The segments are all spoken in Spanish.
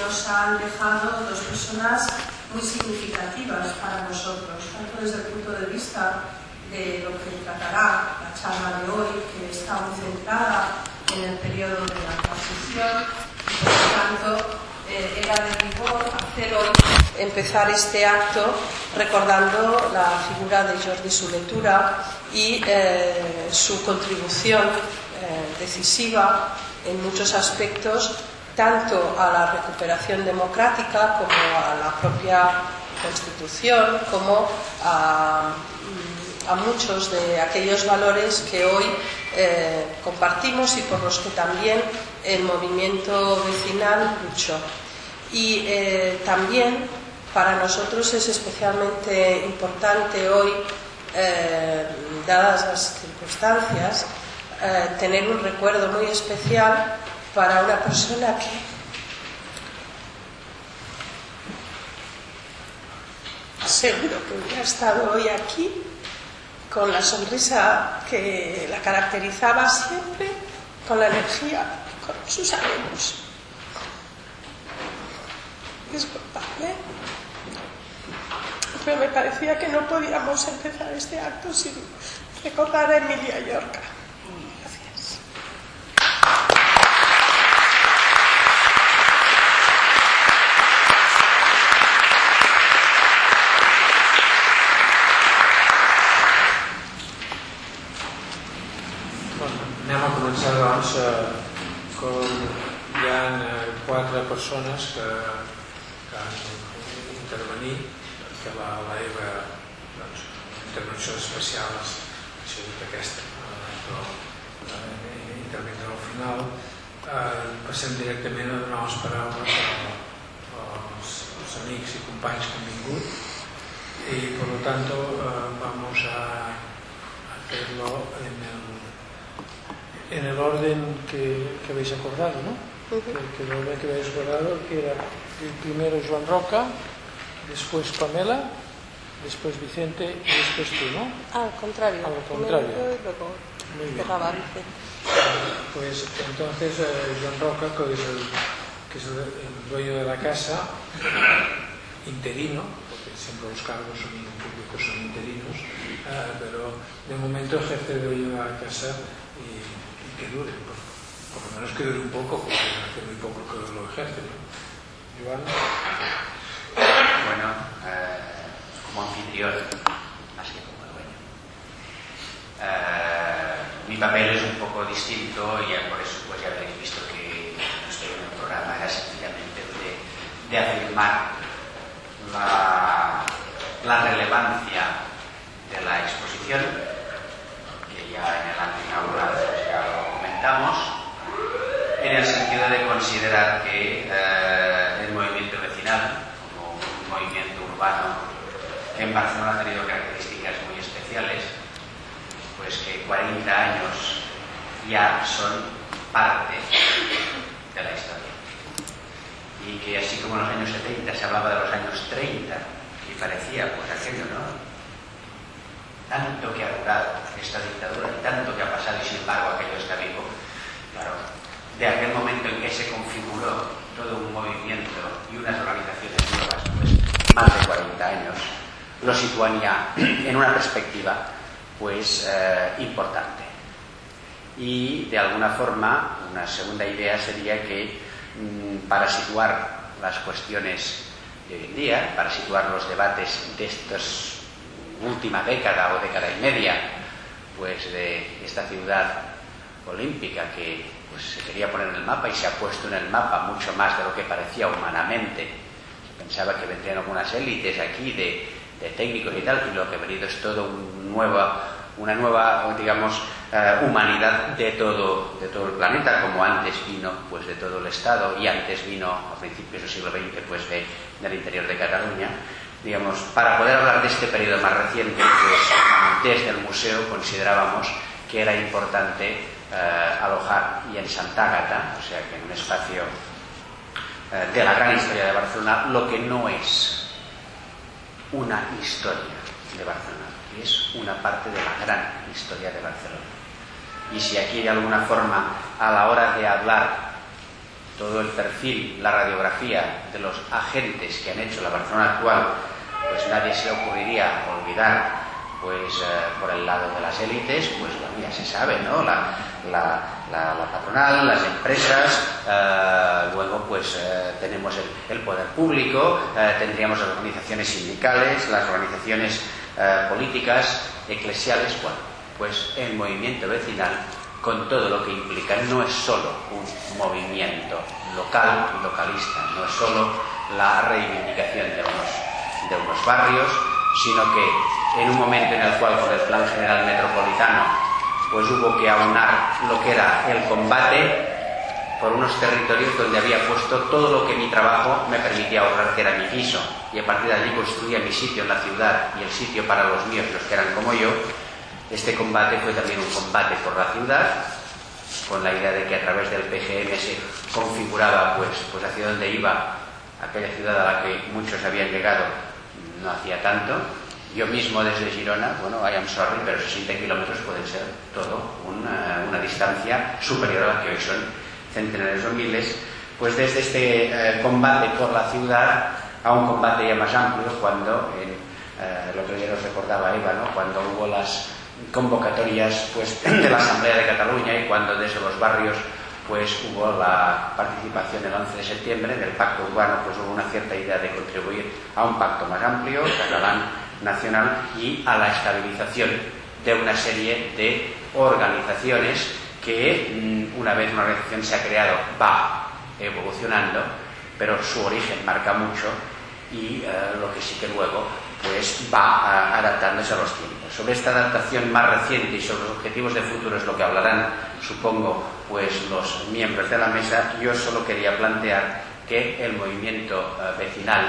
nos han dejado dos personas muy significativas para nosotros, tanto desde el punto de vista de lo que tratará la charla de hoy, que está muy centrada en el periodo de la transición, y por lo tanto eh, era de rigor hacer hoy empezar este acto recordando la figura de Jordi Suletura y eh, su contribución eh, decisiva en muchos aspectos tanto a la recuperación democrática como a la propia Constitución, como a, a muchos de aquellos valores que hoy eh, compartimos y por los que también el movimiento vecinal luchó. Y eh, también para nosotros es especialmente importante hoy, eh, dadas las circunstancias, tener un recuerdo muy especial para una persona que seguro que hubiera estado hoy aquí con la sonrisa que la caracterizaba siempre, con la energía, con sus ánimos. Disculpadme, pero me parecía que no podíamos empezar este acto sin recordar a Emilia Yorca. Gracias. Doncs com hi ha eh, quatre persones que, que han intervenit que la, la Eva doncs, intervenció especial ha sigut aquesta eh, però eh, intervindrà al final. Eh, passem directament a donar les paraules als, als amics i companys que han vingut. Y por lo tanto eh, vamos a hacerlo en el, en el orden que, que habéis acordado, ¿no? Que, que el orden que habéis acordado, que era el primero Joan Roca, después Pamela, después Vicente y después tú, ¿no? Al contrario. Al contrario. Y luego Muy bien. cerraba Vicente. Pues entonces eh, Joan Roca, que es, el, que es el, el dueño de la casa, interino, porque siempre los cargos son públicos son interinos, eh, pero de momento ejerce de dueño de la casa y que dure, por, lo menos que dure un poco, porque hace muy poco que lo ejerce. ¿no? Joan, Bueno, eh, como anfitrión, más que como dueño. Eh, mi papel es un poco distinto y por eso pues ya habréis visto que no estoy en el programa, era sencillamente de, de afirmar la, la relevancia de la exposición, que ya en el inaugural pues, ya lo comentamos, en el sentido de considerar que eh, el movimiento vecinal, como un movimiento urbano que en Barcelona ha tenido características muy especiales, pues que 40 años ya son parte de la historia. Y que así como en los años 70 se hablaba de los años 30 y parecía pues aquello, ¿no? Tanto que ha durado esta dictadura y tanto que ha pasado y sin embargo aquello está vivo. Claro, de aquel momento en que se configuró todo un movimiento y unas organizaciones nuevas, pues más de 40 años, lo sitúan ya en una perspectiva pues eh, importante. Y de alguna forma, una segunda idea sería que mm, para situar las cuestiones de hoy en día, para situar los debates de esta última década o década y media, pues de esta ciudad olímpica que pues, se quería poner en el mapa y se ha puesto en el mapa mucho más de lo que parecía humanamente. Se pensaba que vendrían algunas élites aquí de, de técnicos y tal, y lo que ha venido es todo un nueva, una nueva, digamos, eh, humanidad de todo, de todo el planeta, como antes vino pues de todo el Estado y antes vino a principios del siglo XX pues de, del interior de Cataluña. Digamos, para poder hablar de este periodo más reciente, pues desde el museo considerábamos que era importante eh, alojar y en Santa Ágata, o sea que en un espacio eh, de la gran historia de Barcelona, lo que no es una historia de Barcelona, es una parte de la gran historia de Barcelona. Y si aquí de alguna forma, a la hora de hablar todo el perfil, la radiografía de los agentes que han hecho la Barcelona actual, pues nadie se le ocurriría olvidar pues eh, por el lado de las élites, pues bueno, ya se sabe, ¿no? La, la, patronal, las empresas, eh, luego pues eh, tenemos el, el, poder público, tendríamos las organizaciones sindicales, las organizaciones políticas, eclesiales, bueno, pues el movimiento vecinal con todo lo que implica. No es solo un movimiento local localista, no es solo la reivindicación de unos, de unos barrios, sino que en un momento en el cual con el Plan General Metropolitano pues hubo que aunar lo que era el combate por unos territorios donde había puesto todo lo que mi trabajo me permitía ahorrar, que era mi piso, y a partir de allí construía mi sitio en la ciudad y el sitio para los míos, los que eran como yo, este combate fue también un combate por la ciudad, con la idea de que a través del PGM se configuraba pues, pues hacia dónde iba aquella ciudad a la que muchos habían llegado no hacía tanto. Yo mismo desde Girona, bueno, I am sorry, pero 60 kilómetros pueden ser todo una, una, distancia superior a la que hoy son centenares o miles. Pues desde este eh, combate por la ciudad a un combate ya más amplio, cuando, eh, lo que ya nos recordaba Eva, ¿no? cuando hubo las convocatorias pues, de la Asamblea de Cataluña y cuando desde los barrios pues hubo la participación el 11 de septiembre del pacto urbano, pues hubo una cierta idea de contribuir a un pacto más amplio, catalán nacional y a la estabilización de una serie de organizaciones que mm, una vez una organización se ha creado va evolucionando, pero su origen marca mucho y eh, lo que sí que luego pues va adaptándose a los tiempos. Sobre esta adaptación más reciente y sobre los objetivos de futuro es lo que hablarán, supongo, pues los miembros de la mesa. Yo solo quería plantear que el movimiento eh, vecinal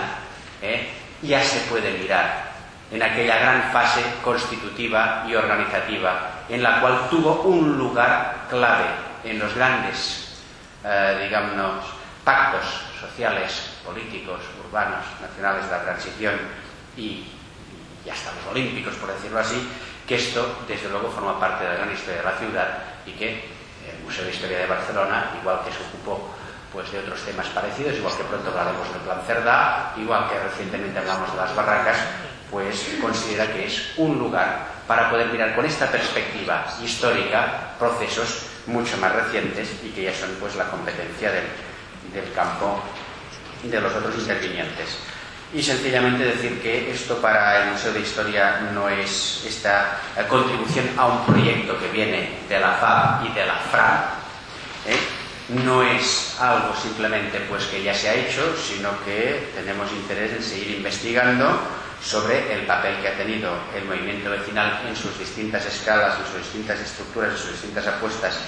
eh, ya se puede mirar en aquella gran fase constitutiva y organizativa en la cual tuvo un lugar clave en los grandes, eh, digamos, pactos sociales, políticos, urbanos, nacionales de la transición y, hasta los olímpicos, por decirlo así, que esto, desde luego, forma parte de la gran historia de la ciudad y que el Museo de Historia de Barcelona, igual que se ocupó pues, de otros temas parecidos, igual que pronto hablaremos del Plan Cerdá, igual que recientemente hablamos de las barracas, pues considera que es un lugar para poder mirar con esta perspectiva histórica procesos mucho más recientes y que ya son pues la competencia del, del campo de los otros intervinientes y sencillamente decir que esto para el Museo de Historia no es esta contribución a un proyecto que viene de la FAB y de la FRA, ¿eh? no es algo simplemente pues que ya se ha hecho, sino que tenemos interés en seguir investigando sobre el papel que ha tenido el movimiento vecinal en sus distintas escalas, en sus distintas estructuras, en sus distintas apuestas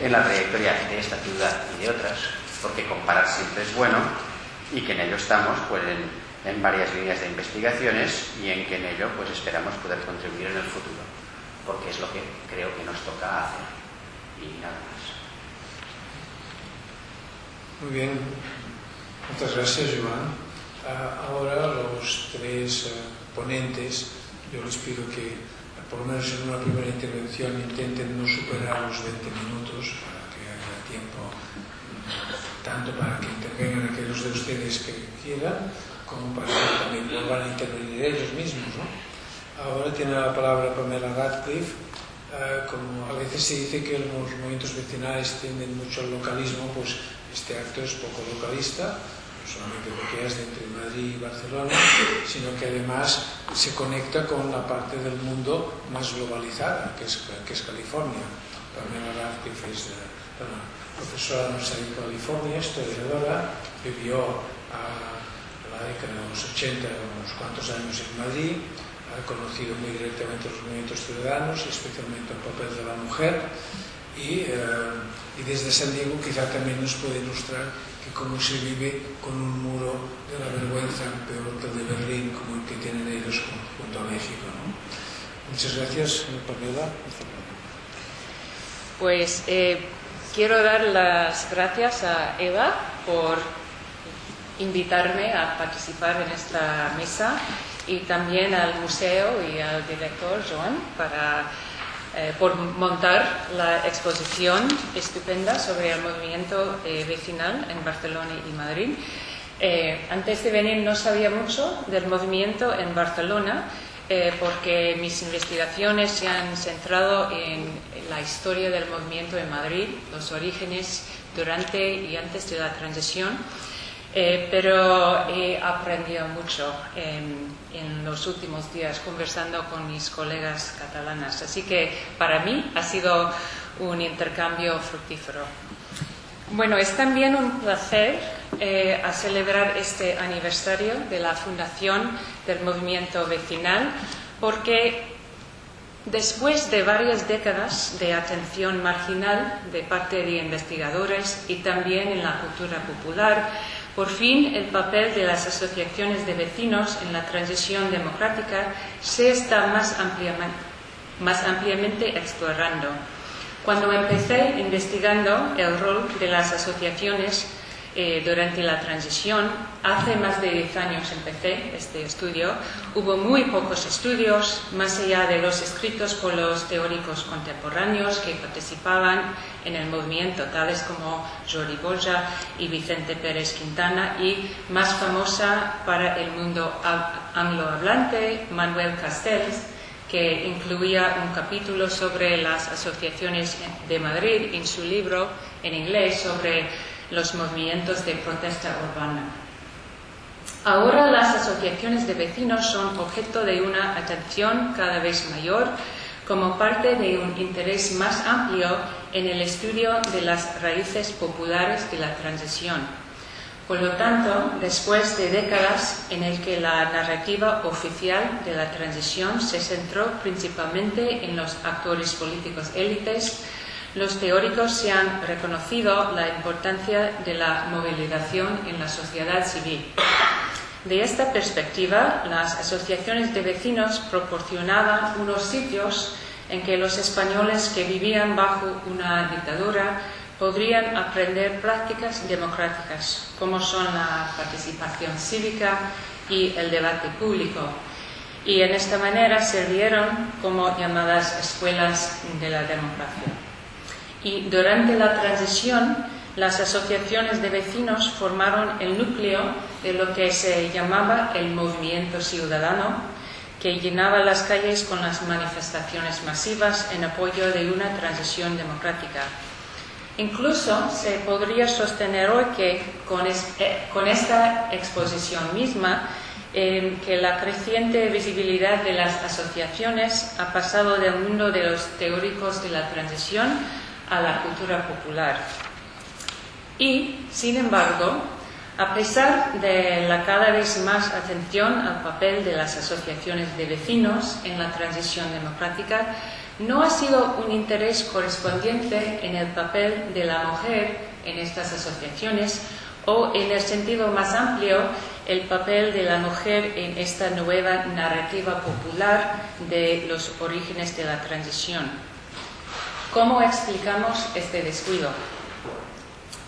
en la trayectoria de esta ciudad y de otras, porque comparar siempre es bueno y que en ello estamos pues en en varias líneas de investigaciones y en que en ello pues esperamos poder contribuir en el futuro, porque es lo que creo que nos toca hacer. Y nada más. Muy bien, muchas gracias Joan. Uh, ahora los tres uh, ponentes, yo les pido que por lo menos en una primera intervención intenten no superar los 20 minutos para que haya tiempo tanto para que intervengan aquellos de ustedes que quieran como pasa también no van a intervenir ellos mismos, ¿no? Ahora tiene la palabra Pamela Radcliffe, eh, como a veces se dice que los movimientos vecinales tienden mucho al localismo, pues este acto es poco localista, no solamente porque que es entre Madrid y Barcelona, sino que además se conecta con la parte del mundo más globalizada, que es, que es California. Pamela Radcliffe es eh, bueno, profesora de la Universidad de California, historiadora, vivió a década de los 80, unos cuantos años en Madrid, ha conocido muy directamente los movimientos ciudadanos, especialmente el papel de la mujer, y, eh, y desde San Diego quizá también nos puede ilustrar que cómo se vive con un muro de la vergüenza peor que el de Berlín, como el que tienen ellos junto a México. ¿no? Muchas gracias, Pamela. Pues eh, quiero dar las gracias a Eva por invitarme a participar en esta mesa y también al museo y al director Joan para eh, por montar la exposición estupenda sobre el movimiento eh, vecinal en Barcelona y Madrid. Eh, antes de venir no sabía mucho del movimiento en Barcelona porque mis investigaciones se han centrado en la historia del movimiento en Madrid, los orígenes durante y antes de la transición. Pero he aprendido mucho en los últimos días conversando con mis colegas catalanas. Así que para mí ha sido un intercambio fructífero. Bueno, es también un placer eh, a celebrar este aniversario de la fundación del movimiento vecinal porque después de varias décadas de atención marginal de parte de investigadores y también en la cultura popular, por fin, el papel de las asociaciones de vecinos en la transición democrática se está más ampliamente, explorando. Cuando empecé investigando el rol de las asociaciones eh, durante la transición. Hace más de 10 años empecé este estudio. Hubo muy pocos estudios, más allá de los escritos por los teóricos contemporáneos que participaban en el movimiento, tales como Jordi Boja y Vicente Pérez Quintana, y más famosa para el mundo anglohablante, Manuel Castells, que incluía un capítulo sobre las asociaciones de Madrid en su libro en inglés sobre los movimientos de protesta urbana. Ahora las asociaciones de vecinos son objeto de una atención cada vez mayor como parte de un interés más amplio en el estudio de las raíces populares de la transición. Por lo tanto, después de décadas en el que la narrativa oficial de la transición se centró principalmente en los actores políticos élites, los teóricos se han reconocido la importancia de la movilización en la sociedad civil. De esta perspectiva, las asociaciones de vecinos proporcionaban unos sitios en que los españoles que vivían bajo una dictadura podrían aprender prácticas democráticas, como son la participación cívica y el debate público. Y en esta manera sirvieron como llamadas escuelas de la democracia y durante la transición las asociaciones de vecinos formaron el núcleo de lo que se llamaba el movimiento ciudadano, que llenaba las calles con las manifestaciones masivas en apoyo de una transición democrática. Incluso se podría sostener hoy que con, eh, esta exposición misma, que la creciente visibilidad de las asociaciones ha pasado del mundo de los teóricos de la transición a la cultura popular. Y, sin embargo, a pesar de la cada vez más atención al papel de las asociaciones de vecinos en la transición democrática, no ha sido un interés correspondiente en el papel de la mujer en estas asociaciones o, en el sentido más amplio, el papel de la mujer en esta nueva narrativa popular de los orígenes de la transición. ¿Cómo explicamos este descuido?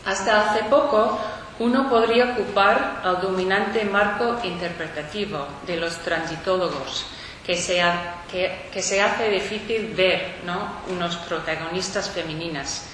Hasta hace poco, uno podría ocupar al dominante marco interpretativo de los transitólogos, que se, que, se hace difícil ver ¿no? unos protagonistas femeninas.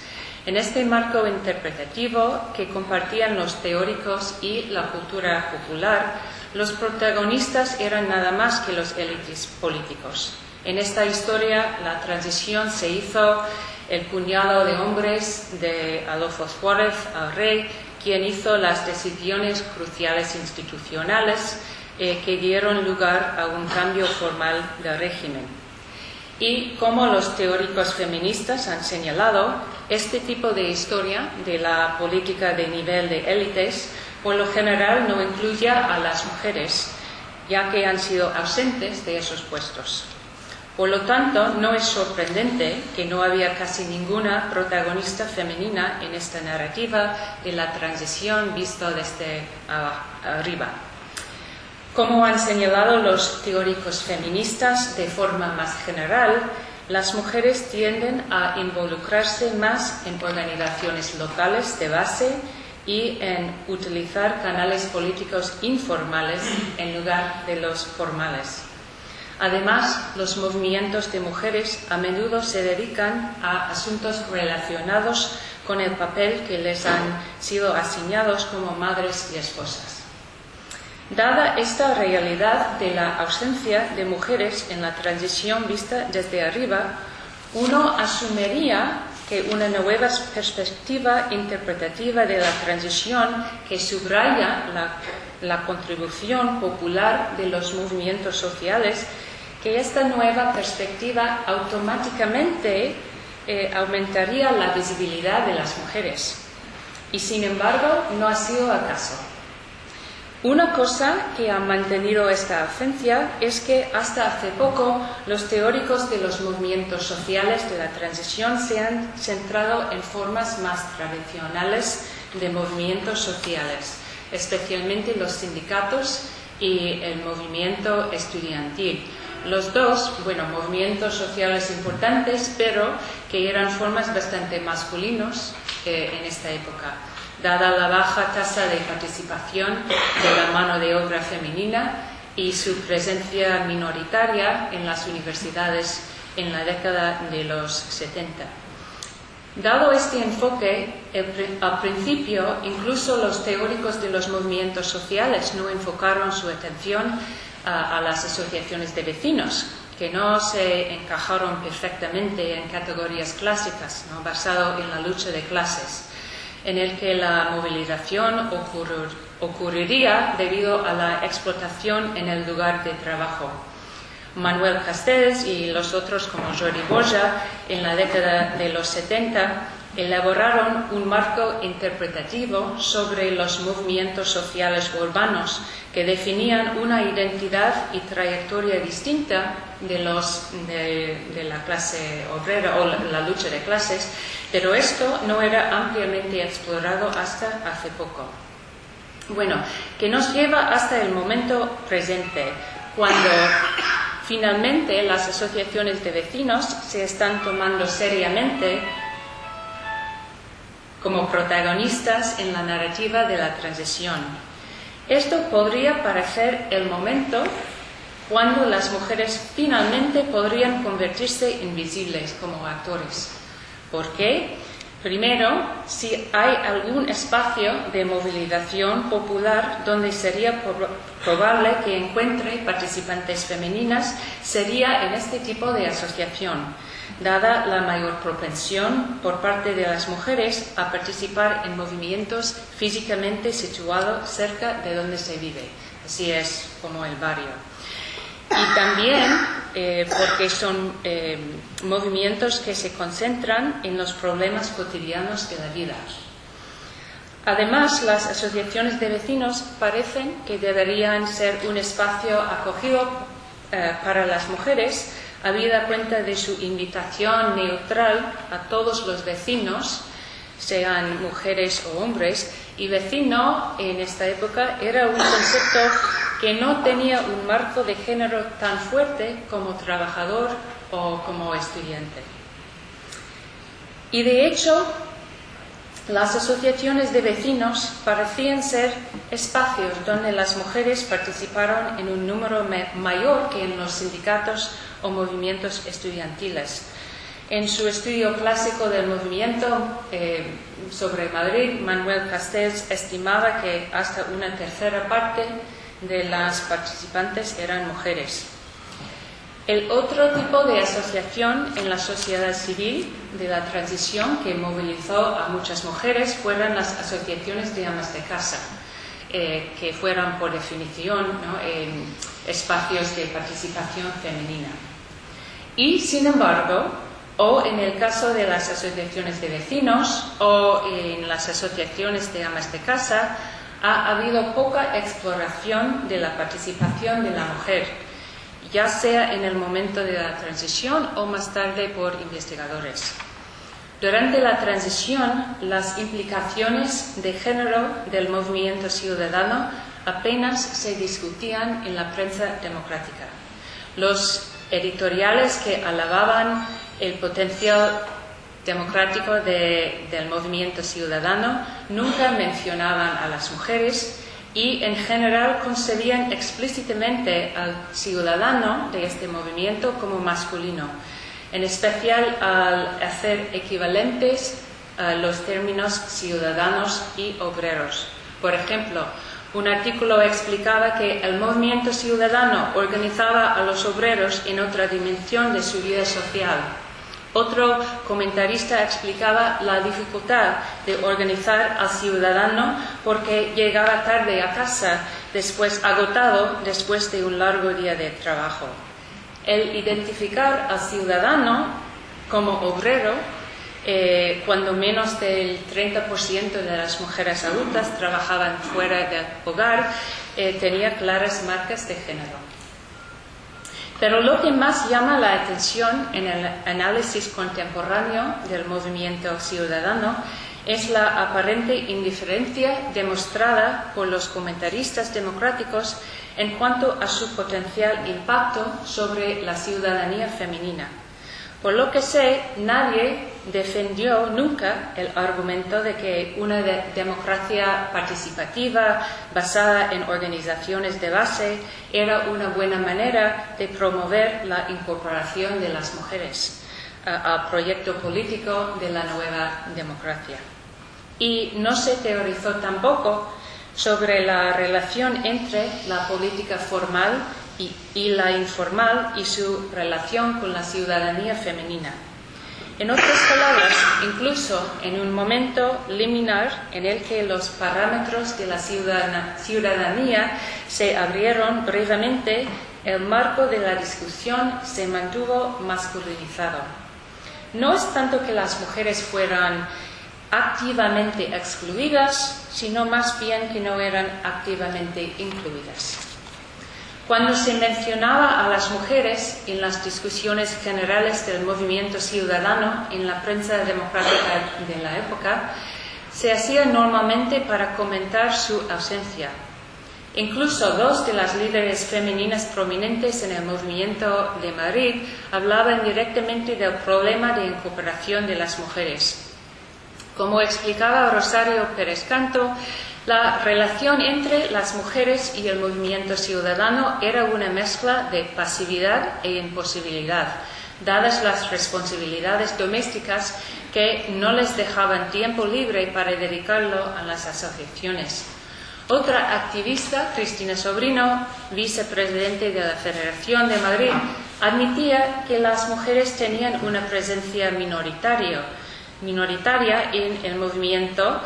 En este marco interpretativo que compartían los teóricos y la cultura popular, los protagonistas eran nada más que los élites políticos. En esta historia la transición se hizo el puñado de hombres de Adolfo Suárez al rey, quien hizo las decisiones cruciales institucionales eh, que dieron lugar a un cambio formal del régimen. Y como los teóricos feministas han señalado, este tipo de historia de la política de nivel de élites por lo general no incluye a las mujeres, ya que han sido ausentes de esos puestos. Por lo tanto, no es sorprendente que no había casi ninguna protagonista femenina en esta narrativa de la transición vista desde arriba. Como han señalado los teóricos feministas de forma más general, las mujeres tienden a involucrarse más en organizaciones locales de base y en utilizar canales políticos informales en lugar de los formales. Además, los movimientos de mujeres a menudo se dedican a asuntos relacionados con el papel que les han sido asignados como madres y esposas. Dada esta realidad de la ausencia de mujeres en la transición vista desde arriba, uno asumiría que una nueva perspectiva interpretativa de la transición que subraya la, contribución popular de los movimientos sociales, que esta nueva perspectiva automáticamente eh, aumentaría la visibilidad de las mujeres. Y sin embargo, no ha sido el caso. Una cosa que ha mantenido esta ausencia es que hasta hace poco los teóricos de los movimientos sociales de la transición se han centrado en formas más tradicionales de movimientos sociales, especialmente los sindicatos y el movimiento estudiantil. Los dos, bueno, movimientos sociales importantes, pero que eran formas bastante masculinos eh, en esta época dada la baja tasa de participación de la mano de obra femenina y su presencia minoritaria en las universidades en la década de los 70. Dado este enfoque, al principio incluso los teóricos de los movimientos sociales no enfocaron su atención a, las asociaciones de vecinos, que no se encajaron perfectamente en categorías clásicas, ¿no? basado en la lucha de clases en el que la movilización ocurriría debido a la explotación en el lugar de trabajo. Manuel Castells y los otros como Jordi Borja en la década de los 70 elaboraron un marco interpretativo sobre los movimientos sociales urbanos que definían una identidad y trayectoria distinta de, los, de, la clase obrera o la, lucha de clases, pero esto no era ampliamente explorado hasta hace poco. Bueno, que nos lleva hasta el momento presente, cuando finalmente las asociaciones de vecinos se están tomando seriamente como protagonistas en la narrativa de la transición. Esto podría parecer el momento cuando las mujeres finalmente podrían convertirse en visibles como actores. ¿Por qué? Primero, si hay algún espacio de movilización popular donde sería probable que encuentre participantes femeninas, sería en este tipo de asociación dada la mayor propensión por parte de las mujeres a participar en movimientos físicamente situados cerca de donde se vive. Así es como el barrio. Y también eh, porque son eh, movimientos que se concentran en los problemas cotidianos de la vida. Además, las asociaciones de vecinos parecen que deberían ser un espacio acogido eh, para las mujeres habida cuenta de su invitación neutral a todos los vecinos, sean mujeres o hombres, y vecino en esta época era un concepto que no tenía un marco de género tan fuerte como trabajador o como estudiante. Y de hecho, las asociaciones de vecinos parecían ser espacios donde las mujeres participaron en un número mayor que en los sindicatos o movimientos estudiantiles. En su estudio clásico del movimiento eh, sobre Madrid, Manuel Castells estimaba que hasta una tercera parte de las participantes eran mujeres. El otro tipo de asociación en la sociedad civil de la transición que movilizó a muchas mujeres fueron las asociaciones de amas de casa, eh, que fueron por definición espacios de participación femenina. Y, sin embargo, o en el caso de las asociaciones de vecinos o en las asociaciones de amas de casa, ha habido poca exploración de la participación de la mujer, ya sea en el momento de la transición o más tarde por investigadores. Durante la transición, las implicaciones de género del movimiento ciudadano apenas se discutían en la prensa democrática. Los editoriales que alababan el potencial democrático del movimiento ciudadano nunca mencionaban a las mujeres y en general concebían explícitamente al ciudadano de este movimiento como masculino, en especial al hacer equivalentes los términos ciudadanos y obreros. Por ejemplo, un artículo explicaba que el movimiento ciudadano organizaba a los obreros en otra dimensión de su vida social. Otro comentarista explicaba la dificultad de organizar al ciudadano porque llegaba tarde a casa, después agotado después de un largo día de trabajo. El identificar al ciudadano como obrero eh, cuando menos del 30% de las mujeres adultas trabajaban fuera del hogar, eh, tenía claras marcas de género. Pero lo que más llama la atención en el análisis contemporáneo del movimiento ciudadano es la aparente indiferencia demostrada por los comentaristas democráticos en cuanto a su potencial impacto sobre la ciudadanía femenina. Por lo que sé, nadie defendió nunca el argumento de que una democracia participativa basada en organizaciones de base era una buena manera de promover la incorporación de las mujeres eh, al proyecto político de la nueva democracia. Y no se teorizó tampoco sobre la relación entre la política formal y, la informal y su relación con la ciudadanía femenina. En otras palabras, incluso en un momento liminar en el que los parámetros de la ciudadanía se abrieron brevemente, el marco de la discusión se mantuvo masculinizado. No es tanto que las mujeres fueran activamente excluidas, sino más bien que no eran activamente incluidas. Cuando se mencionaba a las mujeres en las discusiones generales del movimiento ciudadano en la prensa democrática de la época, se hacía normalmente para comentar su ausencia. Incluso dos de las líderes femeninas prominentes en el movimiento de Madrid hablaban directamente del problema de incorporación de las mujeres. Como explicaba Rosario Pérez Canto, la relación entre las mujeres y el movimiento ciudadano era una mezcla de pasividad e imposibilidad, dadas las responsabilidades domésticas que no les dejaban tiempo libre para dedicarlo a las asociaciones. Otra activista, Cristina Sobrino, vicepresidente de la Federación de Madrid, admitía que las mujeres tenían una presencia minoritaria, en el movimiento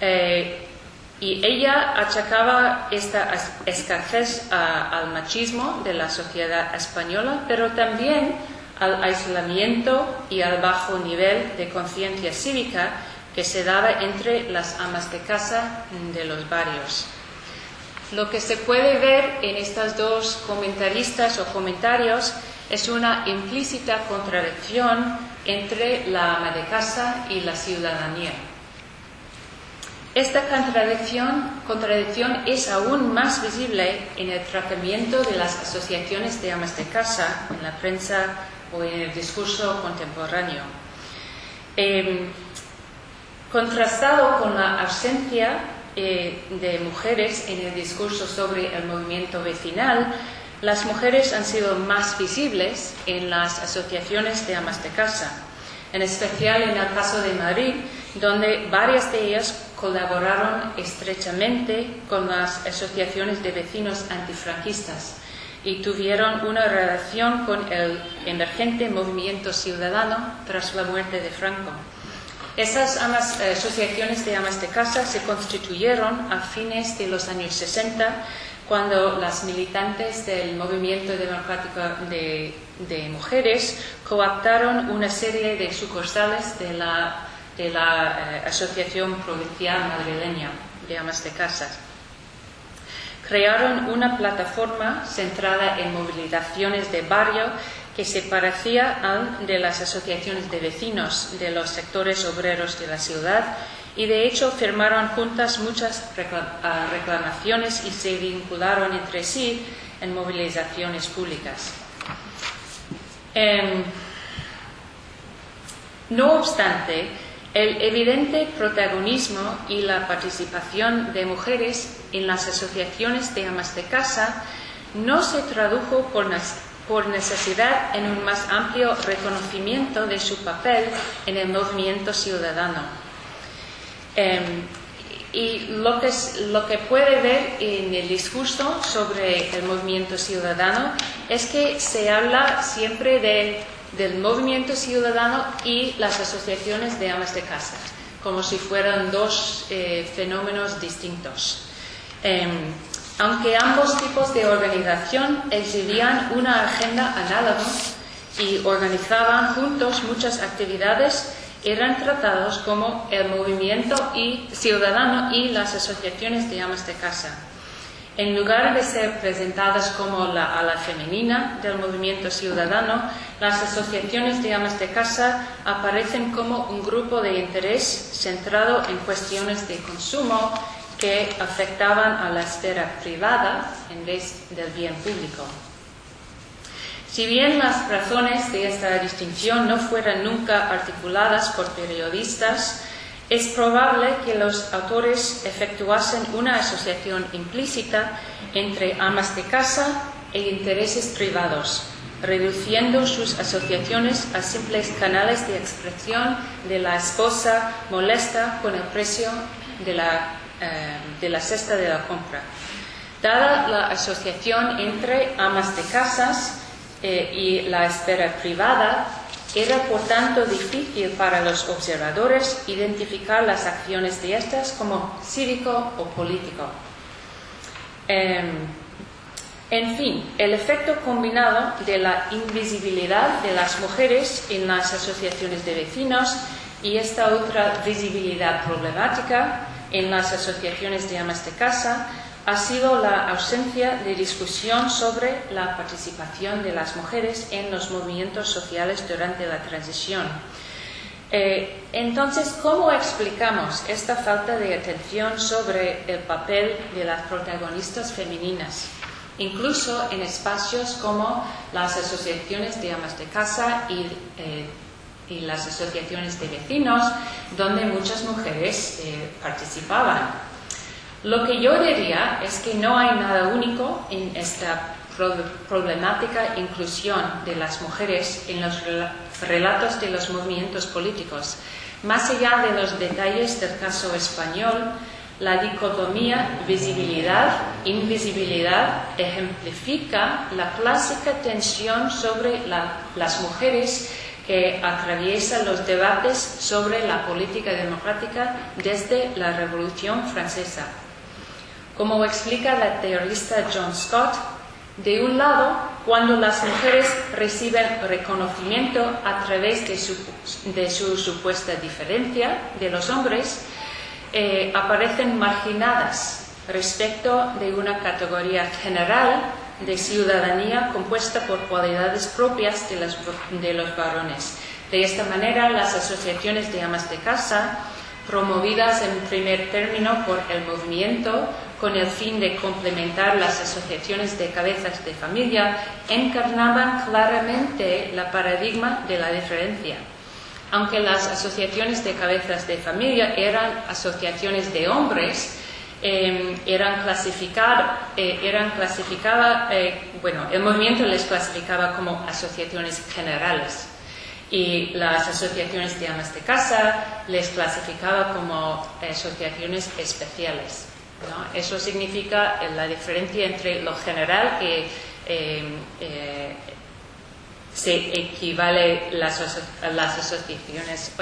eh, y ella achacaba esta escasez al machismo de la sociedad española, pero también al aislamiento y al bajo nivel de conciencia cívica que se daba entre las amas de casa de los barrios. Lo que se puede ver en estas dos comentaristas o comentarios es una implícita contradicción entre la ama de casa y la ciudadanía. Esta contradicción, es aún más visible en el tratamiento de las asociaciones de amas de casa en la prensa o en el discurso contemporáneo. Em, contrastado con la ausencia eh, de mujeres en el discurso sobre el movimiento vecinal, las mujeres han sido más visibles en las asociaciones de amas de casa, en especial en el caso de Madrid, donde varias de ellas colaboraron estrechamente con las asociaciones de vecinos antifranquistas y tuvieron una relación con el emergente movimiento ciudadano tras la muerte de Franco. Esas asociaciones de amas de casa se constituyeron a fines de los años 60 cuando las militantes del movimiento democrático de, mujeres coaptaron una serie de sucursales de la de eh, Asociación Provincial Madrileña de Amas de Casas. Crearon una plataforma centrada en movilizaciones de barrio que se parecía al de las asociaciones de vecinos de los sectores obreros de la ciudad y de hecho firmaron juntas muchas ah, reclamaciones y se vincularon entre sí en movilizaciones públicas. Em, no obstante, El evidente protagonismo y la participación de mujeres en las asociaciones de amas de casa no se tradujo por, por necesidad en un más amplio reconocimiento de su papel en el movimiento ciudadano. Em, y lo que, lo que puede ver en el discurso sobre el movimiento ciudadano es que se habla siempre del movimiento ciudadano y las asociaciones de amas de casa, como si fueran dos eh, fenómenos distintos. Em, aunque ambos tipos de organización exhibían una agenda análoga y organizaban juntos muchas actividades, eran tratados como el movimiento y ciudadano y las asociaciones de amas de casa. En lugar de ser presentadas como la ala femenina del movimiento ciudadano, las asociaciones de amas de casa aparecen como un grupo de interés centrado en cuestiones de consumo que afectaban a la esfera privada en vez del bien público. Si bien las razones de esta distinción no fueran nunca articuladas por periodistas, es probable que los autores efectuasen una asociación implícita entre amas de casa e intereses privados, reduciendo sus asociaciones a simples canales de expresión de la esposa molesta con el precio de la, eh, de la cesta de la compra. Dada la asociación entre amas de casas, eh, y la esfera privada, era por tanto difícil para los observadores identificar las acciones de estas como cívico o político. Em, en fin, el efecto combinado de la invisibilidad de las mujeres en las asociaciones de vecinos y esta otra visibilidad problemática en las asociaciones de amas de casa ha sido la ausencia de discusión sobre la participación de las mujeres en los movimientos sociales durante la transición. Eh, entonces, ¿cómo explicamos esta falta de atención sobre el papel de las protagonistas femeninas, incluso en espacios como las asociaciones de amas de casa y, eh, las asociaciones de vecinos, donde muchas mujeres eh, participaban? Lo que yo diría es que no hay nada único en esta problemática inclusión de las mujeres en los relatos de los movimientos políticos. Más allá de los detalles del caso español, la dicotomía visibilidad-invisibilidad ejemplifica la clásica tensión sobre las mujeres que atraviesa los debates sobre la política democrática desde la Revolución Francesa. Como explica la teorista John Scott, de un lado, cuando las mujeres reciben reconocimiento a través de su, supuesta diferencia de los hombres, eh, aparecen marginadas respecto de una categoría general de ciudadanía compuesta por cualidades propias de, de los varones. De esta manera, las asociaciones de amas de casa, promovidas en primer término por el movimiento, con el fin de complementar las asociaciones de cabezas de familia, encarnaban claramente la paradigma de la diferencia. Aunque las asociaciones de cabezas de familia eran asociaciones de hombres, em, eran clasificadas, eh, eran eh, bueno, el movimiento les clasificaba como asociaciones generales y las asociaciones de amas de casa les clasificaba como asociaciones especiales. Eso significa la diferencia entre lo general que eh, eh, se equivale las, las asociaciones,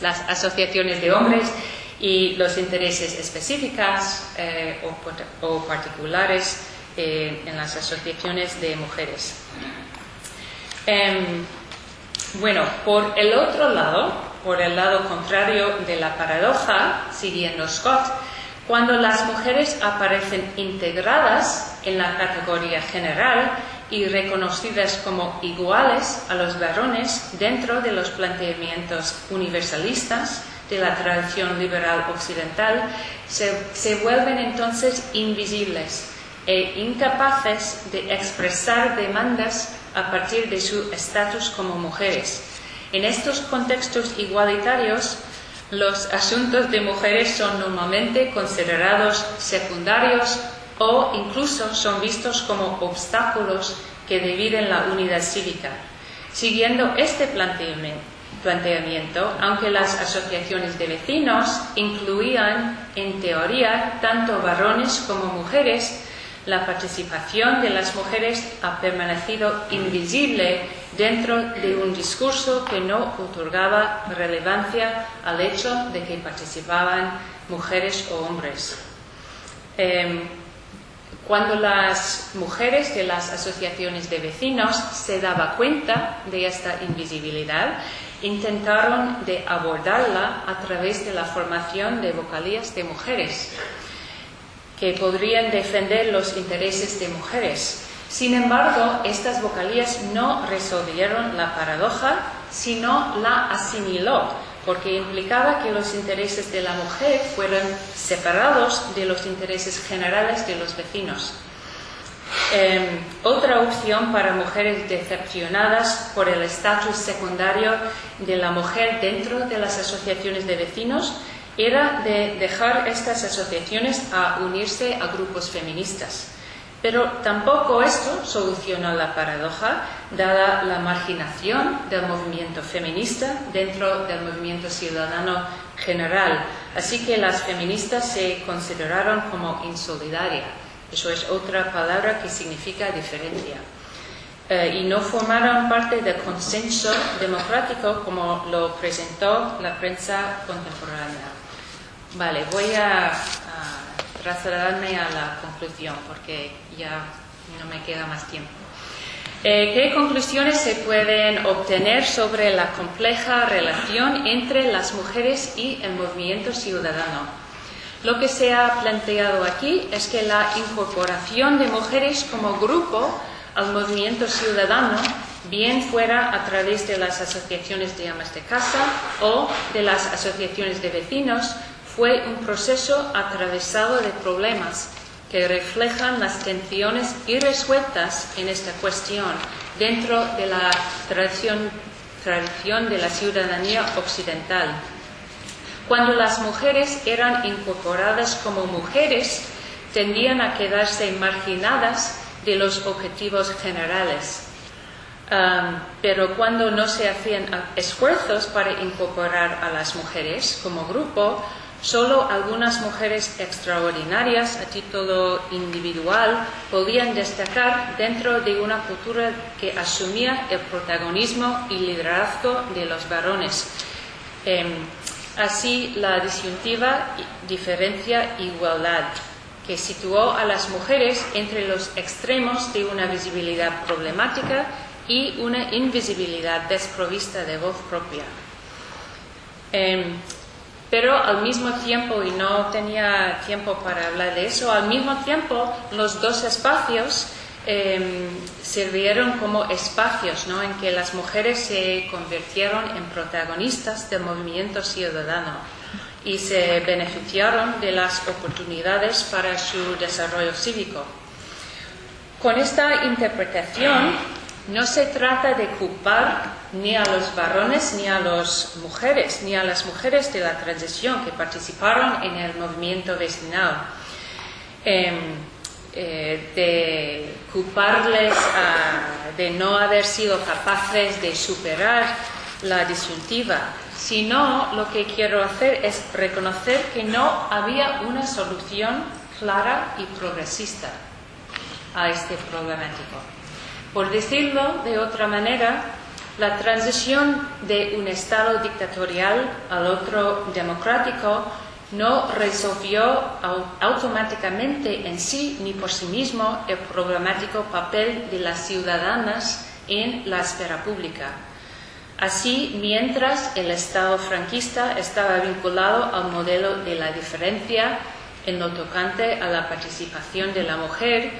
las asociaciones de hombres y los intereses específicos eh, o, particulares en las asociaciones de mujeres. Em, bueno, por el otro lado, por el lado contrario de la paradoja, siguiendo Scott, cuando las mujeres aparecen integradas en la categoría general y reconocidas como iguales a los varones dentro de los planteamientos universalistas de la tradición liberal occidental, se, vuelven entonces invisibles e incapaces de expresar demandas a partir de su estatus como mujeres. En estos contextos igualitarios, los asuntos de mujeres son normalmente considerados secundarios o incluso son vistos como obstáculos que dividen la unidad cívica. Siguiendo este planteamiento, aunque las asociaciones de vecinos incluían en teoría tanto varones como mujeres, la participación de las mujeres ha permanecido invisible dentro de un discurso que no otorgaba relevancia al hecho de que participaban mujeres o hombres. Em, cuando las mujeres de las asociaciones de vecinos se daban cuenta de esta invisibilidad, intentaron de abordarla a través de la formación de vocalías de mujeres que podrían defender los intereses de mujeres. Sin embargo, estas vocalías no resolvieron la paradoja, sino la asimiló, porque implicaba que los intereses de la mujer fueran separados de los intereses generales de los vecinos. Em, otra opción para mujeres decepcionadas por el estatus secundario de la mujer dentro de las asociaciones de vecinos era de dejar estas asociaciones a unirse a grupos feministas. Pero tampoco esto soluciona la paradoja, dada la marginación del movimiento feminista dentro del movimiento ciudadano general. Así que las feministas se consideraron como insolidarias. Eso es otra palabra que significa diferencia. Eh, y no formaron parte del consenso democrático como lo presentó la prensa contemporánea. Vale, voy a, trasladarme a la conclusión porque ya no me queda más tiempo. Eh, ¿Qué conclusiones se pueden obtener sobre la compleja relación entre las mujeres y el movimiento ciudadano? Lo que se ha planteado aquí es que la incorporación de mujeres como grupo al movimiento ciudadano, bien fuera a través de las asociaciones de amas de casa o de las asociaciones de vecinos, fue un proceso atravesado de problemas que reflejan las tensiones irresueltas en esta cuestión dentro de la tradición, tradición de la ciudadanía occidental. Cuando las mujeres eran incorporadas como mujeres, tendían a quedarse marginadas de los objetivos generales. pero cuando no se hacían esfuerzos para incorporar a las mujeres como grupo, Solo algunas mujeres extraordinarias a título individual podían destacar dentro de una cultura que asumía el protagonismo y liderazgo de los varones. Em, así, la disyuntiva diferencia igualdad, que situó a las mujeres entre los extremos de una visibilidad problemática y una invisibilidad desprovista de voz propia. Em, pero al mismo tiempo, y no tenía tiempo para hablar de eso, al mismo tiempo los dos espacios em, sirvieron como espacios en que las mujeres se convirtieron en protagonistas del movimiento ciudadano y se beneficiaron de las oportunidades para su desarrollo cívico. Con esta interpretación no se trata de culpar ni a los varones ni a las mujeres, ni a las mujeres de la transición que participaron en el movimiento vecinal. Em, eh, de culparles de no haber sido capaces de superar la disyuntiva, sino lo que quiero hacer es reconocer que no había una solución clara y progresista a este problemático. Por decirlo de otra manera, la transición de un Estado dictatorial al otro democrático no resolvió automáticamente en sí ni por sí mismo el problemático papel de las ciudadanas en la esfera pública. Así, mientras el Estado franquista estaba vinculado al modelo de la diferencia en lo tocante a la participación de la mujer,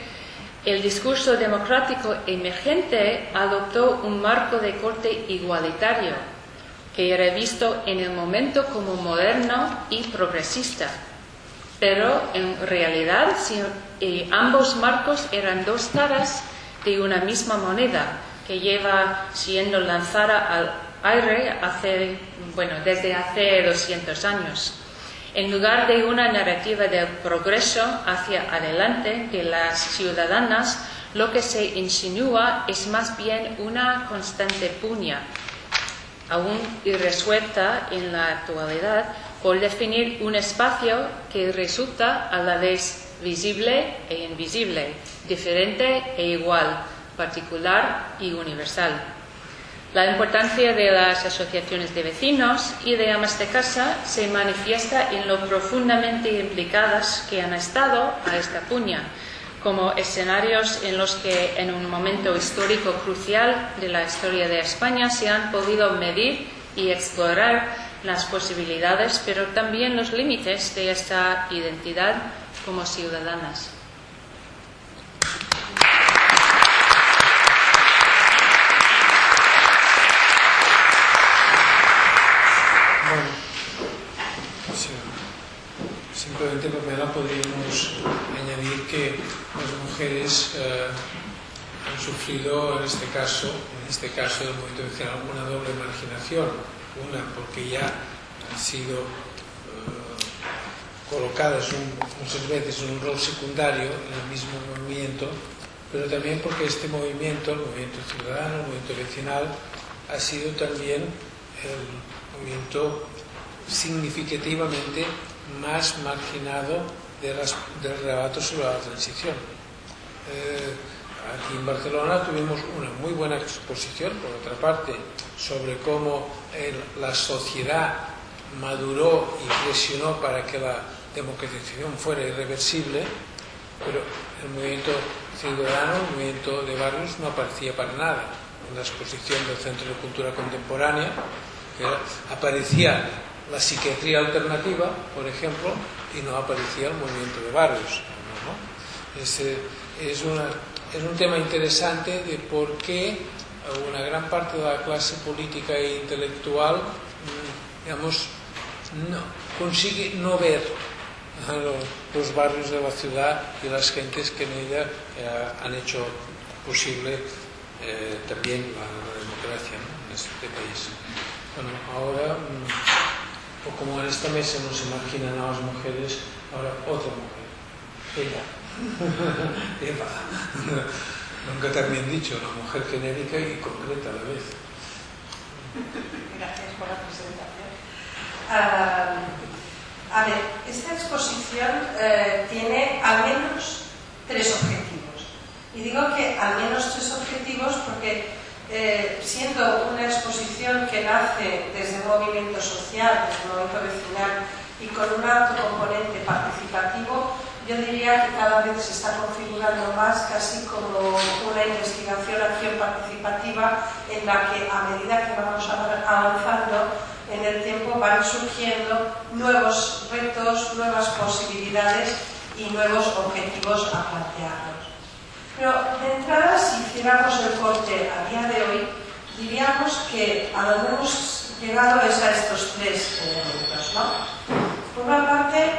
el discurso democrático emergente adoptó un marco de corte igualitario, que era visto en el momento como moderno y progresista. Pero en realidad eh, ambos marcos eran dos caras de una misma moneda que lleva siendo lanzada aire hace, bueno, desde hace 200 años. En lugar de una narrativa de progreso hacia adelante de las ciudadanas, lo que se insinúa es más bien una constante puña, aún irresuelta en la actualidad, por definir un espacio que resulta a la vez visible e invisible, diferente e igual, particular y universal. La importancia de las asociaciones de vecinos y de amas de casa se manifiesta en lo profundamente implicadas que han estado a esta puña, como escenarios en los que en un momento histórico crucial de la historia de España se han podido medir y explorar las posibilidades, pero también los límites de esta identidad como ciudadanas. Bueno, sí, simplemente Pamela podríamos añadir que las mujeres eh, han sufrido en este caso, en este caso del movimiento vecinal, una doble marginación. Una, porque ya han sido eh, colocadas un- muchas veces en un rol secundario en el mismo movimiento, pero también porque este movimiento, el movimiento ciudadano, el movimiento vecinal, ha sido también el movimiento significativamente más marginado de las- del rebato sobre la transición. Eh, aquí en Barcelona tuvimos una muy buena exposición, por otra parte, sobre cómo el- la sociedad maduró y presionó para que la democratización fuera irreversible, pero el movimiento ciudadano, el movimiento de barrios, no aparecía para nada. En la exposición del Centro de Cultura Contemporánea que era- aparecía la psiquiatría alternativa, por ejemplo, y no aparecía el movimiento de barrios. ¿no? Es, es, una- un tema interesante de por qué una gran parte de la clase política e intelectual, mm, digamos, no, consigue no ver los barrios de la ciudad y las gentes que en ella eh, han hecho posible eh, también la, la democracia ¿no? en este país. Bueno, ahora, mm, o como en esta mesa no se imaginan a las mujeres, ahora otra mujer, ella. Eva. Nunca también dicho, una mujer genérica y concreta a la vez. Gracias por la presentación. Ah, a ver, esta exposición eh, tiene al menos tres objetivos. Y digo que al menos tres objetivos porque eh, siendo una exposición que nace desde un movimiento social, desde un movimiento vecinal y con un alto componente participativo, yo diría que cada vez se está configurando más casi como una investigación, acción participativa en la que a medida que vamos avanzando en el tiempo van surgiendo nuevos retos, nuevas posibilidades y nuevos objetivos a plantearnos. Pero de entrada, si hiciéramos el corte a día de hoy, diríamos que a donde hemos llegado es a estos tres elementos. ¿no? Por una parte,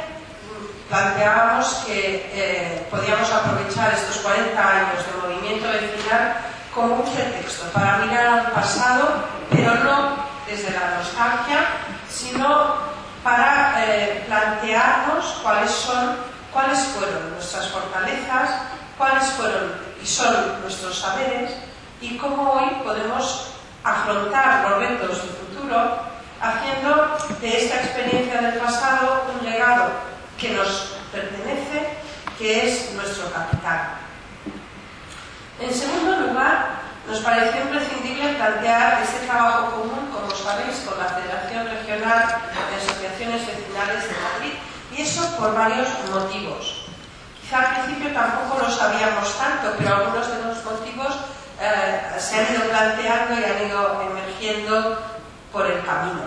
planteábamos que eh, podíamos aprovechar estos 40 años de movimiento vecinal como un pretexto para mirar al pasado, pero no desde la nostalgia, sino para eh, plantearnos cuáles son, cuáles fueron nuestras fortalezas, cuáles fueron y son nuestros saberes y cómo hoy podemos afrontar los retos del futuro haciendo de esta experiencia del pasado un legado que nos pertenece, que es nuestro capital. En segundo lugar, nos pareció imprescindible plantear este trabajo común, como sabéis, con la Federación Regional de Asociaciones Vecinales de Madrid, y eso por varios motivos. Quizá al principio tampoco lo sabíamos tanto, pero algunos de los motivos eh, se han ido planteando y han ido emergiendo por el camino.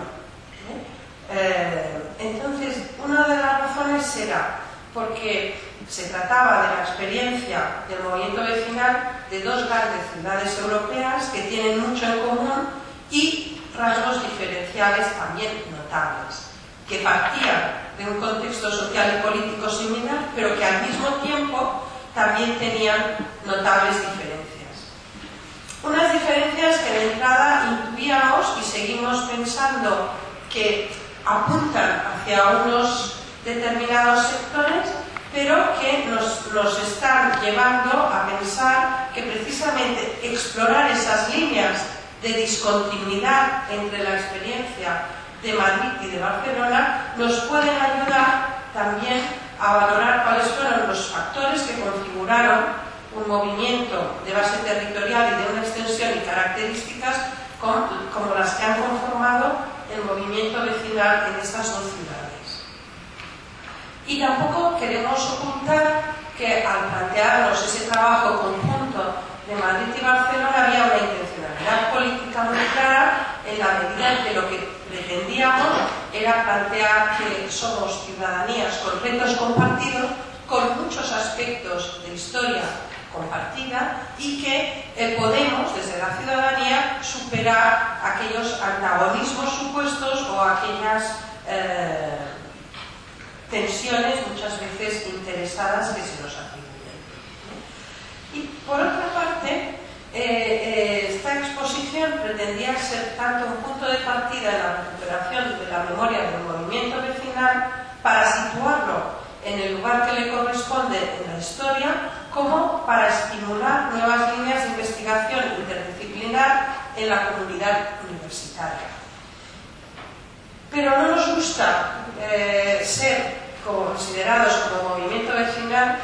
Eh, entonces, una de las razones era porque se trataba de la experiencia del movimiento vecinal de dos grandes ciudades europeas que tienen mucho en común y rasgos diferenciales también notables, que partían de un contexto social y político similar, pero que al mismo tiempo también tenían notables diferencias. Unas diferencias que de entrada intuíamos y seguimos pensando que apuntan hacia unos determinados sectores, pero que nos, nos están llevando a pensar que precisamente explorar esas líneas de discontinuidad entre la experiencia de Madrid y de Barcelona nos pueden ayudar también a valorar cuáles fueron los factores que configuraron un movimiento de base territorial y de una extensión y características como las que han conformado el movimiento vecinal en estas dos ciudades. Y tampoco queremos ocultar que al plantearnos ese trabajo conjunto de Madrid y Barcelona había una intencionalidad política muy clara en la medida en que lo que pretendíamos era plantear que somos ciudadanías con retos compartidos, con muchos aspectos de historia compartida y que eh, podemos desde la ciudadanía superar aquellos antagonismos supuestos o aquellas eh, tensiones muchas veces interesadas que se nos atribuyen. Y por otra parte, eh, esta exposición pretendía ser tanto un punto de partida en la recuperación de la memoria del movimiento vecinal para situarlo en el lugar que le corresponde en la historia, como para estimular nuevas líneas de investigación interdisciplinar en la comunidad universitaria. Pero no nos gusta eh, ser considerados como movimiento vecinal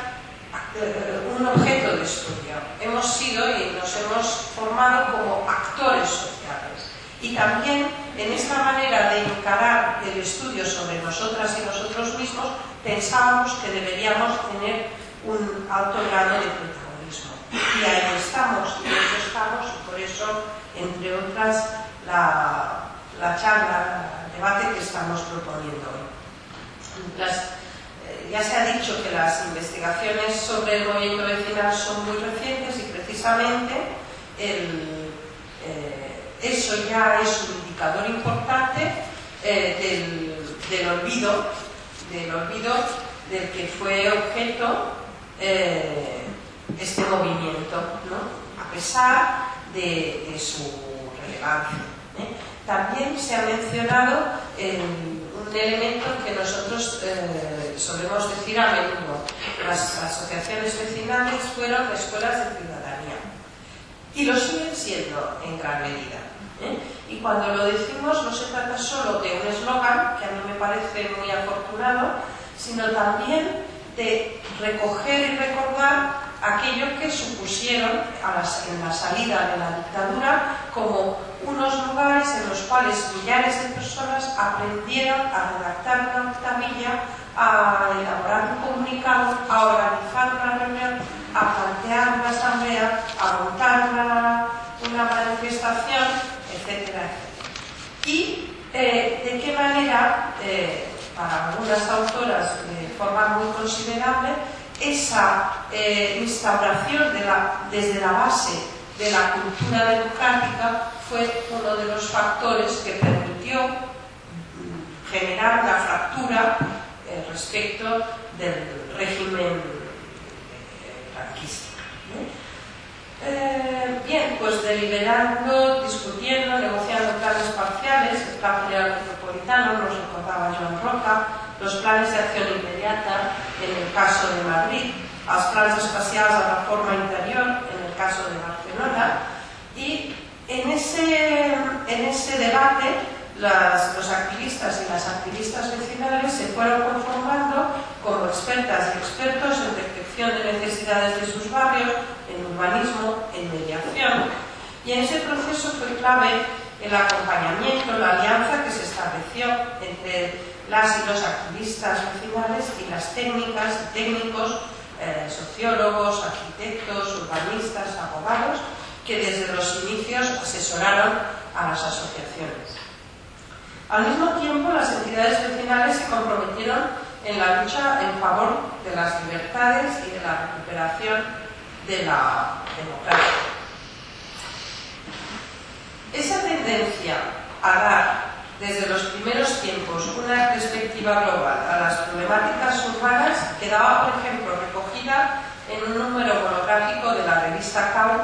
un objeto de estudio. Hemos sido y nos hemos formado como actores sociales. Y también en esta manera de encarar el estudio sobre nosotras y nosotros mismos, pensábamos que deberíamos tener un alto grado de protagonismo. Y ahí estamos, y eso estamos, y por eso, entre otras, la, la charla, el debate que estamos proponiendo hoy. Las, ya se ha dicho que las investigaciones sobre el movimiento vecinal son muy recientes y precisamente el, eh, eso ya es un indicador importante eh, del, olvido del olvido del que fue objeto eh, este movimiento, ¿no? a pesar de, su relevancia. También se ha mencionado un elemento que nosotros eh, solemos decir a menudo. Las asociaciones vecinales fueron escuelas de ciudadanía y lo siguen siendo en gran medida. ¿eh? Y cuando lo decimos no se trata solo de un eslogan, que a mí me parece muy afortunado, sino también de recoger y recordar aquello que supusieron en la salida de la dictadura como unos lugares en los cuales millares de personas aprendieron a redactar una octavilla, a elaborar un comunicado, a organizar una reunión, a plantear una asamblea, a montar una, manifestación, etcétera, Y eh, de qué manera, eh, para algunas autoras de forma muy considerable, esa eh, instauración de la, desde la base de la cultura democrática fue uno de los factores que permitió generar una fractura respecto del régimen franquista. Eh, bien, pues deliberando, discutiendo, negociando planes parciales, el plan general metropolitano, nos recordaba Joan Roca, los planes de acción inmediata en el caso de Madrid, los planes espaciales de reforma interior en el caso de Barcelona, y en ese, en ese debate los activistas y las activistas vecinales se fueron conformando como expertas y expertos en detección de necesidades de sus barrios, en urbanismo, en mediación. Y en ese proceso fue clave el acompañamiento, la alianza que se estableció entre las y los activistas vecinales y las técnicas técnicos, eh, sociólogos, arquitectos, urbanistas, abogados, que desde los inicios asesoraron a las asociaciones. Al mismo tiempo, las entidades vecinales se comprometieron en la lucha en favor de las libertades y de la recuperación de la democracia. Esa tendencia a dar desde los primeros tiempos una perspectiva global a las problemáticas urbanas quedaba, por ejemplo, recogida en un número monográfico de la revista CAU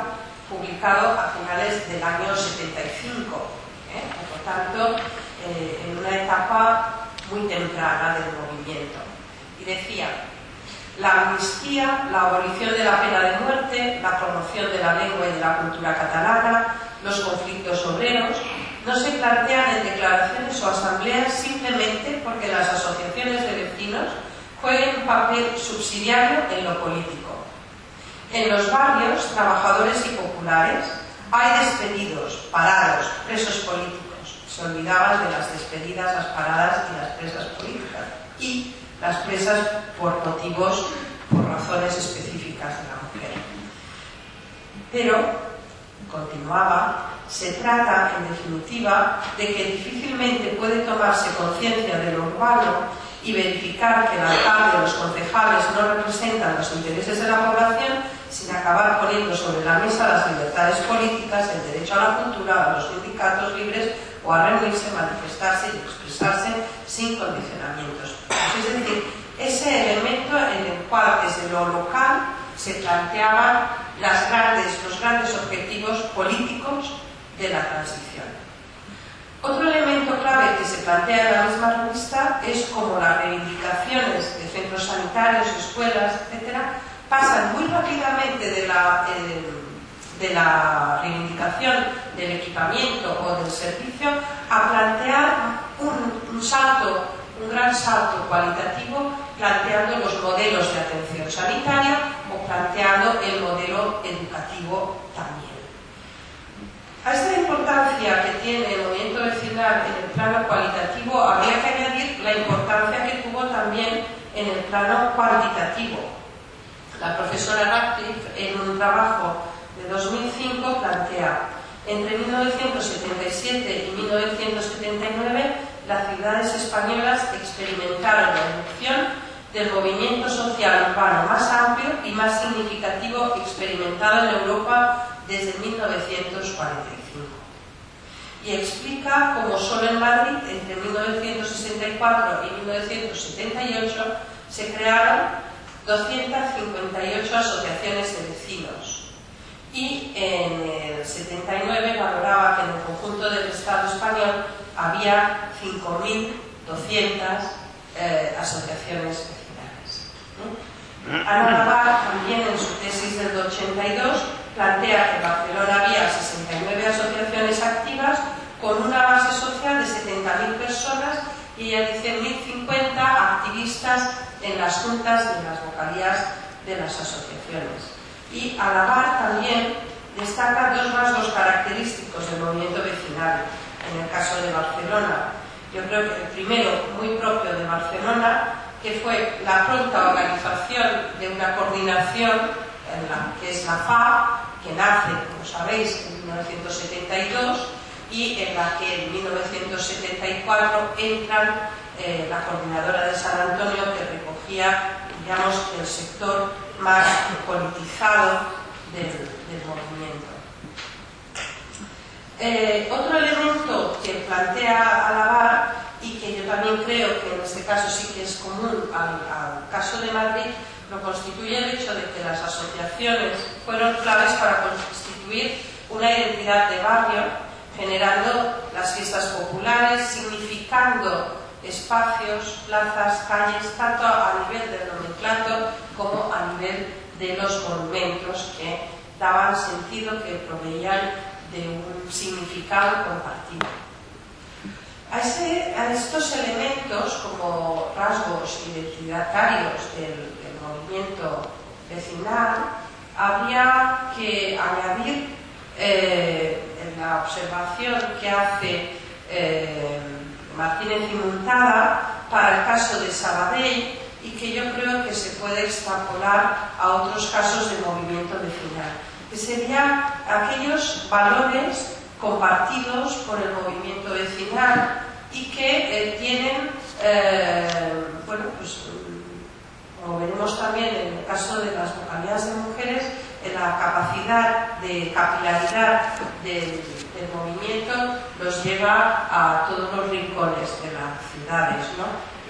publicado a finales del año 75, ¿eh? por tanto, eh, en una etapa muy temprana del movimiento. Y decía, la amnistía, la abolición de la pena de muerte, la promoción de la lengua y de la cultura catalana, los conflictos obreros, no se plantean en declaraciones o asambleas simplemente porque las asociaciones de vecinos jueguen un papel subsidiario en lo político. En los barrios, trabajadores y populares, hay despedidos, parados, presos políticos. Se olvidaban de las despedidas, las paradas y las presas políticas. Y las presas por motivos, por razones específicas de la mujer. Pero, continuaba, se trata, en definitiva, de que difícilmente puede tomarse conciencia de lo urbano y verificar que el alcalde o los concejales no representan los intereses de la población sin acabar poniendo sobre la mesa las libertades políticas, el derecho a la cultura, a los sindicatos libres o a reunirse, manifestarse y expresarse sin condicionamientos. Es decir, ese elemento en el cual desde lo local se planteaban grandes, los grandes objetivos políticos de la transición. Otro elemento clave que se plantea en la misma revista es cómo las reivindicaciones de centros sanitarios, escuelas, etc., pasan muy rápidamente de la, eh, de la reivindicación del equipamiento o del servicio a plantear un, un salto, un gran salto cualitativo, planteando los modelos de atención sanitaria o planteando el modelo educativo también. A esta importancia que tiene el movimiento vecinal en el plano cualitativo, habría que añadir la importancia que tuvo también en el plano cuantitativo. La profesora Radcliffe, en un trabajo de 2005, plantea entre 1977 y 1979 las ciudades españolas experimentaron la erupción del movimiento social urbano más amplio y más significativo experimentado en Europa desde 1945. Y explica cómo solo en Madrid, entre 1964 y 1978, se crearon 258 asociaciones de vecinos. Y en el 79 valoraba que en el conjunto del Estado español había 5.200 eh, asociaciones vecinales. Ana Navar, también en su tesis del 82, plantea que en Barcelona había 69 asociaciones activas con una base social de 70.000 personas y ella dice 1.050 activistas en las juntas y en las vocalías de las asociaciones. Y Alabar también destaca dos rasgos característicos del movimiento vecinal en el caso de Barcelona. Yo creo que el primero, muy propio de Barcelona, que fue la pronta organización de una coordinación que es la FA, que nace, como sabéis, en 1972 y en la que en 1974 entra eh, la coordinadora de San Antonio que recogía, digamos, el sector más politizado del, movimiento. Eh, otro elemento que plantea Alabar y que yo también creo que en este caso sí que es común al caso de Madrid lo constituye el hecho de que las asociaciones fueron claves para constituir una identidad de barrio, generando las fiestas populares, significando espacios, plazas, calles, tanto a nivel del nomenclato como a nivel de los monumentos que daban sentido, que proveían de un significado compartido. A, a estos elementos como rasgos identitarios del, movimiento vecinal, habría que añadir eh, la observación que hace eh, Martínez y Montada para el caso de Sabadell y que yo creo que se puede extrapolar a otros casos de movimiento vecinal, que serían aquellos valores compartidos por el movimiento vecinal y que eh, tienen bueno, pues, como veremos también en el caso de las vocalidades de mujeres, la capacidad de capilaridad del, movimiento los lleva a todos los rincones de las ciudades.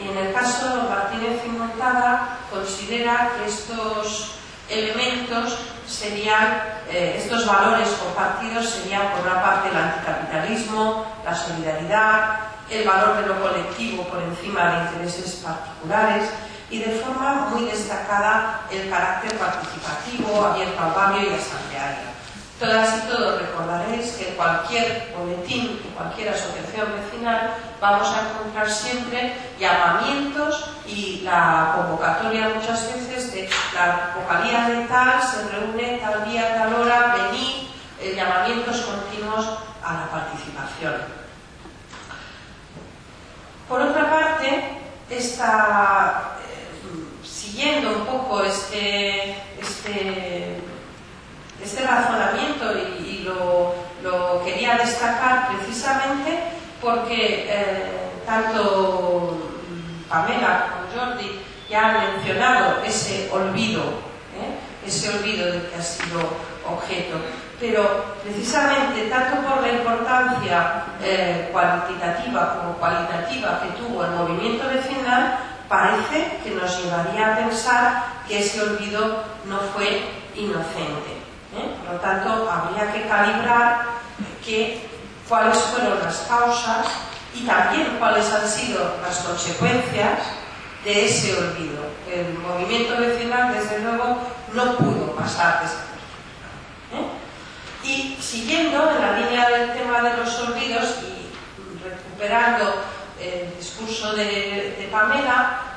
Y en el caso de Martínez y Montada considera que estos elementos serían, eh, estos valores compartidos serían por una parte el anticapitalismo, la solidaridad, el valor de lo colectivo por encima de intereses particulares y de forma muy destacada el carácter participativo, abierto al barrio y asambleario. Todas y todos recordaréis que cualquier boletín, cualquier asociación vecinal, vamos a encontrar siempre llamamientos y la convocatoria muchas veces de la vocalía de tal se reúne tal día, tal hora, venid, eh, llamamientos continuos a la participación. Por otra parte, está eh, siguiendo un poco este, este este razonamiento y, lo, quería destacar precisamente porque eh, tanto Pamela como Jordi ya han mencionado ese olvido, ¿eh? ese olvido del que ha sido objeto. Pero precisamente tanto por la importancia eh, cuantitativa como cualitativa que tuvo el movimiento vecinal, parece que nos llevaría a pensar que ese olvido no fue inocente. ¿Eh? Por lo tanto, habría que calibrar cuáles fueron las causas y también cuáles han sido las consecuencias de ese olvido. El movimiento vecinal, desde luego, no pudo pasar. ¿eh? Y siguiendo en la línea del tema de los olvidos y recuperando el discurso de Pamela,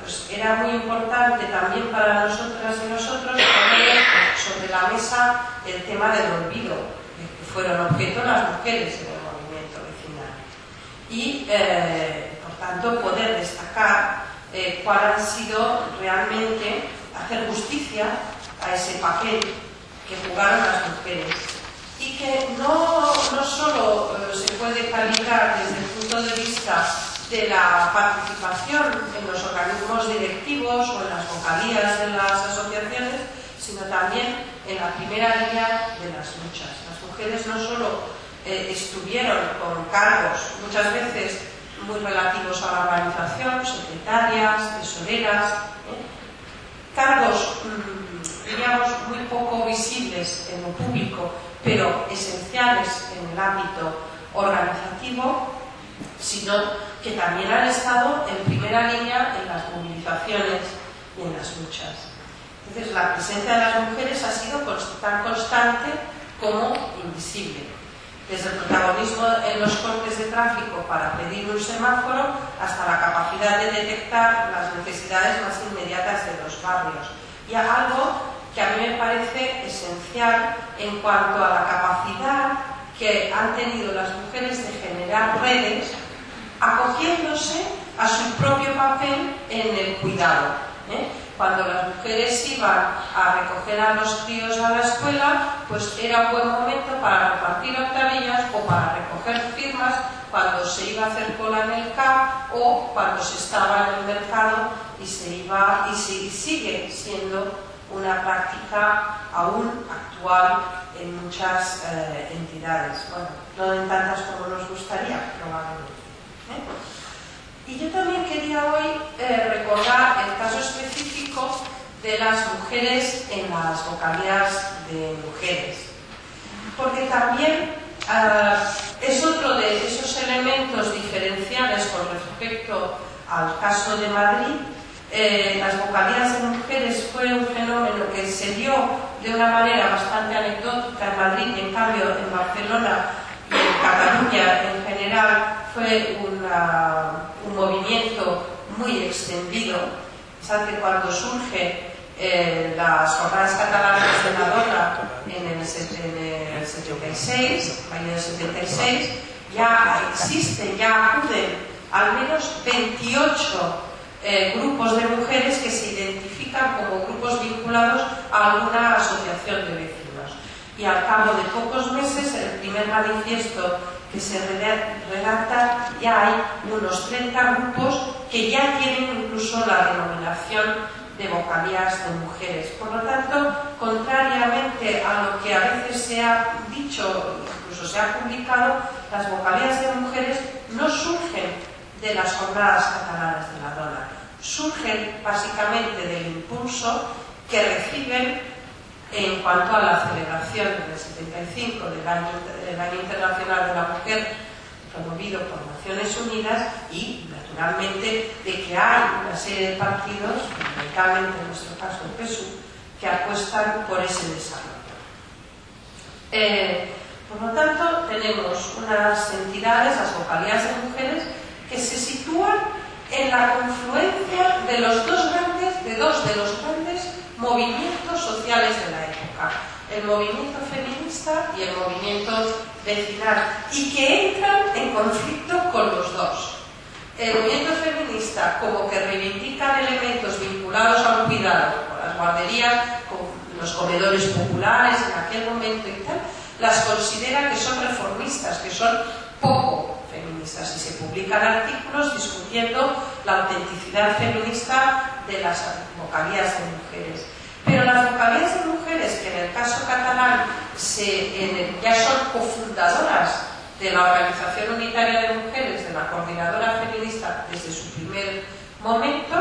pues era muy importante también para nosotras y nosotros poner sobre la mesa el tema del olvido, que fueron objeto las mujeres en el movimiento vecinal. Y, eh, por tanto, poder destacar eh, cuál ha sido realmente hacer justicia a ese papel que jugaron las mujeres y que no, no solo eh, se puede calibrar desde el punto de vista de la participación en los organismos directivos o en las vocalías de las asociaciones, sino también en la primera línea de las luchas. Las mujeres no solo eh, estuvieron con cargos, muchas veces muy relativos a la organización, secretarias, tesoreras, ¿eh? cargos, mm, diríamos, muy poco visibles en lo público, pero esenciales en el ámbito organizativo, sino que también han estado en primera línea en las movilizaciones y en las luchas. La presencia de las mujeres ha sido tan constante como invisible. Desde el protagonismo en los cortes de tráfico para pedir un semáforo hasta la capacidad de detectar las necesidades más inmediatas de los barrios. Y algo que a mí me parece esencial en cuanto a la capacidad que han tenido las mujeres de generar redes acogiéndose a su propio papel en el cuidado. ¿eh? Cuando las mujeres iban a recoger a los críos a la escuela, pues era un buen momento para repartir octavillas o para recoger firmas cuando se iba a hacer cola en el CAP o cuando se estaba en el mercado y se iba y, sigue siendo una práctica aún actual en muchas eh, entidades. Bueno, no en tantas como nos gustaría, probablemente. Y yo también quería hoy eh, recordar el caso específico de las mujeres en las vocalías de mujeres, porque también ah, es otro de esos elementos diferenciales con respecto al caso de Madrid. Eh, las vocalías de mujeres fue un fenómeno que se dio de una manera bastante anecdótica en Madrid y en cambio en Barcelona Cataluña en general fue un movimiento muy extendido. Sabe cuando surge eh, las jornadas catalanas de la dona en el, 76, año 76, ya existen, ya acuden al menos 28 eh, grupos de mujeres que se identifican como grupos vinculados a alguna asociación de vecinos. Y al cabo de pocos meses, el primer manifiesto que se redacta, ya hay unos 30 grupos que ya tienen incluso la denominación de vocalías de mujeres. Por lo tanto, contrariamente a lo que a veces se ha dicho, incluso se ha publicado, las vocalías de mujeres no surgen de las jornadas catalanas de la dona, surgen básicamente del impulso que reciben en cuanto a la celebración del 75 del Año, del Año Internacional de la Mujer, promovido por Naciones Unidas, y naturalmente de que hay una serie de partidos, fundamentalmente en nuestro caso el PSU, que apuestan por ese desarrollo. Eh, por lo tanto, tenemos unas entidades, las vocalías de mujeres, que se sitúan en la confluencia de los dos grandes, de dos de los grandes movimientos sociales de la época, el movimiento feminista y el movimiento vecinal, y que entran en conflicto con los dos. El movimiento feminista, como que reivindican elementos vinculados al cuidado, con las guarderías, con los comedores populares en aquel momento y tal, las considera que son reformistas, que son poco y se publican artículos discutiendo la autenticidad feminista de las vocalías de mujeres. Pero las vocalías de mujeres, que en el caso catalán se, ya son cofundadoras de la Organización Unitaria de Mujeres, de la Coordinadora Feminista, desde su primer momento,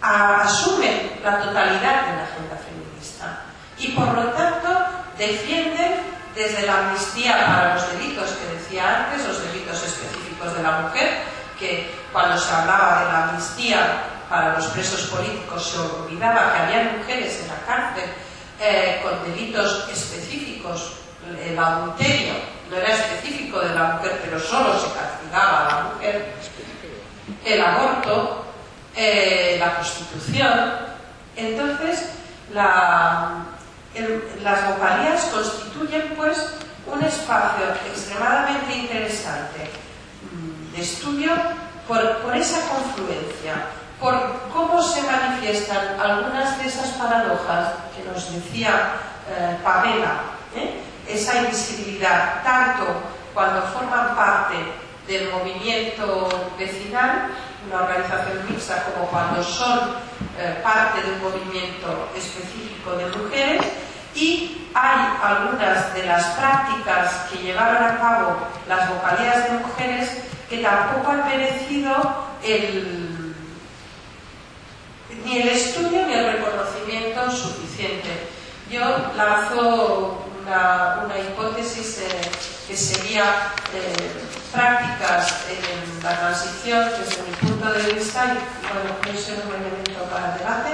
asumen la totalidad de la agenda feminista y por lo tanto defienden desde la amnistía para los delitos que decía antes, los delitos específicos de la mujer, que cuando se hablaba de la amnistía para los presos políticos se olvidaba que había mujeres en la cárcel eh, con delitos específicos, el adulterio no era específico de la mujer, pero solo se castigaba a la mujer, el aborto, eh, la prostitución. Entonces, la, las vocalías constituyen pues un espacio extremadamente interesante mm, de estudio por, esa confluencia, por cómo se manifiestan algunas de esas paradojas que nos decía eh, Pamela, ¿eh? esa invisibilidad, tanto cuando forman parte del movimiento vecinal, una organización mixta, como cuando son eh, parte de un movimiento específico de mujeres, y hay algunas de las prácticas que llevaron a cabo las vocalías de mujeres que tampoco han merecido ni el estudio ni el reconocimiento suficiente. Yo lanzo una, hipótesis eh, que sería eh, prácticas en la transición, desde mi punto de vista, y bueno, puede ser un elemento para el debate,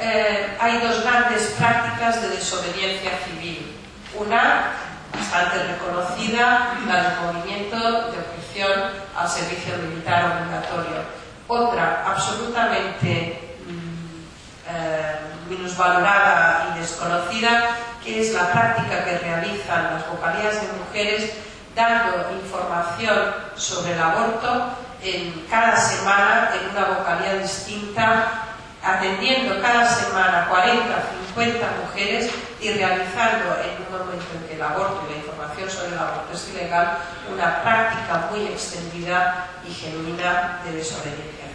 eh, hay dos grandes prácticas de desobediencia civil. Una, bastante reconocida, la del movimiento de objeción al servicio militar obligatorio. Otra, absolutamente mm, eh, minusvalorada y desconocida, es la práctica que realizan las vocalías de mujeres dando información sobre el aborto en cada semana en una vocalía distinta atendiendo cada semana 40 50 mujeres y realizando en un momento en que el aborto y la información sobre el aborto es ilegal, una práctica muy extendida y genuina de desobediencia.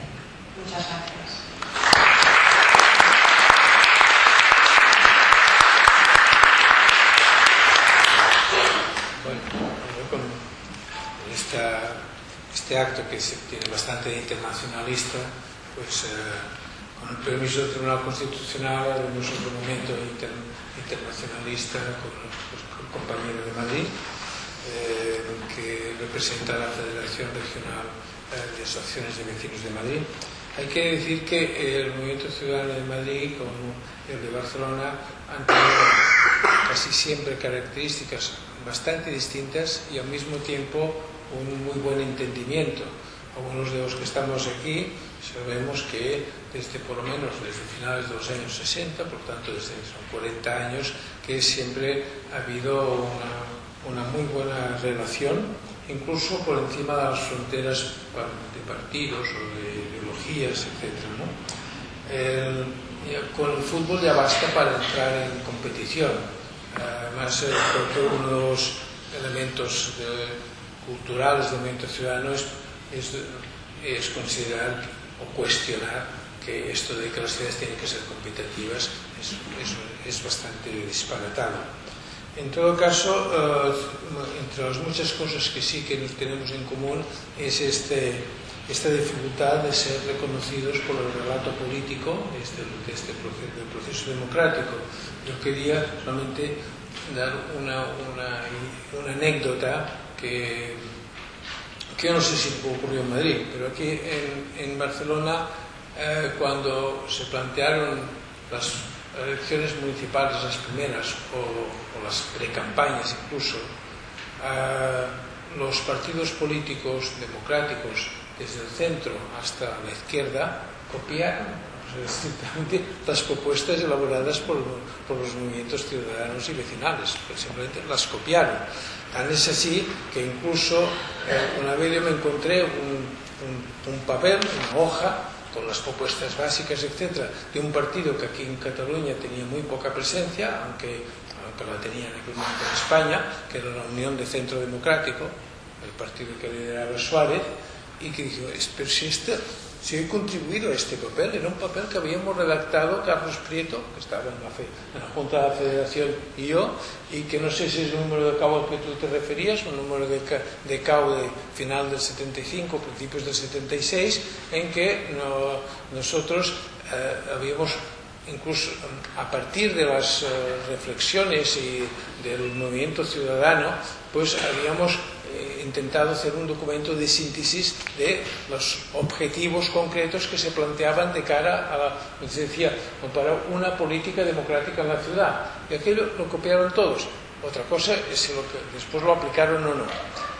Muchas gracias. Bueno, con este acto que se tiene bastante internacionalista, pues eh, con el permiso del Tribunal Constitucional haremos otro momento inter, internacionalista con el compañero de Madrid eh, que representa la Federación Regional eh, de Asociaciones de Vecinos de Madrid. Hay que decir que el Movimiento Ciudadano de Madrid como el de Barcelona han tenido casi siempre características bastante distintas y al mismo tiempo un muy buen entendimiento. Algunos de los que estamos aquí sabemos que desde por lo menos desde finales de los años 60, por tanto desde son 40 años, que siempre ha habido una, muy buena relación, incluso por encima de las fronteras de partidos o de ideologías, etc. con el fútbol ya basta para entrar en competición. Además, eh, creo que uno de los elementos culturales del movimiento ciudadano es, es considerar o cuestionar que esto de que las ciudades tienen que ser competitivas es, bastante disparatado. En todo caso, eh, entre las muchas cosas que sí que tenemos en común es este, esta dificultad de ser reconocidos por el relato político este, este proceso, del proceso democrático. Yo quería solamente dar una, una anécdota que, que, yo no sé si ocurrió en Madrid, pero aquí en, en Barcelona, eh, cuando se plantearon las elecciones municipales, las primeras, o, o las precampañas incluso, eh, los partidos políticos democráticos, desde el centro hasta la izquierda, copiaron las propuestas elaboradas por, por, los movimientos ciudadanos y vecinales, pues simplemente las copiaron. Tan es así que incluso eh, una vez yo me encontré un, papel, una hoja, con las propuestas básicas, etcétera, de un partido que aquí en Cataluña tenía muy poca presencia, aunque, aunque la tenía en aquel momento en España, que era la Unión de Centro Democrático, el partido que lideraba Suárez, y que dijo, pero si, este, si he contribuido a este papel, era un papel que habíamos redactado Carlos Prieto, que estaba en la, fe, en la Junta de la Federación, y yo, y que no sé si es el número de CAO al que tú te referías, el número de, de CAO de final del 75, principios del 76, en que no, nosotros eh, habíamos incluso a partir de las uh, reflexiones y del movimiento ciudadano, pues habíamos eh, intentado hacer un documento de síntesis de los objetivos concretos que se planteaban de cara a la, se decía, para una política democrática en la ciudad. Y aquello lo copiaron todos. Otra cosa es si lo después lo aplicaron o no.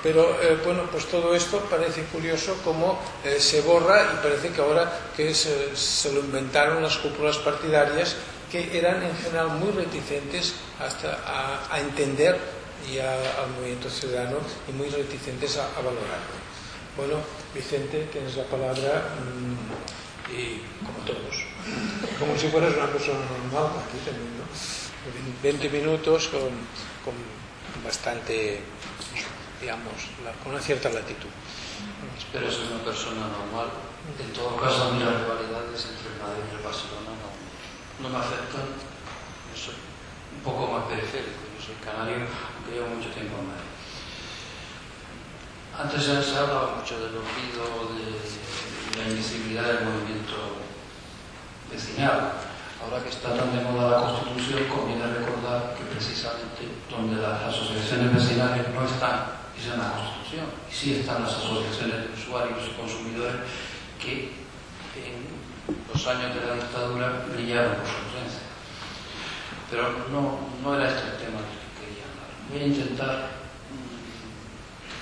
Pero eh, bueno, pues todo esto parece curioso cómo eh, se borra y parece que ahora que se, lo inventaron las cúpulas partidarias que eran en general muy reticentes hasta a entender y a, al movimiento ciudadano y muy reticentes a, a, valorarlo. Bueno, Vicente, tienes la palabra mmm, y como todos, como si fueras una persona normal, aquí también, ¿no? 20 minutos con, con bastante digamos, la, con una cierta latitud. Pero es una persona normal. En todo caso, a mí las rivalidades entre el Madrid y el Barcelona no, no me afectan. Yo soy un poco más periférico. Yo soy canario, aunque llevo mucho tiempo en Madrid. Antes se hablaba mucho del olvido, de, la invisibilidad del movimiento vecinal. Ahora que está tan de moda la Constitución, conviene recordar que precisamente donde las asociaciones vecinales no están es en la Constitución. Y sí están las asociaciones de usuarios y consumidores que en los años de la dictadura brillaron por su ausencia. Pero no era este el tema del que quería hablar. Voy a intentar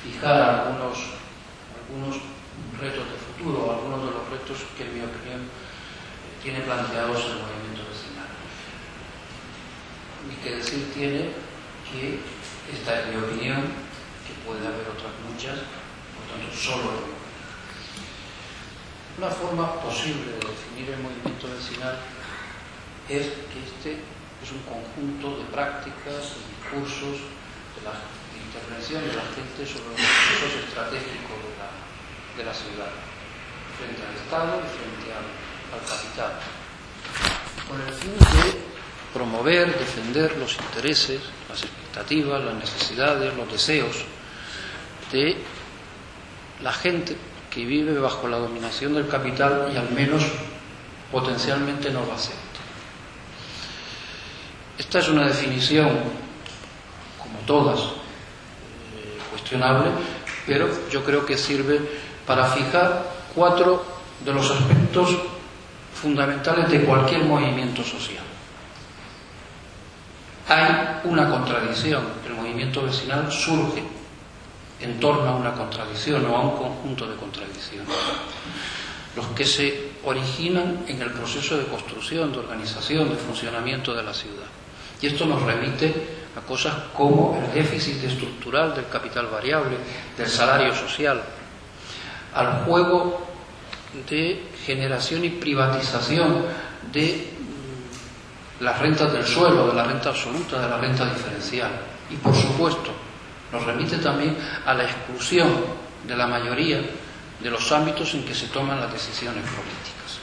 fijar algunos, algunos retos de futuro, algunos de los retos que en mi opinión tiene planteados el movimiento vecinal. Y que decir tiene que esta es mi opinión, que puede haber otras muchas, por tanto, solo hay una forma posible de definir el movimiento vecinal es que este es un conjunto de prácticas, discursos, de la intervención de la gente sobre los procesos estratégicos de la, de la ciudad, frente al Estado y frente al, al capital, con el fin de promover, defender los intereses, las expectativas, las necesidades, los deseos de la gente que vive bajo la dominación del capital y al menos potencialmente no lo acepta. Esta es una definición, como todas, eh, cuestionable, pero yo creo que sirve para fijar cuatro de los aspectos fundamentales de cualquier movimiento social. Hay una contradicción, el movimiento vecinal surge en torno a una contradicción o a un conjunto de contradicciones, los que se originan en el proceso de construcción, de organización, de funcionamiento de la ciudad. Y esto nos remite a cosas como el déficit estructural del capital variable, del salario social, al juego de generación y privatización de las rentas del suelo, de la renta absoluta, de la renta diferencial. Y por supuesto, nos remite también a la exclusión de la mayoría de los ámbitos en que se toman las decisiones políticas.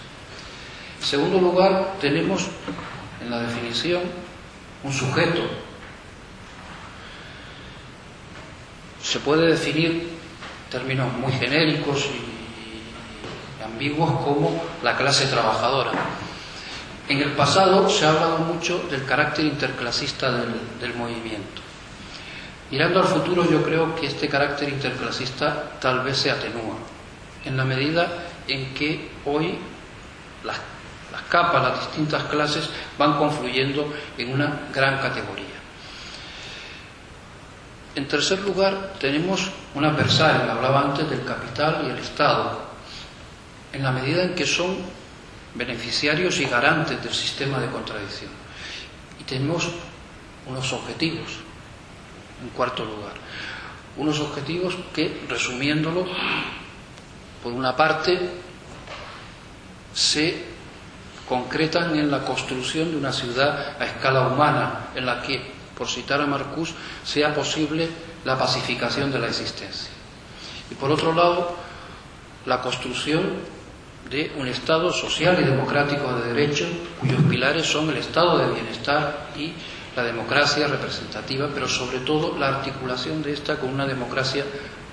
En segundo lugar, tenemos en la definición un sujeto. Se puede definir términos muy genéricos y ambiguos como la clase trabajadora. En el pasado se ha hablado mucho del carácter interclasista del, movimiento. Mirando al futuro yo creo que este carácter interclasista tal vez se atenúa, en la medida en que hoy las capas, las distintas clases van confluyendo en una gran categoría. En tercer lugar, tenemos un adversario, hablaba antes del capital y el Estado, en la medida en que son beneficiarios y garantes del sistema de contradicción. Y tenemos unos objetivos, en cuarto lugar, unos objetivos que, resumiéndolo, por una parte, se concretan en la construcción de una ciudad a escala humana, en la que, por citar a Marcus, sea posible la pacificación de la existencia. Y por otro lado, la construcción de un Estado social y democrático de derecho, cuyos pilares son el Estado de bienestar y la democracia representativa, pero sobre todo la articulación de esta con una democracia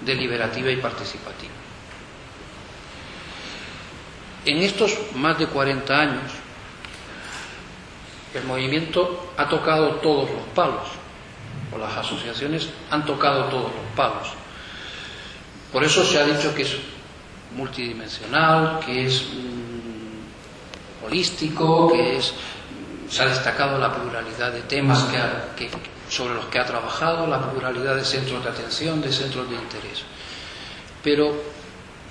deliberativa y participativa. En estos más de 40 años, el movimiento ha tocado todos los palos, o las asociaciones han tocado todos los palos. Por eso se ha dicho que es multidimensional, que es mm, holístico, que es se ha destacado la pluralidad de temas sobre los que ha trabajado, la pluralidad de centros de atención, de centros de interés. Pero,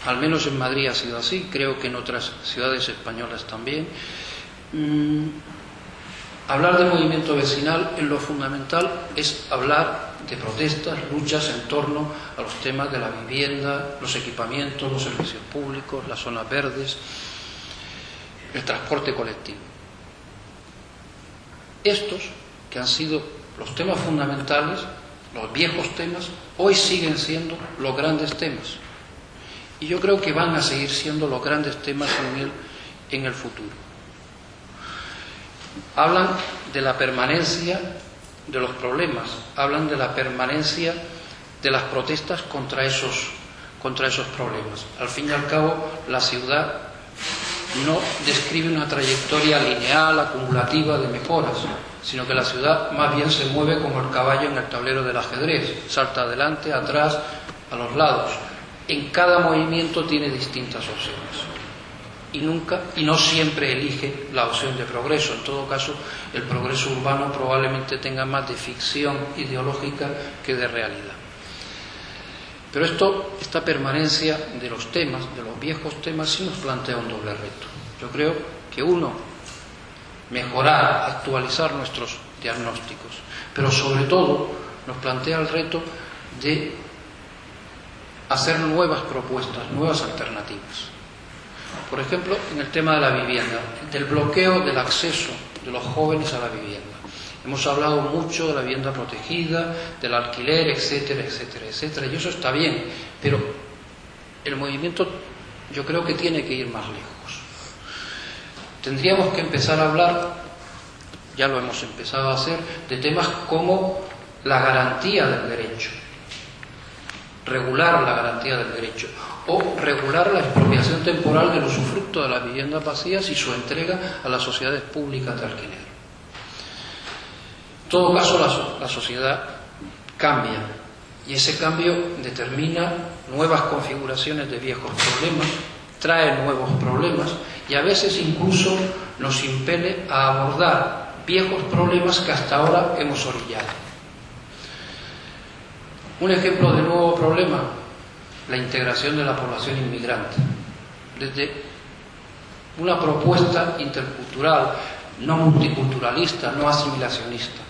al menos en Madrid ha sido así, creo que en otras ciudades españolas también. Mmm, hablar de movimiento vecinal en lo fundamental es hablar de protestas, luchas en torno a los temas de la vivienda, los equipamientos, los servicios públicos, las zonas verdes, el transporte colectivo. Estos, que han sido los temas fundamentales, los viejos temas, hoy siguen siendo los grandes temas. Y yo creo que van a seguir siendo los grandes temas en en el futuro. Hablan de la permanencia de los problemas, hablan de la permanencia de las protestas contra esos, contra esos problemas. Al fin y al cabo, la ciudad no describe una trayectoria lineal, acumulativa de mejoras, sino que la ciudad más bien se mueve como el caballo en el tablero del ajedrez, salta adelante, atrás, a los lados. En cada movimiento tiene distintas opciones y nunca y no siempre elige la opción de progreso. En todo caso, el progreso urbano probablemente tenga más de ficción ideológica que de realidad. Pero esto, esta permanencia de los temas, de los viejos temas, sí nos plantea un doble reto. Yo creo que uno, mejorar, actualizar nuestros diagnósticos, pero sobre todo nos plantea el reto de hacer nuevas propuestas, nuevas alternativas. Por ejemplo, en el tema de la vivienda, del bloqueo del acceso de los jóvenes a la vivienda. Hemos hablado mucho de la vivienda protegida, del alquiler, etcétera, etcétera, etcétera, y eso está bien, pero el movimiento yo creo que tiene que ir más lejos. Tendríamos que empezar a hablar, ya lo hemos empezado a hacer, de temas como la garantía del derecho, regular la garantía del derecho, o regular la expropiación temporal del usufructo de las viviendas vacías y su entrega a las sociedades públicas de alquiler. En todo caso, la, la sociedad cambia y ese cambio determina nuevas configuraciones de viejos problemas, trae nuevos problemas y a veces incluso nos impele a abordar viejos problemas que hasta ahora hemos orillado. Un ejemplo de nuevo problema la integración de la población inmigrante, desde una propuesta intercultural, no multiculturalista, no asimilacionista,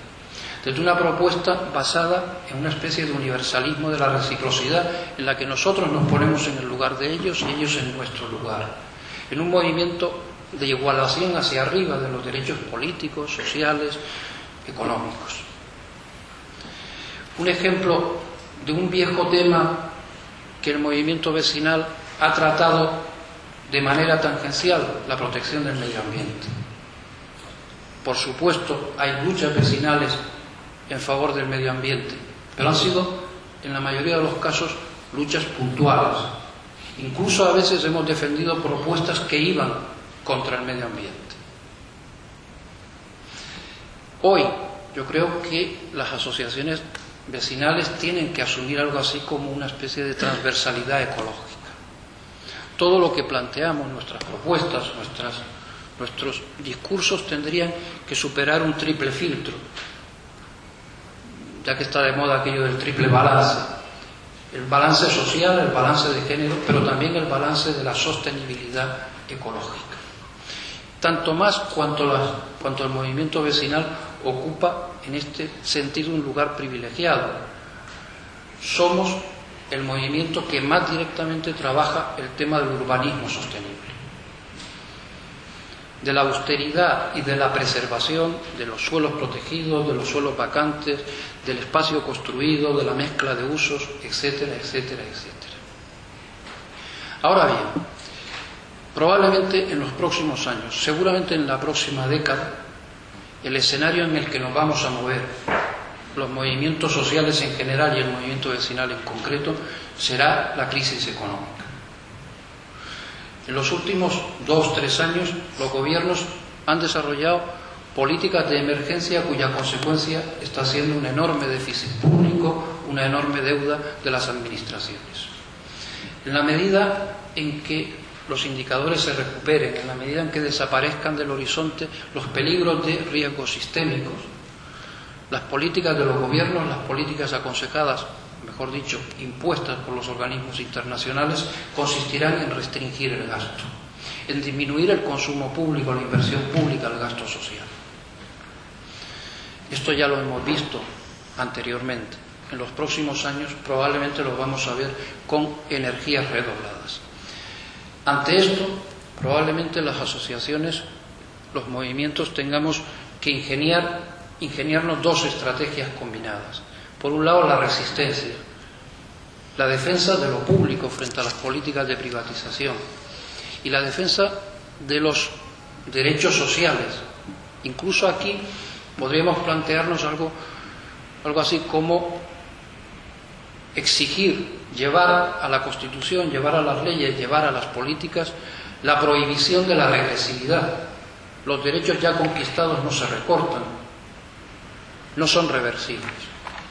desde una propuesta basada en una especie de universalismo de la reciprocidad en la que nosotros nos ponemos en el lugar de ellos y ellos en nuestro lugar, en un movimiento de igualación hacia arriba de los derechos políticos, sociales, económicos. Un ejemplo de un viejo tema que el movimiento vecinal ha tratado de manera tangencial la protección del medio ambiente. Por supuesto, hay luchas vecinales en favor del medio ambiente, pero han sido, en la mayoría de los casos, luchas puntuales Incluso a veces hemos defendido propuestas que iban contra el medio ambiente. Hoy yo creo que las asociaciones vecinales tienen que asumir algo así como una especie de transversalidad ecológica. Todo lo que planteamos, nuestras propuestas, nuestras, nuestros discursos tendrían que superar un triple filtro, ya que está de moda aquello del triple balance. El balance social, el balance de género, pero también el balance de la sostenibilidad ecológica. Tanto más cuanto, cuanto el movimiento vecinal ocupa en este sentido un lugar privilegiado. Somos el movimiento que más directamente trabaja el tema del urbanismo sostenible, de la austeridad y de la preservación de los suelos protegidos, de los suelos vacantes, del espacio construido, de la mezcla de usos, etcétera, etcétera, etcétera. Ahora bien, probablemente en los próximos años, seguramente en la próxima década, el escenario en el que nos vamos a mover, los movimientos sociales en general y el movimiento vecinal en concreto, será la crisis económica. En los últimos dos, tres años, los gobiernos han desarrollado políticas de emergencia cuya consecuencia está siendo un enorme déficit público, una enorme deuda de las administraciones. En la medida en que los indicadores se recuperen, en la medida en que desaparezcan del horizonte los peligros de riesgos sistémicos. Las políticas de los gobiernos, las políticas aconsejadas, mejor dicho, impuestas por los organismos internacionales, consistirán en restringir el gasto, en disminuir el consumo público, la inversión pública, el gasto social. Esto ya lo hemos visto anteriormente. En los próximos años probablemente lo vamos a ver con energías redobladas. Ante esto, probablemente las asociaciones, los movimientos tengamos que ingeniar, ingeniarnos dos estrategias combinadas. Por un lado, la resistencia, la defensa de lo público frente a las políticas de privatización y la defensa de los derechos sociales. Incluso aquí podríamos plantearnos algo, algo así como exigir llevar a la Constitución, llevar a las leyes, llevar a las políticas la prohibición de la regresividad. Los derechos ya conquistados no se recortan, no son reversibles.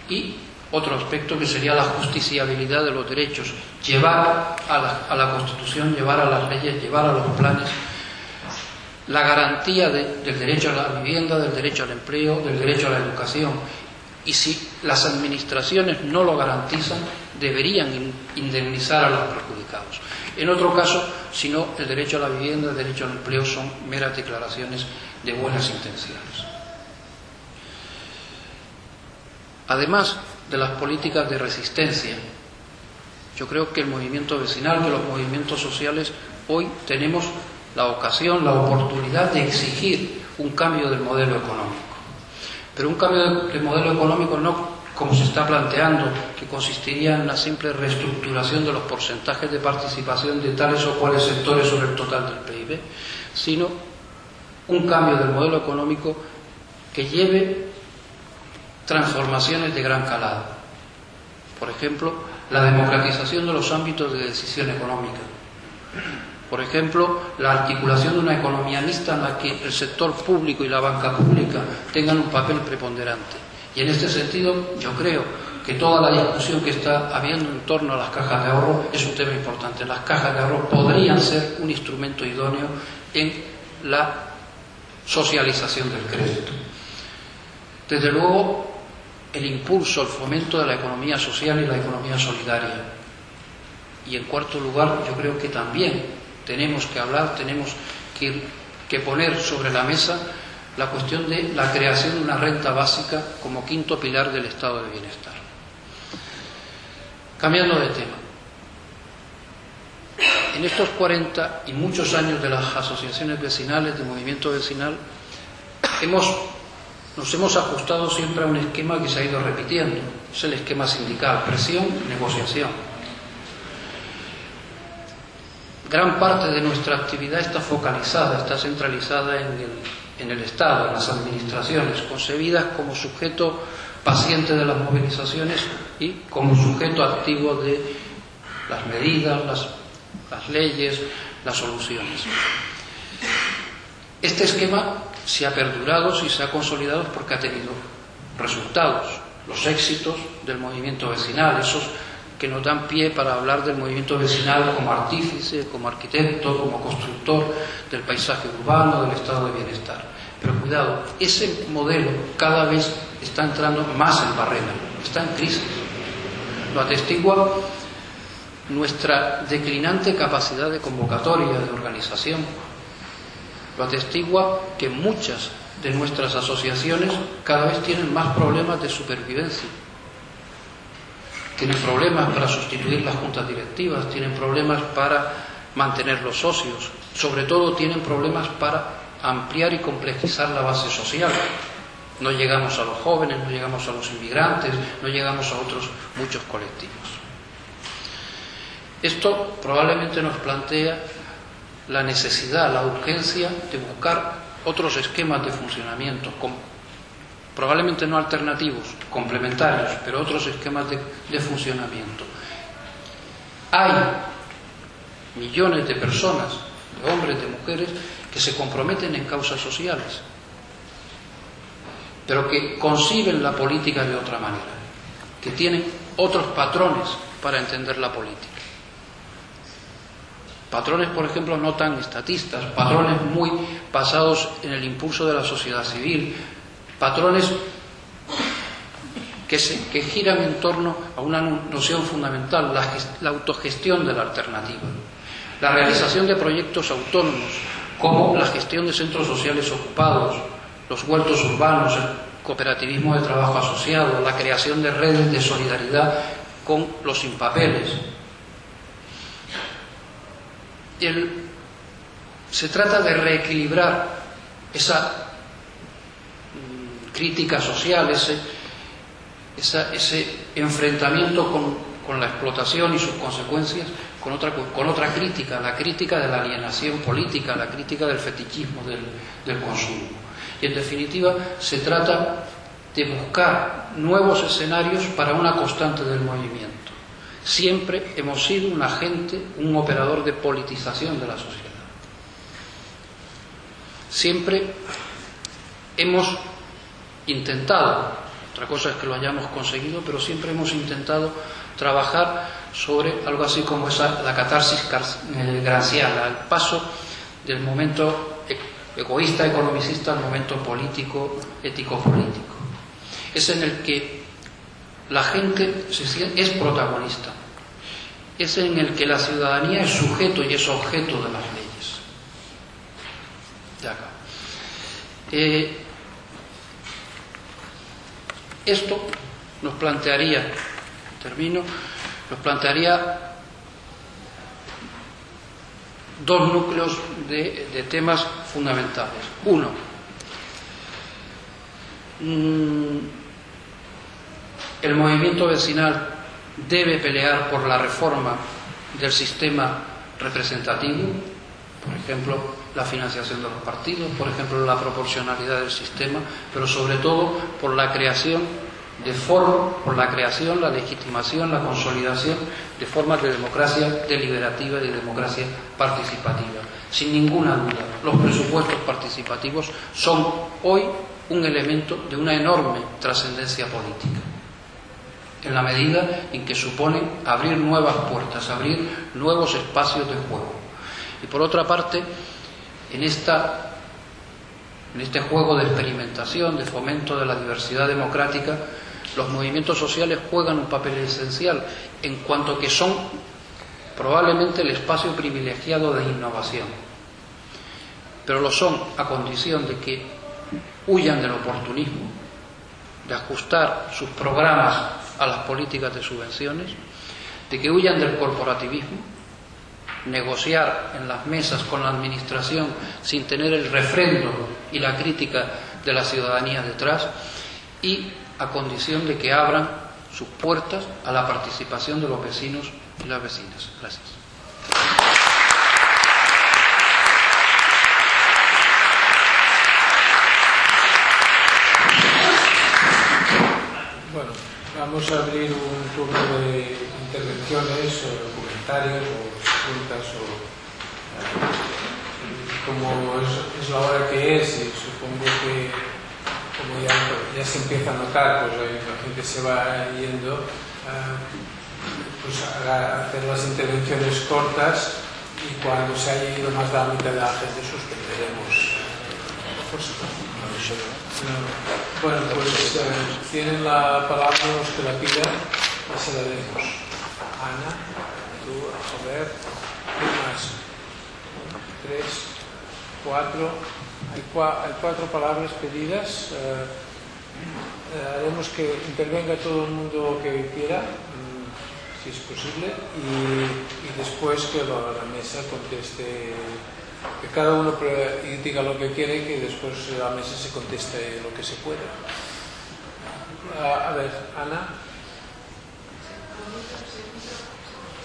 Y otro aspecto que sería la justiciabilidad de los derechos, llevar a la, a la Constitución, llevar a las leyes, llevar a los planes la garantía del derecho a la vivienda, del derecho al empleo, del derecho a la educación. Y si las administraciones no lo garantizan, deberían indemnizar a los perjudicados. En otro caso, si no, el derecho a la vivienda, el derecho al empleo son meras declaraciones de buenas intenciones. Además de las políticas de resistencia, yo creo que el movimiento vecinal, que los movimientos sociales, hoy tenemos la ocasión, la oportunidad de exigir un cambio del modelo económico. Pero un cambio del modelo económico no como se está planteando, que consistiría en la simple reestructuración de los porcentajes de participación de tales o cuales sectores sobre el total del PIB, sino un cambio del modelo económico que lleve transformaciones de gran calado. Por ejemplo, la democratización de los ámbitos de decisión económica. Por ejemplo, la articulación de una economía mixta en la que el sector público y la banca pública tengan un papel preponderante y en este sentido, yo creo que toda la discusión que está habiendo en torno a las cajas de ahorro es un tema importante. Las cajas de ahorro podrían ser un instrumento idóneo en la socialización del crédito. Desde luego, el impulso, el fomento de la economía social y la economía solidaria. Y en cuarto lugar, yo creo que también tenemos que hablar, tenemos que, que poner sobre la mesa la cuestión de la creación de una renta básica como quinto pilar del estado de bienestar. Cambiando de tema. En estos 40 y muchos años de las asociaciones vecinales, de movimiento vecinal, hemos, nos hemos ajustado siempre a un esquema que se ha ido repitiendo. Es el esquema sindical, presión, negociación. Gran parte de nuestra actividad está focalizada, está centralizada en el en el Estado, en las administraciones, concebidas como sujeto paciente de las movilizaciones y como sujeto activo de las medidas, las leyes, las soluciones. Este esquema se ha perdurado, si se ha consolidado porque ha tenido resultados, los éxitos del movimiento vecinal, esos que nos dan pie para hablar del movimiento vecinal como artífice, como arquitecto, como constructor del paisaje urbano, del estado de bienestar. Pero cuidado, ese modelo cada vez está entrando más en barrera, está en crisis. Lo atestigua nuestra declinante capacidad de convocatoria, de organización. Lo atestigua que muchas de nuestras asociaciones cada vez tienen más problemas de supervivencia. Tienen problemas para sustituir las juntas directivas, tienen problemas para mantener los socios, sobre todo tienen problemas para ampliar y complejizar la base social. No llegamos a los jóvenes, no llegamos a los inmigrantes, no llegamos a otros muchos colectivos. Esto probablemente nos plantea la necesidad, la urgencia de buscar otros esquemas de funcionamiento, probablemente no alternativos, complementarios, pero otros esquemas de, funcionamiento. Hay millones de personas, de hombres, de mujeres, que se comprometen en causas sociales, pero que conciben la política de otra manera, que tienen otros patrones para entender la política. Patrones, por ejemplo, no tan estatistas, patrones muy basados en el impulso de la sociedad civil, patrones que, giran en torno a una noción fundamental, la autogestión de la alternativa, la realización de proyectos autónomos, como la gestión de centros sociales ocupados, los huertos urbanos, el cooperativismo de trabajo asociado, la creación de redes de solidaridad con los sin papeles, el, se trata de reequilibrar esa mm, crítica social, ese, ese enfrentamiento con, con, la explotación y sus consecuencias con otra, con otra crítica, la crítica de la alienación política, la crítica del fetichismo del, del consumo. Y en definitiva se trata de buscar nuevos escenarios para una constante del movimiento. Siempre hemos sido un agente, un operador de politización de la sociedad. Siempre hemos intentado, otra cosa es que lo hayamos conseguido, pero siempre hemos intentado trabajar sobre algo así como esa, la catarsis eh, graciana, el paso del momento e-, egoísta, economicista al momento político, ético-político. Es en el que la gente es protagonista. Es en el que la ciudadanía es sujeto y es objeto de las leyes. De acá. Eh, esto nos plantearía, termino, nos plantearía dos núcleos de, temas fundamentales. Uno, mmm, el movimiento vecinal debe pelear por la reforma del sistema representativo, por ejemplo, la financiación de los partidos, por ejemplo, la proporcionalidad del sistema, pero sobre todo por la creación de formas, por la creación, la legitimación, la consolidación de formas de democracia deliberativa y de democracia participativa. Sin ninguna duda, los presupuestos participativos son hoy un elemento de una enorme trascendencia política en la medida en que suponen abrir nuevas puertas, abrir nuevos espacios de juego. Y por otra parte, en, esta, en este juego de experimentación, de fomento de la diversidad democrática, los movimientos sociales juegan un papel esencial en cuanto que son probablemente el espacio privilegiado de innovación. Pero lo son a condición de que huyan del oportunismo, de ajustar sus programas a las políticas de subvenciones, de que huyan del corporativismo, negociar en las mesas con la Administración sin tener el refrendo y la crítica de la ciudadanía detrás y a condición de que abran sus puertas a la participación de los vecinos y las vecinas. Gracias. Bueno, vamos a abrir un turno de intervenciones. comentarios o preguntas o eh, como es, es, la hora que es y supongo que como ya, se empieza a notar pues la gente se va yendo eh, pues a hacer las intervenciones cortas y cuando se haya ido más de la mitad de la gente suspenderemos bueno pues eh, tienen la palabra los que la pidan y se la demos Ana, tú, a ver ¿qué más? tres cuatro hay, cua, hay cuatro palabras pedidas eh, eh, haremos que intervenga todo el mundo que quiera si es posible, y, y después que la, la, mesa conteste, que cada uno diga lo que quiere y que después la mesa se conteste lo que se pueda. A, a ver, Ana.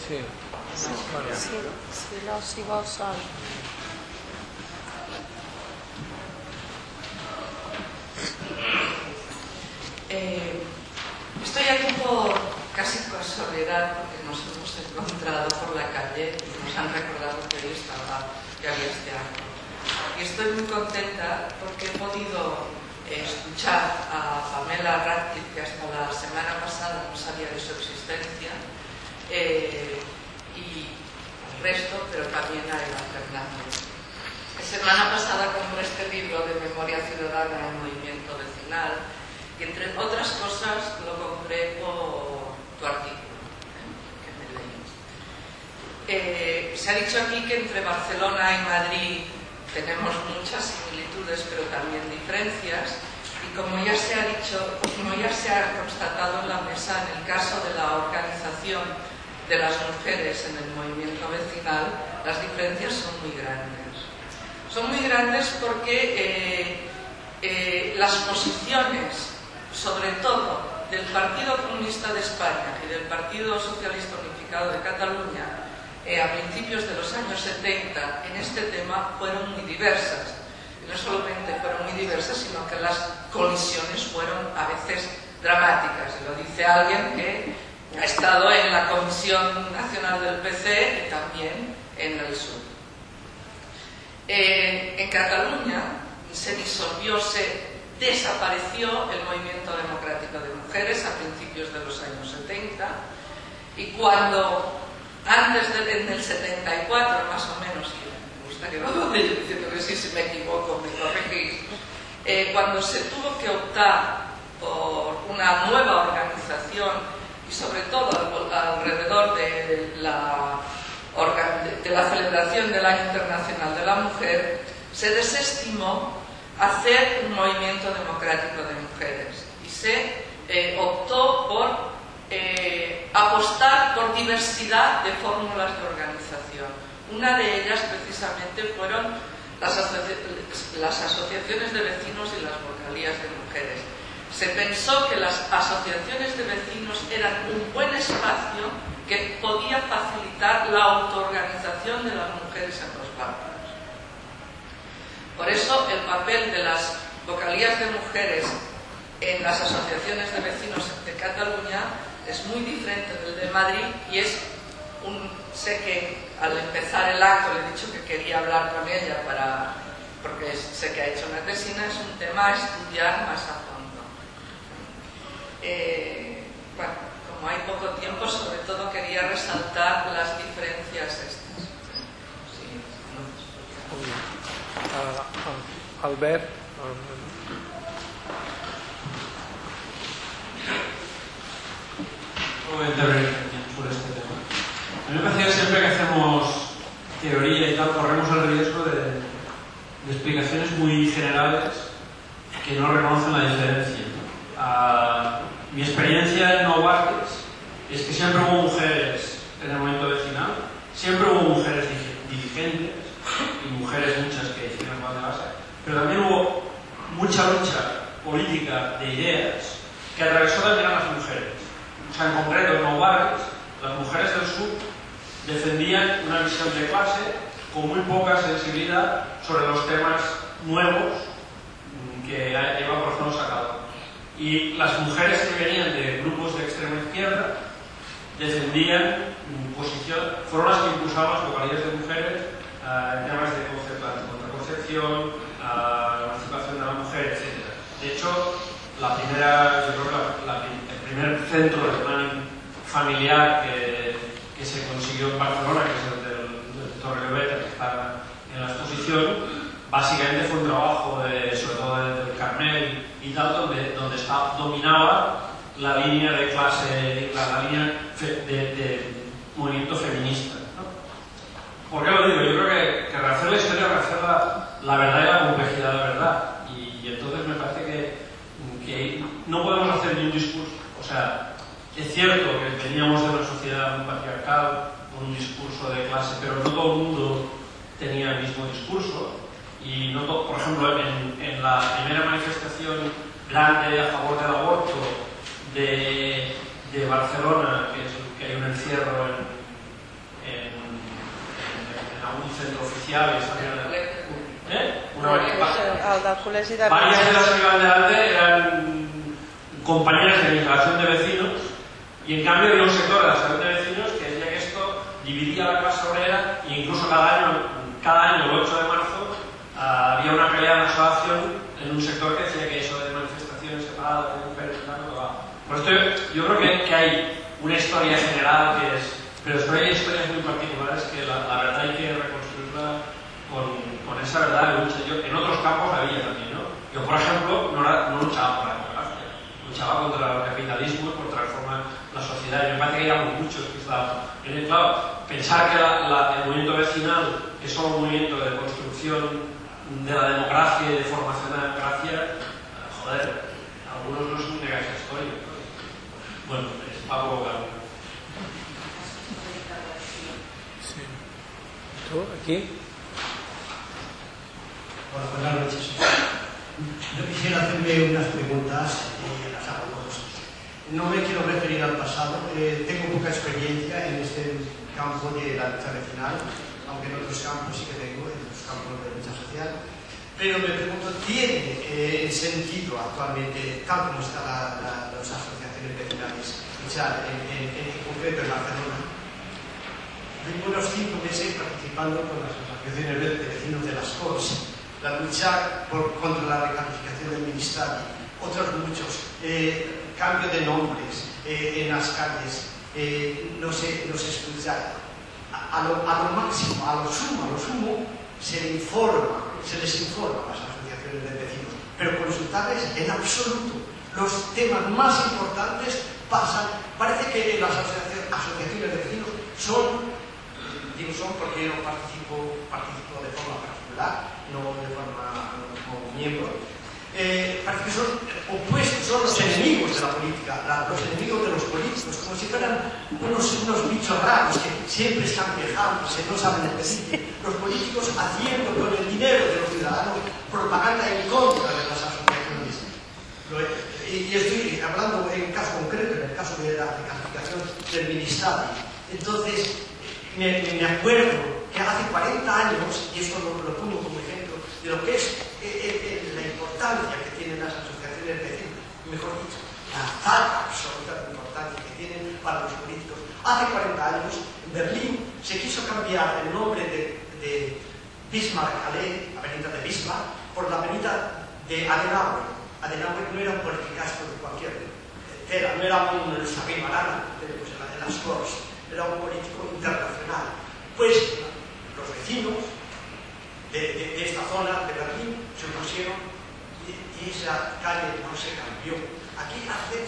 Sí. Sí, lo sigo usando. Eh, estoy aquí por casi casualidad porque nos hemos encontrado por la calle y nos han recordado que hoy estaba, que había este año. Y estoy muy contenta porque he podido eh, escuchar a Pamela Radcliffe, que hasta la semana pasada no sabía de su existencia, eh, y al resto, pero también a Eva Fernández. Semana pasada compré este libro de Memoria Ciudadana en Movimiento Vecinal y entre otras cosas lo compré por tu artículo ¿eh? que me leí. Eh, se ha dicho aquí que entre Barcelona y Madrid tenemos muchas similitudes pero también diferencias y como ya se ha dicho, como ya se ha constatado en la mesa en el caso de la organización de las mujeres en el movimiento vecinal, las diferencias son muy grandes. Son muy grandes porque eh, las posiciones sobre todo del Partido Comunista de España y del Partido Socialista Unificado de Cataluña eh, a principios de los años 70 en este tema fueron muy diversas. Y no solamente fueron muy diversas, sino que las colisiones fueron a veces dramáticas. Y lo dice alguien que ha estado en la Comisión Nacional del PC y también en el sur. Eh, en Cataluña se disolvió, se desapareció el movimiento democrático de mujeres a principios de los años 70 y cuando antes el 74 más o menos me gusta que vaya diciendo que si sí, me equivoco me corregís eh, cuando se tuvo que optar por una nueva organización y sobre todo alrededor de la, de la celebración del Año Internacional de la Mujer se desestimó hacer un movimiento democrático de mujeres y se eh, optó por eh, apostar por diversidad de fórmulas de organización. Una de ellas precisamente fueron las, asoci las asociaciones de vecinos y las vocalías de mujeres. Se pensó que las asociaciones de vecinos eran un buen espacio que podía facilitar la autoorganización de las mujeres en los barrios. Por eso el papel de las vocalías de mujeres en las asociaciones de vecinos de Cataluña es muy diferente del de Madrid y es un, sé que al empezar el acto le he dicho que quería hablar con ella para, porque sé que ha hecho una tesina, es un tema a estudiar más a fondo. Eh, bueno, como hay poco tiempo, sobre todo quería resaltar las diferencias estas. Sí, uh, Albert. voy a intervenir sobre este tema. A mí me parece que siempre que hacemos teoría y tal, corremos el riesgo de, de explicaciones muy generales que no reconocen la diferencia. Uh, mi experiencia en Novartis es que siempre hubo mujeres en el movimiento vecinal, siempre hubo mujeres dirigentes y mujeres muchas que hicieron más de base, pero también hubo mucha lucha política de ideas que atravesó también a las mujeres. O sea, en concreto, en Novartis, las mujeres del sur defendían una visión de clase con muy poca sensibilidad sobre los temas nuevos que Eva, por ejemplo, sacado. Y las mujeres que venían de grupos de extrema izquierda defendían mm, posición, fueron las que impulsaron las vocalías de mujeres eh, en temas de conce- contraconcepción, la emancipación de la mujer, etc. De hecho, la primera, yo creo la- la el primer centro de planning familiar que, que se consiguió en Barcelona, que es el del, del Torre que está en la exposición, básicamente fue un trabajo de, sobre todo de- del Carmel donde, donde está, dominaba la línea de clase, la, la línea de, de movimiento feminista. ¿no? ¿Por qué lo digo? Yo creo que, que rehacer la historia rehacer la, la verdad y la complejidad de la verdad. Y, y entonces me parece que, que no podemos hacer ni un discurso. O sea, es cierto que veníamos de una sociedad patriarcal, con un discurso de clase, pero no todo el mundo tenía el mismo discurso. Y no to- por ejemplo, en, en la primera manifestación grande a favor del aborto de, de Barcelona, que, es, que hay un encierro en, en, en- en algún centro oficial, y salieron- ¿eh? Una de Varias de las delante eran compañeras de mi relación de vecinos y en cambio había un sector de la asociación de vecinos que decía que esto dividía la clase obrera e incluso cada año, cada año el 8 de marzo ah, había una pelea la asociación en un sector que decía que eso Por esto yo, creo que, que hay una historia general que es, pero después hay historias muy particulares que la, la verdad hay que reconstruirla con, con esa verdad de lucha. Yo, en otros campos había también, ¿no? Yo, por ejemplo, no, no luchaba por la democracia, luchaba contra el capitalismo, por transformar la sociedad. Y me parece que algo muchos que está... Pero, claro, pensar que la- la- el movimiento vecinal es solo un movimiento de construcción de la democracia y de formación de la democracia, joder, algunos no son negar esa historia. ¿no? Bueno, es Pablo Galo. Sí. ¿Tú aquí? Hola, buenas noches. Yo quisiera hacerme unas preguntas y las hago. No me quiero referir al pasado. eh, tengo poca experiencia en este campo de la lucha vecinal, aunque en otros campos sí que tengo, en otros campos de lucha social. Pero me pregunto, ¿tiene eh, sentido actualmente, tal como están la, la- las asociaciones vecinales, luchar en, en- en concreto en Barcelona? Llevo unos cinco meses participando con las asociaciones de vecinos de las COS, la lucha por, contra la recalificación del ministerio, otros muchos, eh, cambio de nombres eh, en las calles, eh, no, se, no se escucha. A, a lo, a lo máximo, a lo sumo, a lo sumo, se informa, se les informa a las asociaciones de vecinos, pero consultarles en absoluto. Los temas más importantes pasan, parece que las asociaciones, de vecinos son digo son porque yo participo, participo de forma particular, no de forma como miembro. Eh, parece que son opuestos, son los enemigos de la política, la- los enemigos de los políticos, como si fueran unos, unos bichos raros que siempre están quejándose, no saben decir. Los políticos haciendo con el dinero de los ciudadanos propaganda en contra de las asociaciones. Lo y, y estoy hablando en caso concreto, en el caso de la recalificación del ministerio. Entonces, me, me acuerdo que hace 40 años, y esto lo, lo pongo como ejemplo, de lo que es eh, eh, importancia que tienen las asociaciones de vecinos, mejor dicho, la falta absoluta de importancia que tienen para los políticos. Hace 40 años, en Berlín, se quiso cambiar el nombre de, de Bismarck-Allee, avenida de Bismarck, por la avenida de Adenauer. Adenauer no era un politicazo de cualquier era, no era un tenemos en, la- en las Corts, era un político internacional. Pues los vecinos de, de- de esta zona de Berlín se opusieron y, esa calle no se cambió. Aquí hace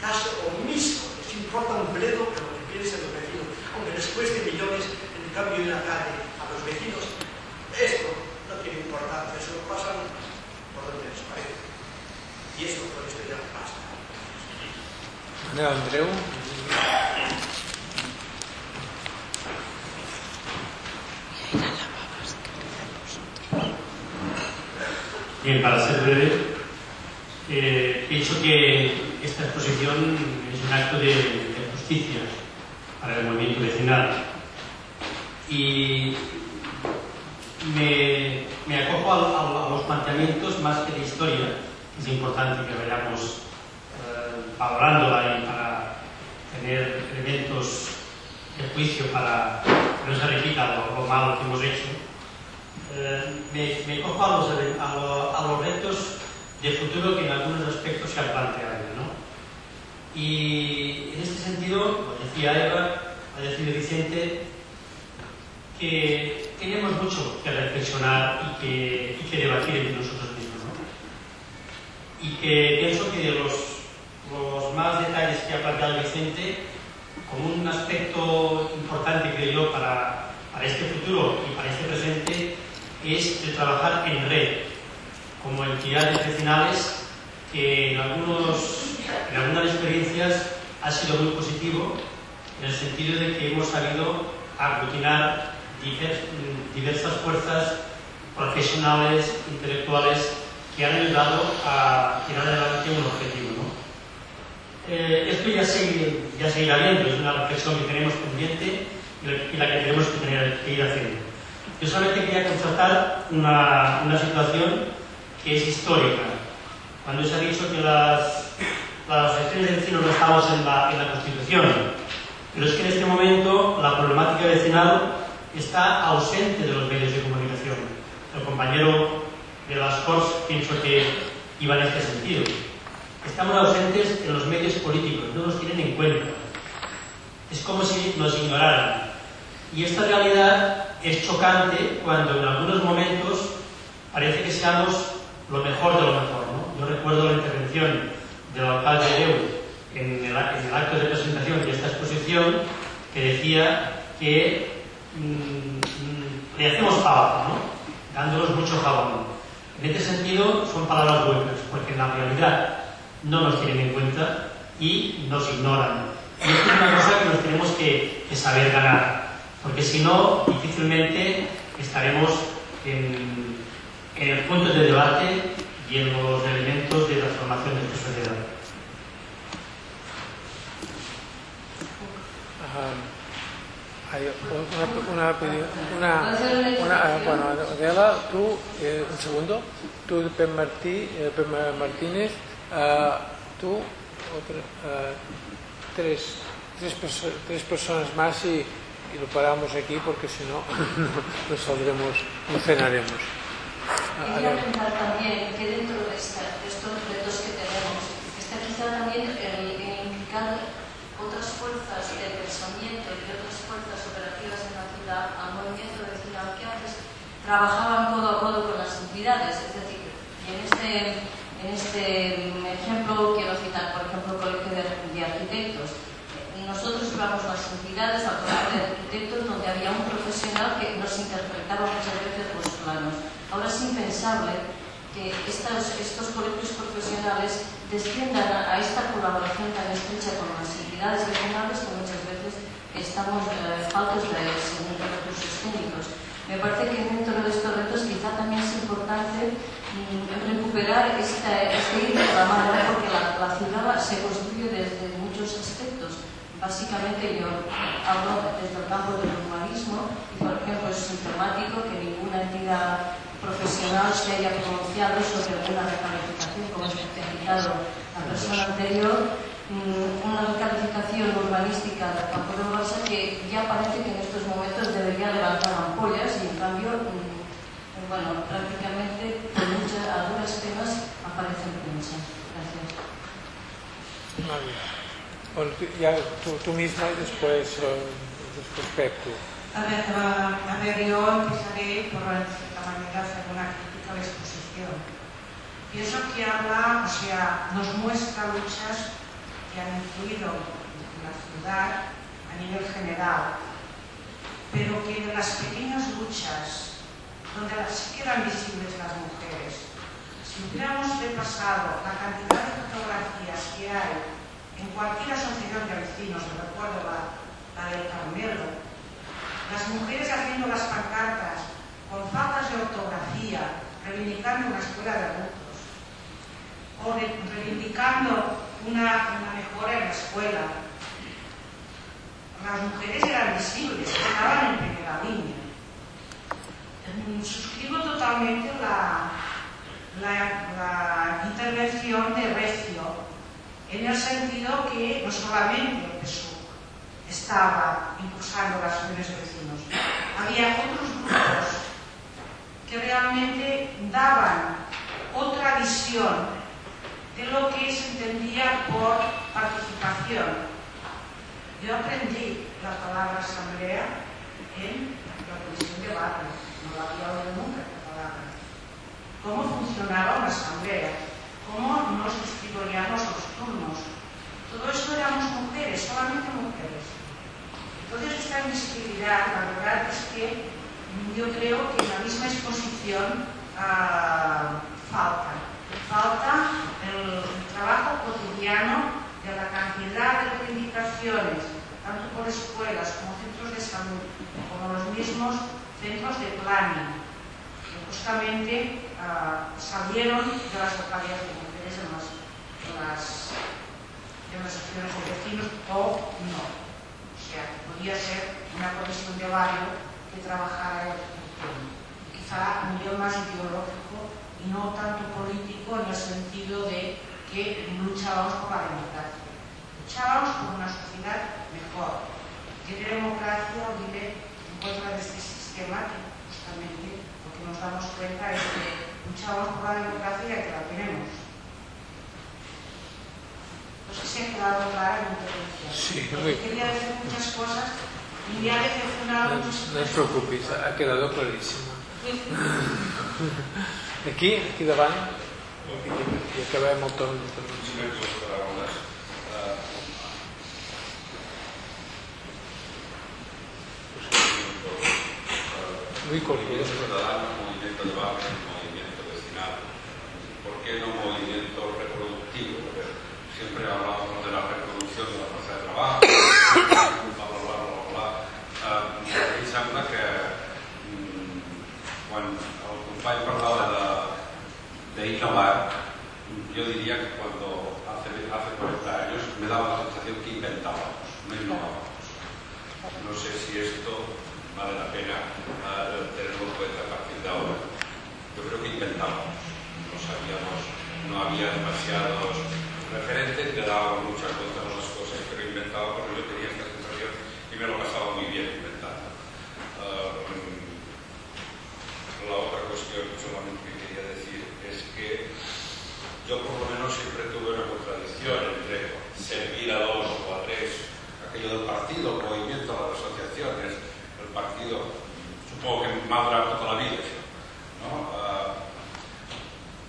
caso omiso, les importa un bledo que lo que piensen los vecinos, aunque les cueste millones el cambio de una calle a los vecinos. Esto no tiene importancia, se lo pasan por donde les parece. Y eso con esto ya basta. Andreu? Bien, para ser breve, eh, pienso que esta exposición es un acto de, de justicia para el movimiento vecinal. Y me, me acojo a, los planteamientos más que de historia, es importante que vayamos eh, valorándola y para tener elementos juicio para que no se repita lo malo que hemos hecho, eh, me, me cojo a los, a, lo- a los retos de futuro que en algunos aspectos se han planteado. ¿no? Y en este sentido, lo decía Eva, ha decidido Vicente, que tenemos mucho que reflexionar y que, y que debatir entre nosotros mismos. ¿no? Y que pienso que de los, los más detalles que ha planteado Vicente, como un aspecto importante, creo yo, para, para este futuro y para este presente, es el trabajar en red, como entidades vecinales, que en, algunos, en algunas experiencias ha sido muy positivo, en el sentido de que hemos sabido aglutinar diver- diversas fuerzas profesionales, intelectuales, que han ayudado a tirar adelante un objetivo. ¿no? Eh, esto ya, se, ya seguirá viendo, es una reflexión que tenemos pendiente y la que tenemos que, tener, que ir haciendo. Yo solamente quería constatar una, una situación que es histórica. Cuando se ha dicho que las, las asociaciones de vecinos no estamos en la, en la Constitución, pero es que en este momento la problemática vecinal está ausente de los medios de comunicación. El compañero de las Corts pienso que iba en este sentido. Estamos ausentes en los medios políticos, no nos tienen en cuenta. Es como si nos ignoraran. Y esta realidad es chocante cuando en algunos momentos parece que seamos lo mejor de lo mejor. ¿no? Yo recuerdo la intervención del alcalde de Eu en el, en el acto de presentación de esta exposición que decía que mm, mm, le hacemos falta, ¿no? dándonos mucho jabón. En este sentido son palabras buenas, porque en la realidad no nos tienen en cuenta y nos ignoran. Y esto es una cosa que nos tenemos que, que saber ganar, porque si no, difícilmente estaremos en, en el punto de debate y en los elementos de transformación de esta sociedad. Ah, hay una, una, una, una- ah, bueno, Adela, tú, eh, un segundo, tú, Pep Martí, eh, Pep Martínez, ah, tú, otra, ah, tres, tres, perso- tres personas más y, y lo paramos aquí porque si no, no, saldremos, no cenaremos. Ah, Quería Adela. pensar también que dentro de, esta- de estos retos que tenemos está quizá también el, el implicar otras fuerzas de pensamiento y otras fuerzas operativas en la ciudad al movimiento vecinal que antes trabajaban codo a codo con las entidades. Es decir, y en este, en este ejemplo quiero citar, por ejemplo, el Colegio de, de Arquitectos. Nosotros íbamos a las entidades, al Colegio de Arquitectos, donde había un profesional que nos interpretaba muchas veces los planos. Ahora es impensable que estos, estos colegios profesionales desciendan a, a esta colaboración tan estrecha con las entidades regionales que muchas veces estamos eh, faltos de, según recursos técnicos. Me parece que dentro de estos retos quizá también es importante mm, recuperar este ir de la mano, porque la, la ciudad se construye. Básicamente yo hablo desde el campo del urbanismo y, por ejemplo, es sintomático que ninguna entidad profesional se haya pronunciado sobre alguna recalificación, como ha citado la persona anterior, mm, una recalificación urbanística del campo de Barça que ya parece que en estos momentos debería levantar ampollas y en cambio, mm, bueno, prácticamente con muchas, a duras penas aparece en prensa. Gracias. Bueno, tú- ya tú, tú misma y después, eh, después Pep, tú. A ver, a, a ver, yo empezaré por, de cierta manera, hacer una crítica a la exposición. Pienso que habla, o sea, nos muestra luchas que han influido en la ciudad a nivel general, pero que en las pequeñas luchas, donde sí quedan visibles las mujeres, si hubiéramos repasado la cantidad de fotografías que hay en cualquier asociación de vecinos, recuerdo la, la del Carmelo, las mujeres haciendo las pancartas con faltas de ortografía, reivindicando una escuela de adultos, o re- reivindicando una, una mejora en la escuela. Las mujeres eran visibles, estaban en primera línea. Mm, Suscribo totalmente la- la intervención de Recio, en el sentido que no solamente o PSUC estaba impulsando las acciones de vecinos, había otros grupos que realmente daban otra visión de lo que se entendía por participación. Yo aprendí la palabra asamblea en la comisión de barrio, no la había oído nunca la palabra. ¿Cómo funcionaba una asamblea? como nos escritoriamos os turnos. Todo isto éramos mujeres, solamente mujeres. Entonces esta invisibilidad, la verdad es que yo creo que en la misma exposición uh, falta. Falta el, el trabajo cotidiano de la cantidad de reivindicaciones, tanto por escuelas como centros de salud, como los mismos centros de planning. Justamente uh, salieron de las localidades de mujeres en las, en las, acciones de vecinos o no. O sea, que podía ser una comisión de barrio que trabajara el tema. Quizá a nivel más ideológico y no tanto político en el sentido de que luchábamos por la democracia. Luchábamos por una sociedad mejor. Tiene democracia o vive en contra de este sistema que justamente lo que nos damos cuenta es que luchábamos por la democracia y que la tenemos. No sé si ha quedado clara mi intervención. Sí, Quería decir muchas cosas y no, muchas no te preocupes, ha quedado clarísimo. Aquí, aquí davant, i acabem el torn d'intervenció. Luis Cortés. movimiento de barrio, movimiento vecinal. ¿Por qué no movimiento reproductivo? Siempre hablamos de la reproducción de la fuerza de trabajo, bla, bla, bla, bla, bla. Uh, em sembla que um, quan el company parlava d'innovar, yo diría que cuando hace, hace 40 años me daba la sensación que inventábamos, no innovábamos. No sé si esto vale la pena uh, tenerlo en cuenta a partir de ahora. Yo creo que inventábamos, no había demasiados referentes, te daban muchas cuenta de las cosas, pero inventaba porque yo tenía esta sensación y me lo pasaba muy bien inventando. Uh, la otra cuestión solamente que quería decir es que yo por lo menos siempre tuve una contradicción entre servir a dos o a tres, aquello del partido, el movimiento, las asociaciones, el partido, supongo que madura toda la vida, ¿no? Uh,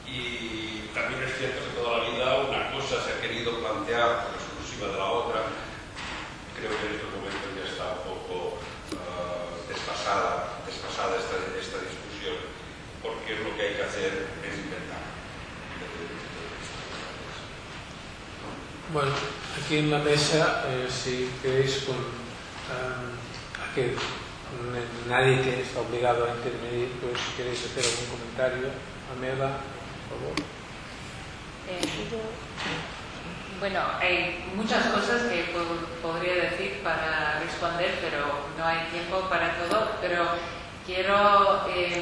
y también es cierto que toda la vida una cosa se ha exclusiva de la otra. Creo que en estos momentos ya está un poco uh, desfasada, desfasada esta, esta discusión, porque lo que hay que hacer es inventar. Bueno, aquí en la mesa, eh, si queréis, con, que nadie que está obligado a intervenir, pues si queréis hacer algún comentario, Amela, por favor. Eh, bueno, hay muchas cosas que podría decir para responder, pero no hay tiempo para todo. Pero quiero, eh,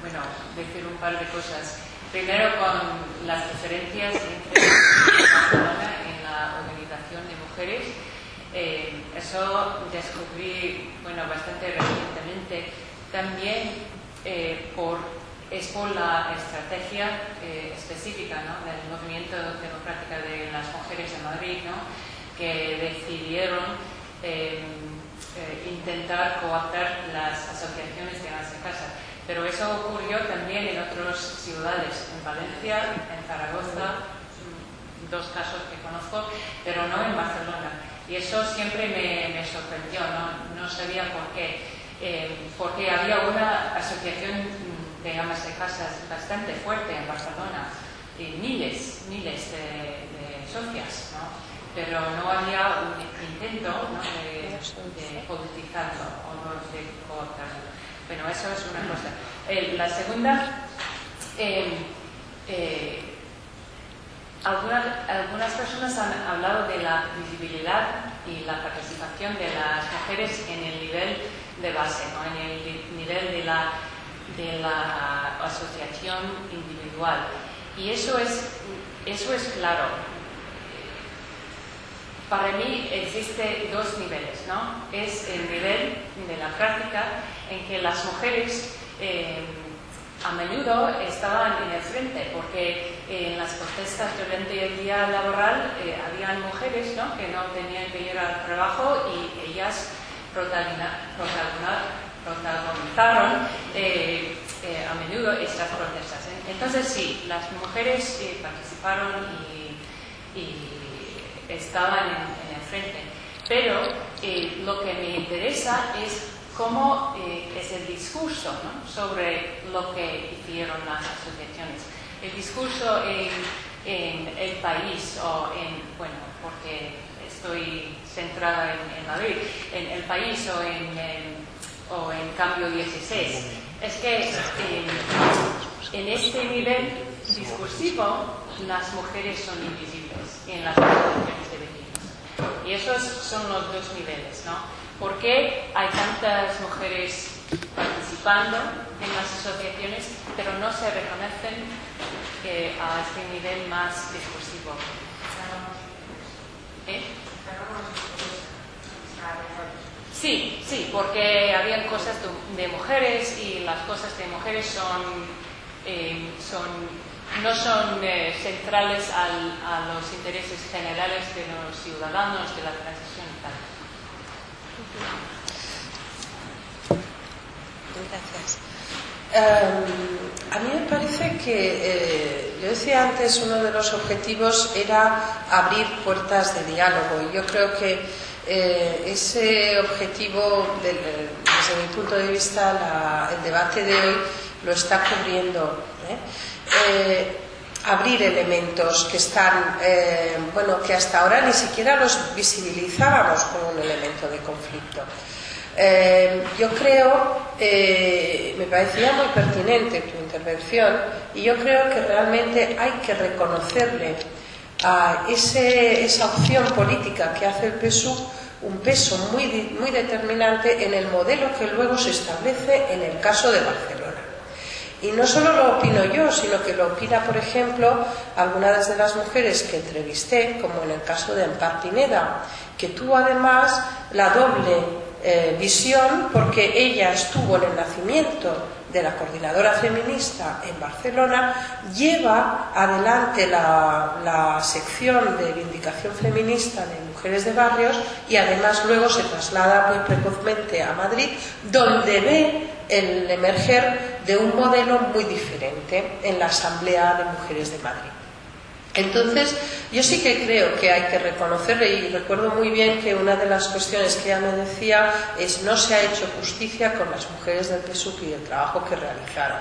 bueno, decir un par de cosas. Primero, con las diferencias entre Barcelona en la organización de mujeres. Eh, eso descubrí, bueno, bastante recientemente. También eh, por es por la estrategia eh, específica ¿no? del movimiento democrático de las mujeres en Madrid, ¿no? que decidieron eh, eh, intentar cooptar las asociaciones de las casas. Pero eso ocurrió también en otras ciudades, en Valencia, en Zaragoza, dos casos que conozco, pero no en Barcelona. Y eso siempre me, sorprendió, ¿no? no sabía por qué. porque había una asociación de amas casas bastante fuerte en Barcelona, y miles, miles de, socias, ¿no? pero no había un intento ¿no? de, politizarlo o de cooptarlo. Bueno, eso es una cosa. La segunda, eh, eh, algunas, algunas personas han hablado de la visibilidad y la participación de las mujeres en el nivel de base, ¿no? en el nivel de la de la asociación individual. Y eso es, eso es claro. para mí existe dos niveles, ¿no? Es el nivel de la práctica en que las mujeres eh, a menudo estaban en el frente, porque en las protestas durante el día laboral eh, habían mujeres ¿no? que no tenían que ir al trabajo y ellas protagonizaron eh, eh, a menudo estas protestas. Entonces sí, las mujeres participaron y, estaban en, el frente, pero lo que me interesa es cómo es el discurso sobre lo que hicieron las asociaciones. El discurso en, el país o en, bueno, porque estoy centrada en, Madrid, en el país o en, o en Cambio 16. Es que en, este nivel discursivo las mujeres son invisibles en las asociaciones de vecinos. Y esos son los dos niveles, ¿no? ¿Por qué hay tantas mujeres participando en las asociaciones, pero no se reconocen eh, a este nivel más discursivo? ¿Eh? Sí, sí, porque habían cosas de, mujeres y las cosas de mujeres son, eh, no son centrales a los intereses generales de los ciudadanos de la transición y tal. Gracias. Em, a mí me parece que, eh, yo decía antes, uno de los objetivos era abrir puertas de diálogo y yo creo que eh, ese objetivo, desde mi punto de vista, el debate de hoy lo está cubriendo. ¿eh? abrir elementos que están, eh, bueno, que hasta ahora ni siquiera los visibilizábamos como un elemento de conflicto. Eh, yo creo, eh, me parecía muy pertinente tu intervención y yo creo que realmente hay que reconocerle a esa opción política que hace el PSUV un peso muy, muy determinante en el modelo que luego se establece en el caso de Barcelona. Y no solo lo opino yo, sino que lo opina, por ejemplo, algunas de las mujeres que entrevisté, como en el caso de Ampar Pineda, que tuvo además la doble eh, visión porque ella estuvo en el nacimiento de la coordinadora feminista en Barcelona, lleva adelante la, sección de vindicación feminista de mujeres de barrios y además luego se traslada muy precozmente a Madrid, donde ve el emerger de un modelo muy diferente en la Asamblea de Mujeres de Madrid. Entonces, yo sí que creo que hay que reconocerle y recuerdo muy bien que una de las cuestiones que ella me decía es no se ha hecho justicia con las mujeres del PSUC y el trabajo que realizaron.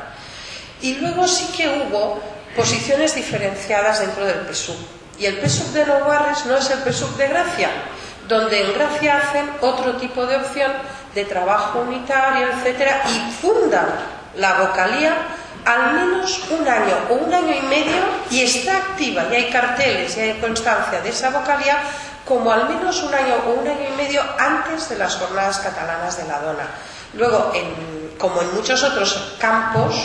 Y luego sí que hubo posiciones diferenciadas dentro del PSUC. Y el PSUC de Los Barres no es el PSUC de Gracia, donde en Gracia hacen otro tipo de opción de trabajo unitario, etcétera, y fundan la vocalía al menos un año o un año y medio y está activa y hay carteles y hay constancia de esa vocalía como al menos un año o un año y medio antes de las jornadas catalanas de la dona. Luego, como en muchos otros campos,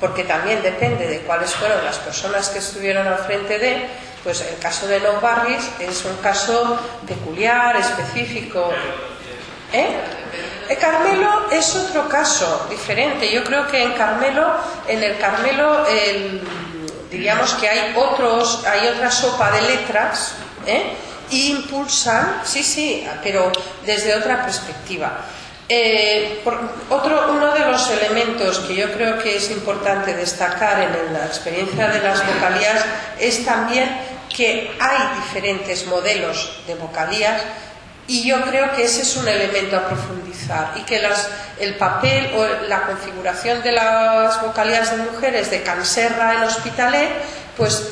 porque también depende de cuáles fueron las personas que estuvieron al frente de, pues el caso de los Barris es un caso peculiar, específico. ¿Eh? El Carmelo es otro caso diferente. Yo creo que en Carmelo, en el Carmelo, diríamos que hay otros, hay otra sopa de letras, ¿eh? y impulsan, sí, sí, pero desde otra perspectiva. Eh, otro, uno de los elementos que yo creo que es importante destacar en la experiencia de las vocalías es también que hay diferentes modelos de vocalías y yo creo que ese es un elemento a profundizar y que el papel o la configuración de las vocalías de mujeres de Canserra en Hospitalet, pues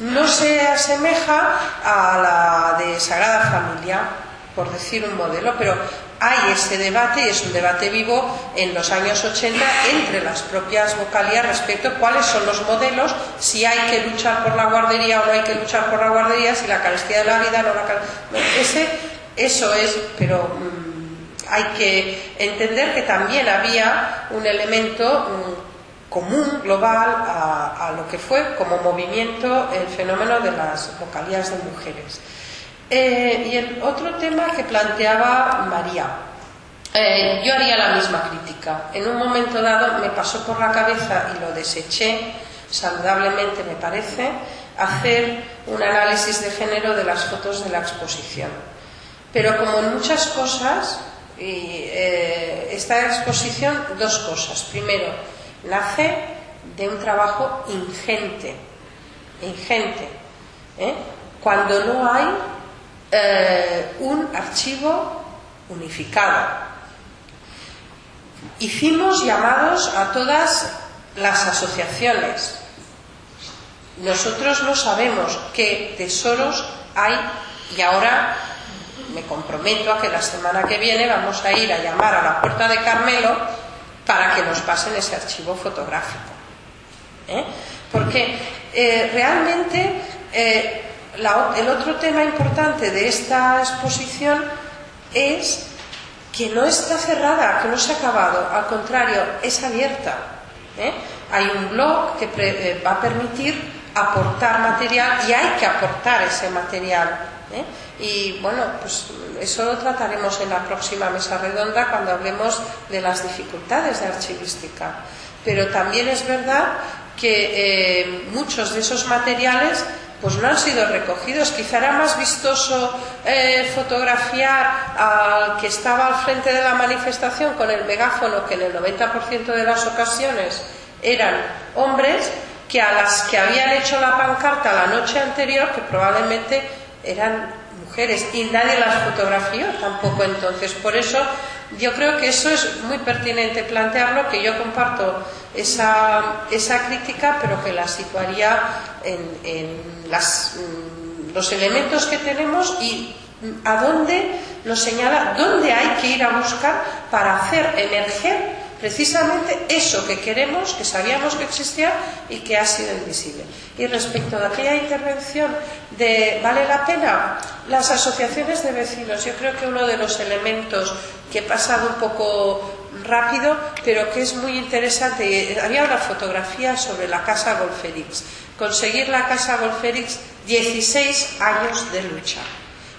no se asemeja a la de Sagrada Familia, por decir un modelo, pero hay ese debate y es un debate vivo en los años 80 entre las propias vocalías respecto a cuáles son los modelos, si hay que luchar por la guardería o no hay que luchar por la guardería, si la carestía de la vida no la ese eso es, pero mm, hay que entender que también había un elemento mm, común, global, a, lo que fue como movimiento el fenómeno de las vocalías de mujeres. Eh, y el otro tema que planteaba María. Eh, yo haría la misma crítica. En un momento dado me pasó por la cabeza y lo deseché, saludablemente me parece, hacer un análisis de género de las fotos de la exposición. Pero como en muchas cosas, eh, esta exposición, dos cosas. Primero, nace de un trabajo ingente, ingente, ¿eh? cuando no hay eh, un archivo unificado. Hicimos llamados a todas las asociaciones. Nosotros no sabemos qué tesoros hay y ahora me comprometo a que la semana que viene vamos a ir a llamar a la puerta de Carmelo para que nos pasen ese archivo fotográfico. ¿eh? Porque eh, realmente eh, la, el otro tema importante de esta exposición es que no está cerrada, que no se ha acabado, al contrario, es abierta. Hay un blog que pre, va a permitir aportar material y hay que aportar ese material. ¿Eh? Y bueno, pues eso lo trataremos en la próxima mesa redonda cuando hablemos de las dificultades de archivística. Pero también es verdad que eh, muchos de esos materiales pues no han sido recogidos. Quizá era más vistoso eh, fotografiar al que estaba al frente de la manifestación con el megáfono, que en el 90% de las ocasiones eran hombres, que a las que habían hecho la pancarta la noche anterior, que probablemente eran mujeres, y nadie las fotografió tampoco entonces. Por eso yo creo que eso es muy pertinente plantearlo, que yo comparto esa, esa crítica, pero que la situaría en, en las, mm, los elementos que tenemos y a dónde nos señala, dónde hay que ir a buscar para hacer emerger precisamente eso que queremos, que sabíamos que existía y que ha sido invisible. Y respecto de aquella intervención de ¿vale la pena? Las asociaciones de vecinos, yo creo que uno de los elementos que he pasado un poco rápido, pero que es muy interesante, había una fotografía sobre la Casa Golférix. Conseguir la Casa Golférix, 16 años de lucha.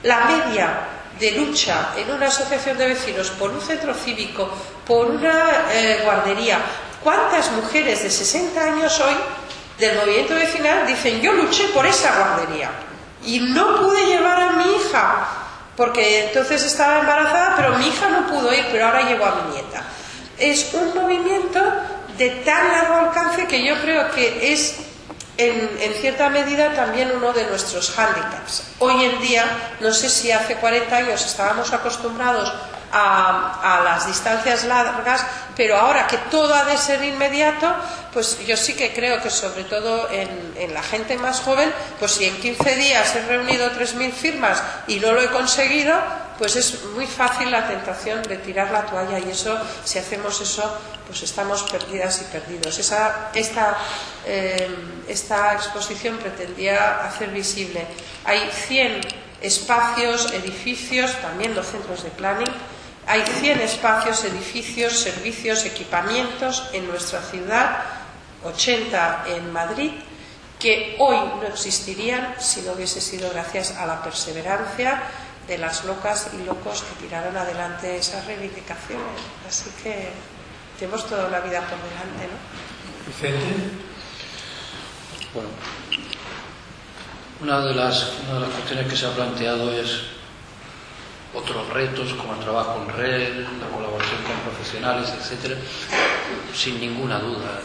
La media de lucha en una asociación de vecinos por un centro cívico, por una eh, guardería. ¿Cuántas mujeres de 60 años hoy del movimiento vecinal dicen yo luché por esa guardería y no pude llevar a mi hija porque entonces estaba embarazada, pero mi hija no pudo ir, pero ahora llevo a mi nieta? Es un movimiento de tan largo alcance que yo creo que es en, en, cierta medida también uno de nuestros hándicaps. Hoy en día, no sé si hace 40 años estábamos acostumbrados a, las distancias largas, pero ahora que todo ha de ser inmediato, pues yo sí que creo que sobre todo en, en la gente más joven, pues si en 15 días he reunido 3.000 firmas y no lo he conseguido, pues es muy fácil la tentación de tirar la toalla y eso, si hacemos eso, pues estamos perdidas y perdidos. Esa, esta, eh, esta exposición pretendía hacer visible. Hay 100 espacios, edificios, también los centros de planning, hay 100 espacios, edificios, servicios, equipamientos en nuestra ciudad, 80 en Madrid, que hoy no existirían si no hubiese sido gracias a la perseverancia de las locas y locos que tiraron adelante esas reivindicaciones. Así que tenemos toda la vida por delante, ¿no? Vicente. Bueno, una de las, una de las cuestiones que se ha planteado es otros retos como el trabajo en red, la colaboración con profesionales, etcétera, sin ninguna duda.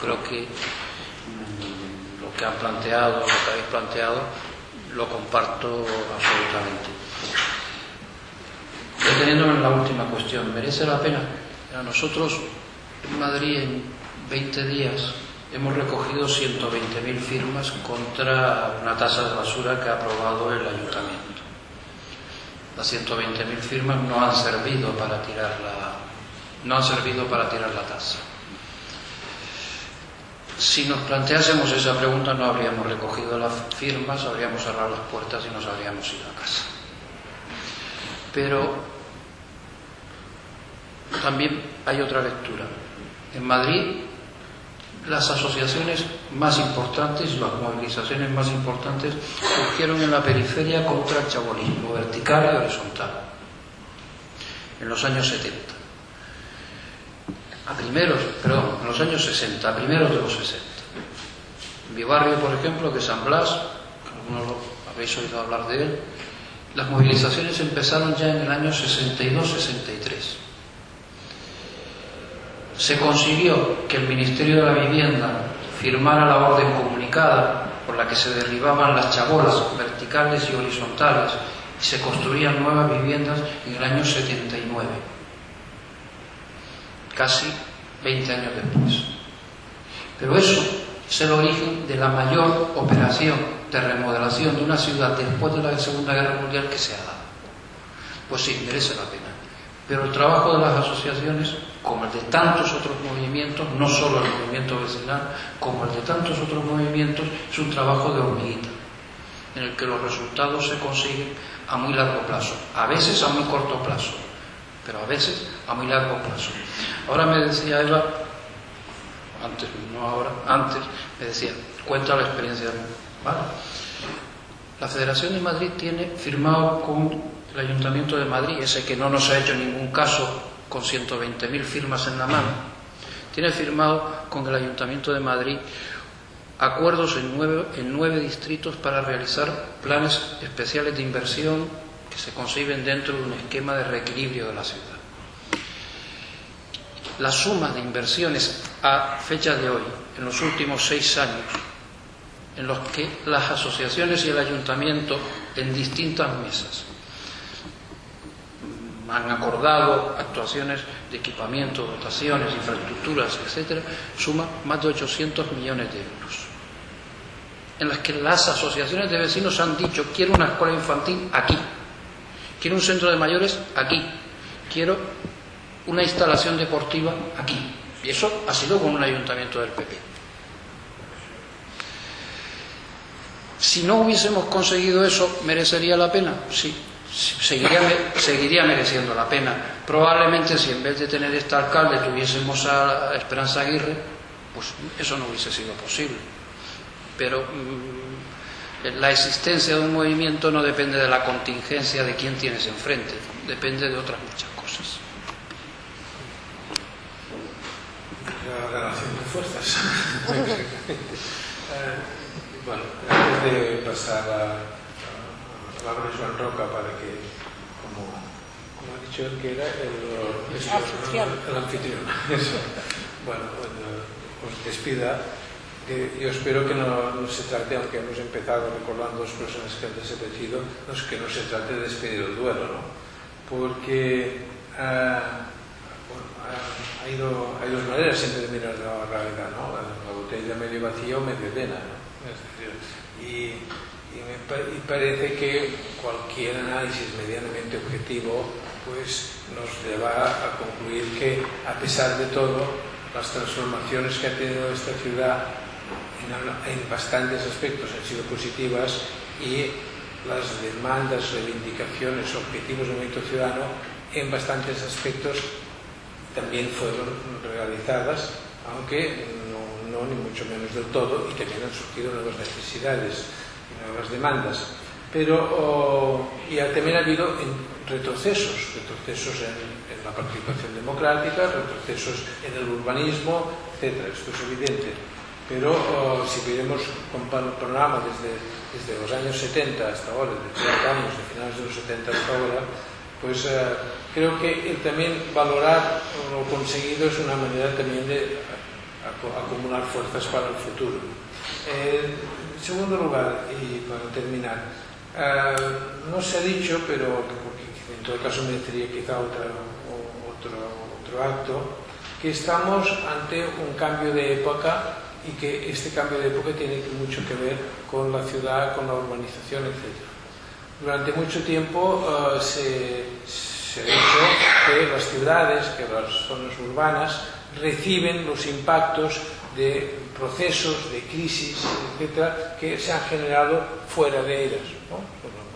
Creo que mmm, lo que han planteado, lo que habéis planteado, lo comparto absolutamente. Deteniéndome en la última cuestión, ¿merece la pena? A nosotros en Madrid en 20 días hemos recogido 120.000 firmas contra una tasa de basura que ha aprobado el ayuntamiento. Las 120.000 firmas no han servido para tirar la, no han servido para tirar la tasa. Si nos planteásemos esa pregunta no habríamos recogido las firmas, habríamos cerrado las puertas y nos habríamos ido a casa. Pero también hay otra lectura. En Madrid las asociaciones más importantes las movilizaciones más importantes surgieron en la periferia contra el chabolismo vertical y horizontal, en los años 70. A primeros, perdón, en los años 60, a primeros de los 60. En mi barrio, por ejemplo, de San Blas, algunos habéis oído hablar de él, las movilizaciones empezaron ya en el año 62-63 se consiguió que el Ministerio de la Vivienda firmara la orden comunicada por la que se derribaban las chabolas verticales y horizontales y se construían nuevas viviendas en el año 79, casi 20 años después. Pero eso es el origen de la mayor operación de remodelación de una ciudad después de la Segunda Guerra Mundial que se ha dado. Pues sí, merece la pena. Pero el trabajo de las asociaciones como el de tantos otros movimientos, no solo el movimiento vecinal, como el de tantos otros movimientos, es un trabajo de hormiguita, en el que los resultados se consiguen a muy largo plazo, a veces a muy corto plazo, pero a veces a muy largo plazo. Ahora me decía Eva, antes, no ahora, antes, me decía, cuenta la experiencia ¿vale? La Federación de Madrid tiene firmado con el Ayuntamiento de Madrid, ese que no nos ha hecho ningún caso con 120.000 firmas en la mano, tiene firmado con el Ayuntamiento de Madrid acuerdos en nueve, distritos para realizar planes especiales de inversión que se conciben dentro de un esquema de reequilibrio de la ciudad. La suma de inversiones a fecha de hoy, en los últimos seis años, en los que las asociaciones y el ayuntamiento, en distintas mesas, han acordado actuaciones de equipamiento, dotaciones, infraestructuras, etcétera, suma más de 800 millones de euros. En las que las asociaciones de vecinos han dicho, quiero una escuela infantil aquí, quiero un centro de mayores aquí, quiero una instalación deportiva aquí. Y eso ha sido con un ayuntamiento del PP. Si no hubiésemos conseguido eso, ¿merecería la pena? Sí, seguiría, seguiría mereciendo la pena. Probablemente si en vez de tener este alcalde tuviésemos a Esperanza Aguirre, pues eso no hubiese sido posible. Pero mm, la existencia de un movimiento no depende de la contingencia de quién tienes enfrente, depende de otras muchas cosas. La relación de fuerzas. Eh, bueno, antes de pasar a palabra Joan Roca para que, como, como ha dicho él, que era el, el, anfitrión. el anfitrión. Eso. Bueno, os despida. Que yo espero que no, no, se trate, aunque hemos empezado recordando dos personas que han desaparecido, no es que no se trate de despedir el duelo, ¿no? Porque uh, bueno, ido, hay dos maneras siempre de mirar la realidad, ¿no? La, la botella medio vacía o medio llena, ¿no? Es decir, y y, parece que cualquier análisis medianamente objetivo pues nos lleva a concluir que a pesar de todo las transformaciones que ha tenido esta ciudad en, en bastantes aspectos han sido positivas y las demandas, reivindicaciones, objetivos del movimiento ciudadano en bastantes aspectos también fueron realizadas, aunque no, no, ni mucho menos del todo, y también han surgido nuevas necesidades nuevas demandas pero o, e también ha habido en retrocesos retrocesos en, en la participación democrática retrocesos en el urbanismo etc. Esto es evidente pero oh, si vemos con panorama desde, desde os años 70 hasta ahora, desde 30 años, de finales de los 70 hasta ahora, pues pois, eh, creo que el también valorar lo conseguido es una manera también de eh, acumular fuerzas para el futuro. Eh, segundo lugar, y para terminar, uh, no se ha dicho, pero porque en todo caso merecería quizá otro, otro acto, que estamos ante un cambio de época y que este cambio de época tiene mucho que ver con la ciudad, con la urbanización, etc. Durante mucho tiempo uh, se, se ha dicho que las ciudades, que las zonas urbanas, reciben los impactos de procesos de crisis, etcétera, que se han generado fuera de ellas, por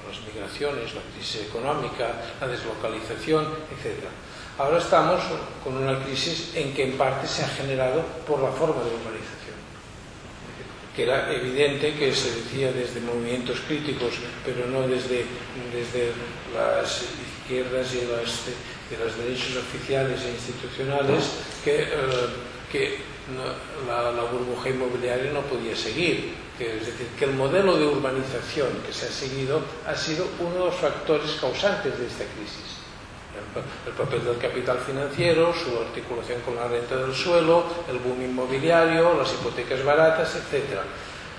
las migraciones, la crisis económica, la deslocalización, etcétera. Ahora estamos con una crisis en que en parte se ha generado por la forma de urbanización. que era evidente que se decía desde movimientos críticos, pero no desde, desde las izquierdas y las, de los derechos oficiales e institucionales, que, eh, que no, la, burbuja inmobiliaria no podía seguir. Es decir, que el modelo de urbanización que se ha seguido ha sido uno de los factores causantes de esta crisis el papel del capital financiero, su articulación con la renta del suelo, el boom inmobiliario, las hipotecas baratas, etc.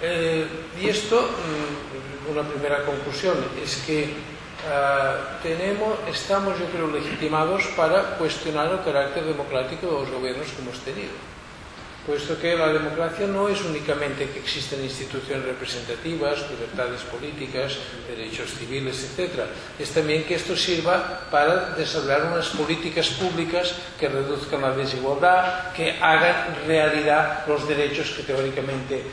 Eh, y esto, mm, una primera conclusión, es que eh, tenemos, estamos, yo creo, legitimados para cuestionar el carácter democrático de los gobiernos que hemos tenido puesto que la democracia no es únicamente que existen instituciones representativas, libertades políticas, derechos civiles, etc. Es también que esto sirva para desarrollar unas políticas públicas que reduzcan la desigualdad, que hagan realidad los derechos que teóricamente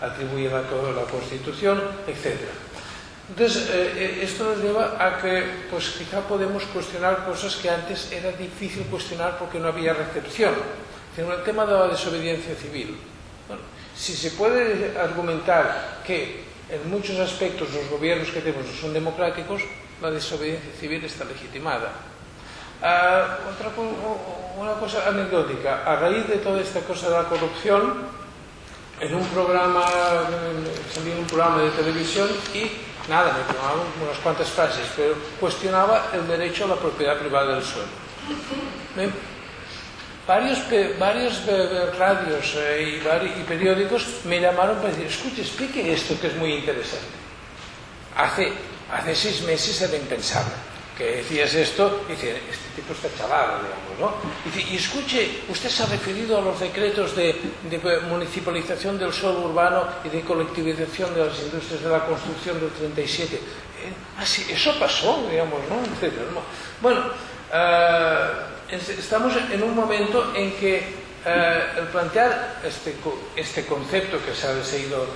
atribuye la, la Constitución, etc. Entonces, eh, esto nos lleva a que, pues quizá podemos cuestionar cosas que antes era difícil cuestionar porque no había recepción en el tema de la desobediencia civil. Bueno, si se puede argumentar que en muchos aspectos los gobiernos que tenemos son democráticos, la desobediencia civil está legitimada. Uh, otra, una cosa anecdótica, a raíz de toda esta cosa de la corrupción, en un programa, salí en un programa de televisión y nada, me tomaban unas cuantas frases, pero cuestionaba el derecho a la propiedad privada del suelo. Varios, varios radios eh, y, periódicos me llamaron para decir, escuche, explique esto que es muy interesante. Hace, hace seis meses era impensable que decías esto, y dice, este tipo está chaval, digamos, ¿no? Y, dice, y escuche, usted se ha referido a los decretos de, municipalización del suelo urbano y de colectivización de las industrias de la construcción del 37. Eh, así, eso pasó, digamos, ¿no? Bueno, uh, estamos en un momento en que eh, el plantear este, este, concepto que se ha seguido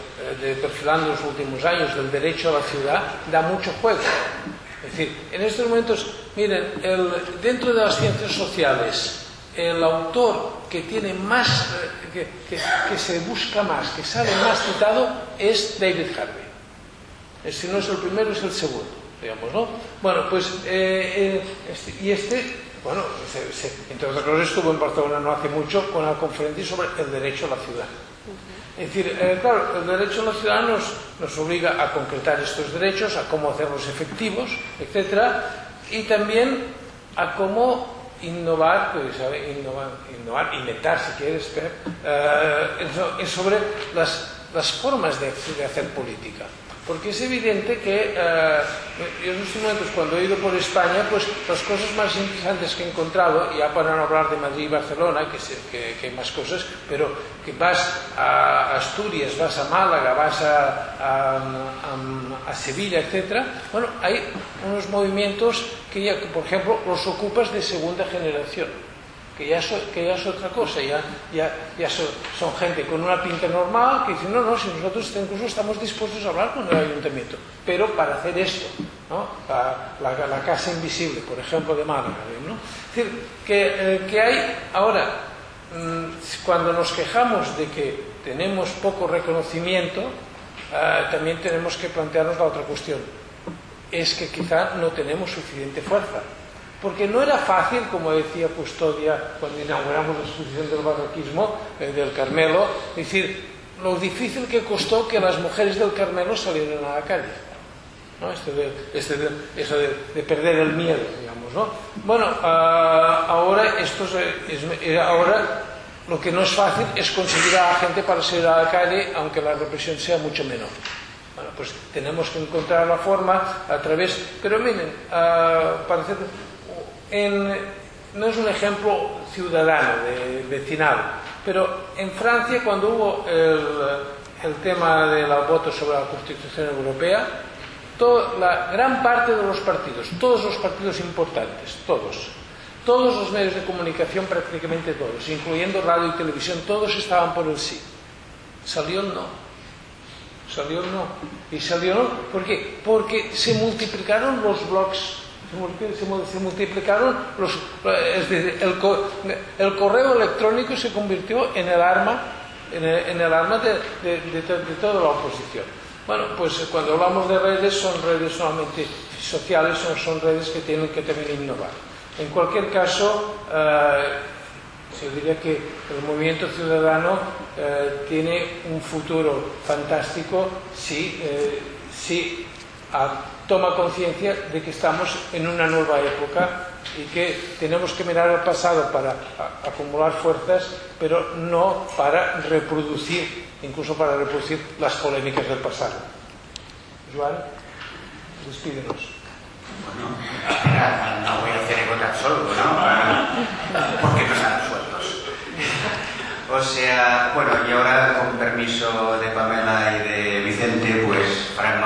eh, perfilando en los últimos años del derecho a la ciudad da mucho juego. Es decir, en estos momentos, miren, el, dentro de las ciencias sociales, el autor que tiene más, eh, que, que, que, se busca más, que sale más citado, es David Harvey. Si no es el primero, es el segundo, digamos, ¿no? Bueno, pues, eh, este, y este bueno, se, se, entre otras cosas estuvo en Barcelona no hace mucho con la conferencia sobre el derecho a la ciudad. Uh -huh. Es decir, eh, claro, el derecho a la ciudad nos, nos, obliga a concretar estos derechos, a cómo hacerlos efectivos, etc. Y también a cómo innovar, pues, ¿sabe? innovar, innovar inventar, si quieres, eh, sobre las, las formas de, de hacer política. Porque es evidente que eh, yo en estos momentos cuando he ido por España, pues las cosas más interesantes que he encontrado, ya para no hablar de Madrid y Barcelona, que, que, que hay más cosas, pero que vas a Asturias, vas a Málaga, vas a, a Sevilla, etc. Bueno, hay unos movimientos que ya, por ejemplo, los ocupas de segunda generación que ya, so, que ya es otra cosa, ya, ya, ya so, son gente con una pinta normal que dicen, no, no, si nosotros incluso estamos dispuestos a hablar con el ayuntamiento, pero para hacer esto, ¿no? la, casa invisible, por ejemplo, de Málaga. Es decir, que, eh, que hay ahora, mmm, cuando nos quejamos de que tenemos poco reconocimiento, eh, también tenemos que plantearnos la otra cuestión, es que quizá no tenemos suficiente fuerza porque no era fácil, como decía Custodia cuando inauguramos la exposición del barroquismo eh, del Carmelo, decir, lo difícil que costó que las mujeres del Carmelo salieran a la calle. ¿no? Este de, este de, eso de, de, perder el miedo, digamos. ¿no? Bueno, uh, ahora, esto es, es, ahora lo que no es fácil es conseguir a la gente para salir a la calle, aunque la represión sea mucho menor. Bueno, pues tenemos que encontrar la forma a través... Pero miren, uh, para hacer no es un ejemplo ciudadano, de, vecinal, pero en Francia cuando hubo el, tema del voto sobre la Constitución Europea, la gran parte de los partidos, todos los partidos importantes, todos, todos los medios de comunicación, prácticamente todos, incluyendo radio y televisión, todos estaban por el sí. Salió no. Salió no. Y salió no. ¿Por qué? Porque se multiplicaron los blogs se multiplicaron los, el, correo electrónico se convirtió en el arma en el, arma de, de- de to- de toda la oposición. Bueno, pues cuando hablamos de redes son redes solamente sociales, son, son redes que tienen que también innovar. En cualquier caso, eh, yo diría que el movimiento ciudadano eh, tiene un futuro fantástico si, eh, toma conciencia de que estamos en una nueva época y que tenemos que mirar al pasado para acumular fuerzas, pero no para reproducir, incluso para reproducir las polémicas del pasado. Joan, despídenos. Bueno, no voy a hacer ego tan solo, ¿no? Porque no están sueltos. O sea, bueno, y ahora con permiso de Pamela y de Vicente, pues farem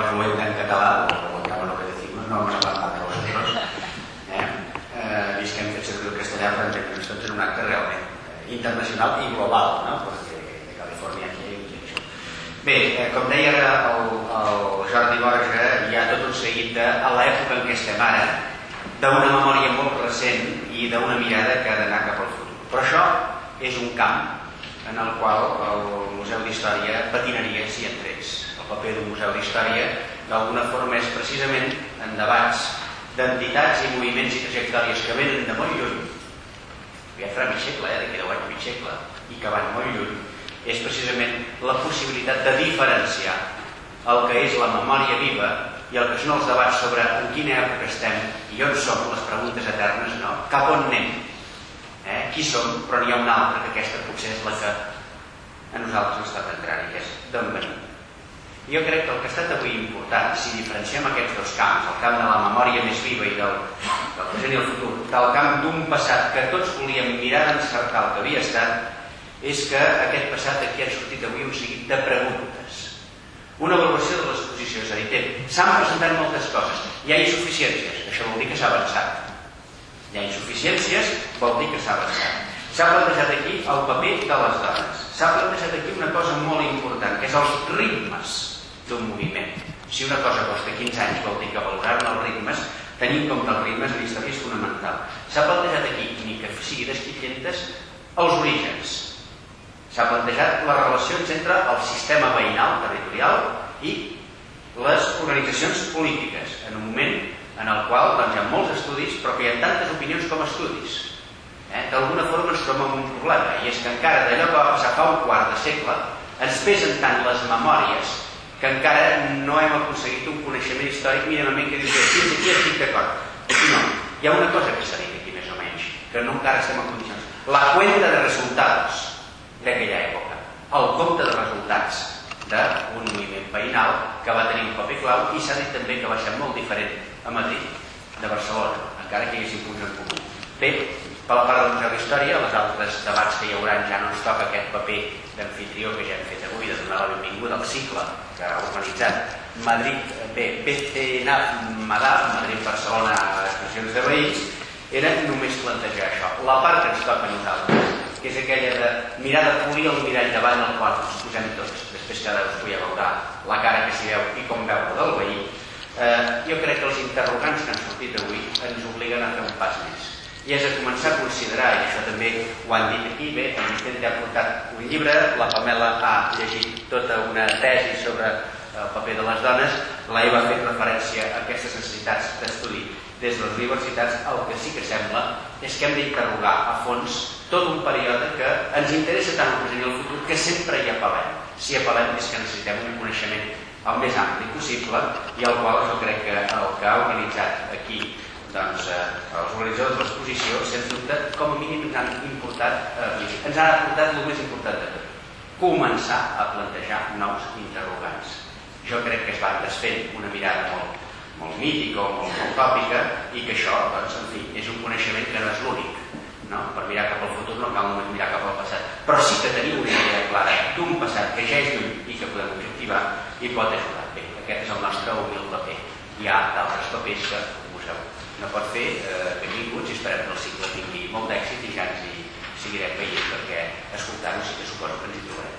internacional i global, no? Perquè de Califòrnia aquí i això. Bé, eh, com deia el, el Jordi Borja, hi ha tot un seguit de, a l'època en què estem ara, d'una memòria molt recent i d'una mirada que ha d'anar cap al futur. Però això és un camp en el qual el Museu d'Història patinaria si entrés. El paper d'un museu d'història d'alguna forma és precisament en debats d'entitats i moviments i trajectòries que venen de molt lluny, ja farà mig segle, eh, d'aquí 10 anys, mig segle, i que van molt lluny, és precisament la possibilitat de diferenciar el que és la memòria viva i el que són els debats sobre en quina època estem i on som, les preguntes eternes, no? Cap on anem? Eh? Qui som? Però n'hi ha una altra, que aquesta potser és la que a nosaltres ens està entrant, i que és d'on venim. Jo crec que el que ha estat avui important, si diferenciem aquests dos camps, el camp de la memòria més viva i del, del present i el futur, del camp d'un passat que tots volíem mirar d'encertar el que havia estat, és que aquest passat aquí ha sortit avui un seguit de preguntes. Una avaluació de l'exposició, és a dir, s'han presentat moltes coses, hi ha insuficiències, això vol dir que s'ha avançat. Hi ha insuficiències, vol dir que s'ha avançat. S'ha plantejat aquí el paper de les dones. S'ha plantejat aquí una cosa molt important, que és els ritmes d'un moviment. Si una cosa costa 15 anys, vol dir que valorar-ne els ritmes, tenir en compte els ritmes en història és fonamental. S'ha plantejat aquí, ni que sigui desquicientes, els orígens. S'ha plantejat les relacions entre el sistema veïnal territorial i les organitzacions polítiques, en un moment en el qual doncs, hi ha molts estudis, però que hi ha tantes opinions com estudis. Eh? D'alguna forma ens trobem amb un problema, i és que encara d'allò que va passar fa un quart de segle, ens pesen tant les memòries que encara no hem aconseguit un coneixement històric mínimament que que fins aquí estic d'acord. Aquí no. Hi ha una cosa que s'ha dit aquí més o menys, que no encara estem en condicions. La cuenta de resultats d'aquella època. El compte de resultats d'un moviment veïnal que va tenir un paper clau i s'ha dit també que va ser molt diferent a Madrid de Barcelona, encara que hi haguessin punts en comú. Bé, per la part del Museu d'Història, els altres debats que hi haurà ja no ens toca aquest paper d'anfitrió que ja hem fet avui, de donar la benvinguda al cicle que ha organitzat Madrid, bé, BCNAP MADAP, Madrid-Barcelona, expressions de veïns, era només plantejar això. La part que ens toca nosaltres, que és aquella de mirar de polir el mirall davant el qual ens posem tots, després cadascú ja veurà la cara que s'hi veu i com veu del veí, eh, jo crec que els interrogants que han sortit avui ens obliguen a fer un pas més. I és a començar a considerar, i això també ho han dit aquí, bé, Vicente ha portat un llibre, la Pamela ha llegit tota una tesi sobre el paper de les dones, la Eva ha fet referència a aquestes necessitats d'estudi des de les universitats, el que sí que sembla és que hem d'interrogar a fons tot un període que ens interessa tant el present i el futur que sempre hi apel·lem. Si apel·lem és que necessitem un coneixement el més ampli possible i el qual jo crec que el que ha organitzat aquí doncs, eh, els organitzadors de l'exposició, sens dubte, com a mínim ens han importat, eh, ens han aportat el més important de tot, començar a plantejar nous interrogants. Jo crec que es van desfent una mirada molt, molt mítica o molt, molt tòpica i que això, doncs, en fi, és un coneixement que no és l'únic. No? Per mirar cap al futur no cal només mirar cap al passat, però sí que tenim una idea clara d'un passat que ja és lluny i que podem objectivar i pot ajudar. Bé, aquest és el nostre humil paper. Hi ha d'altres papers que no pot fer, eh, benvinguts i esperem que el cicle tingui molt d'èxit i ja ens hi seguirem veient perquè escoltar-ho sí que suposo que ens hi trobarem.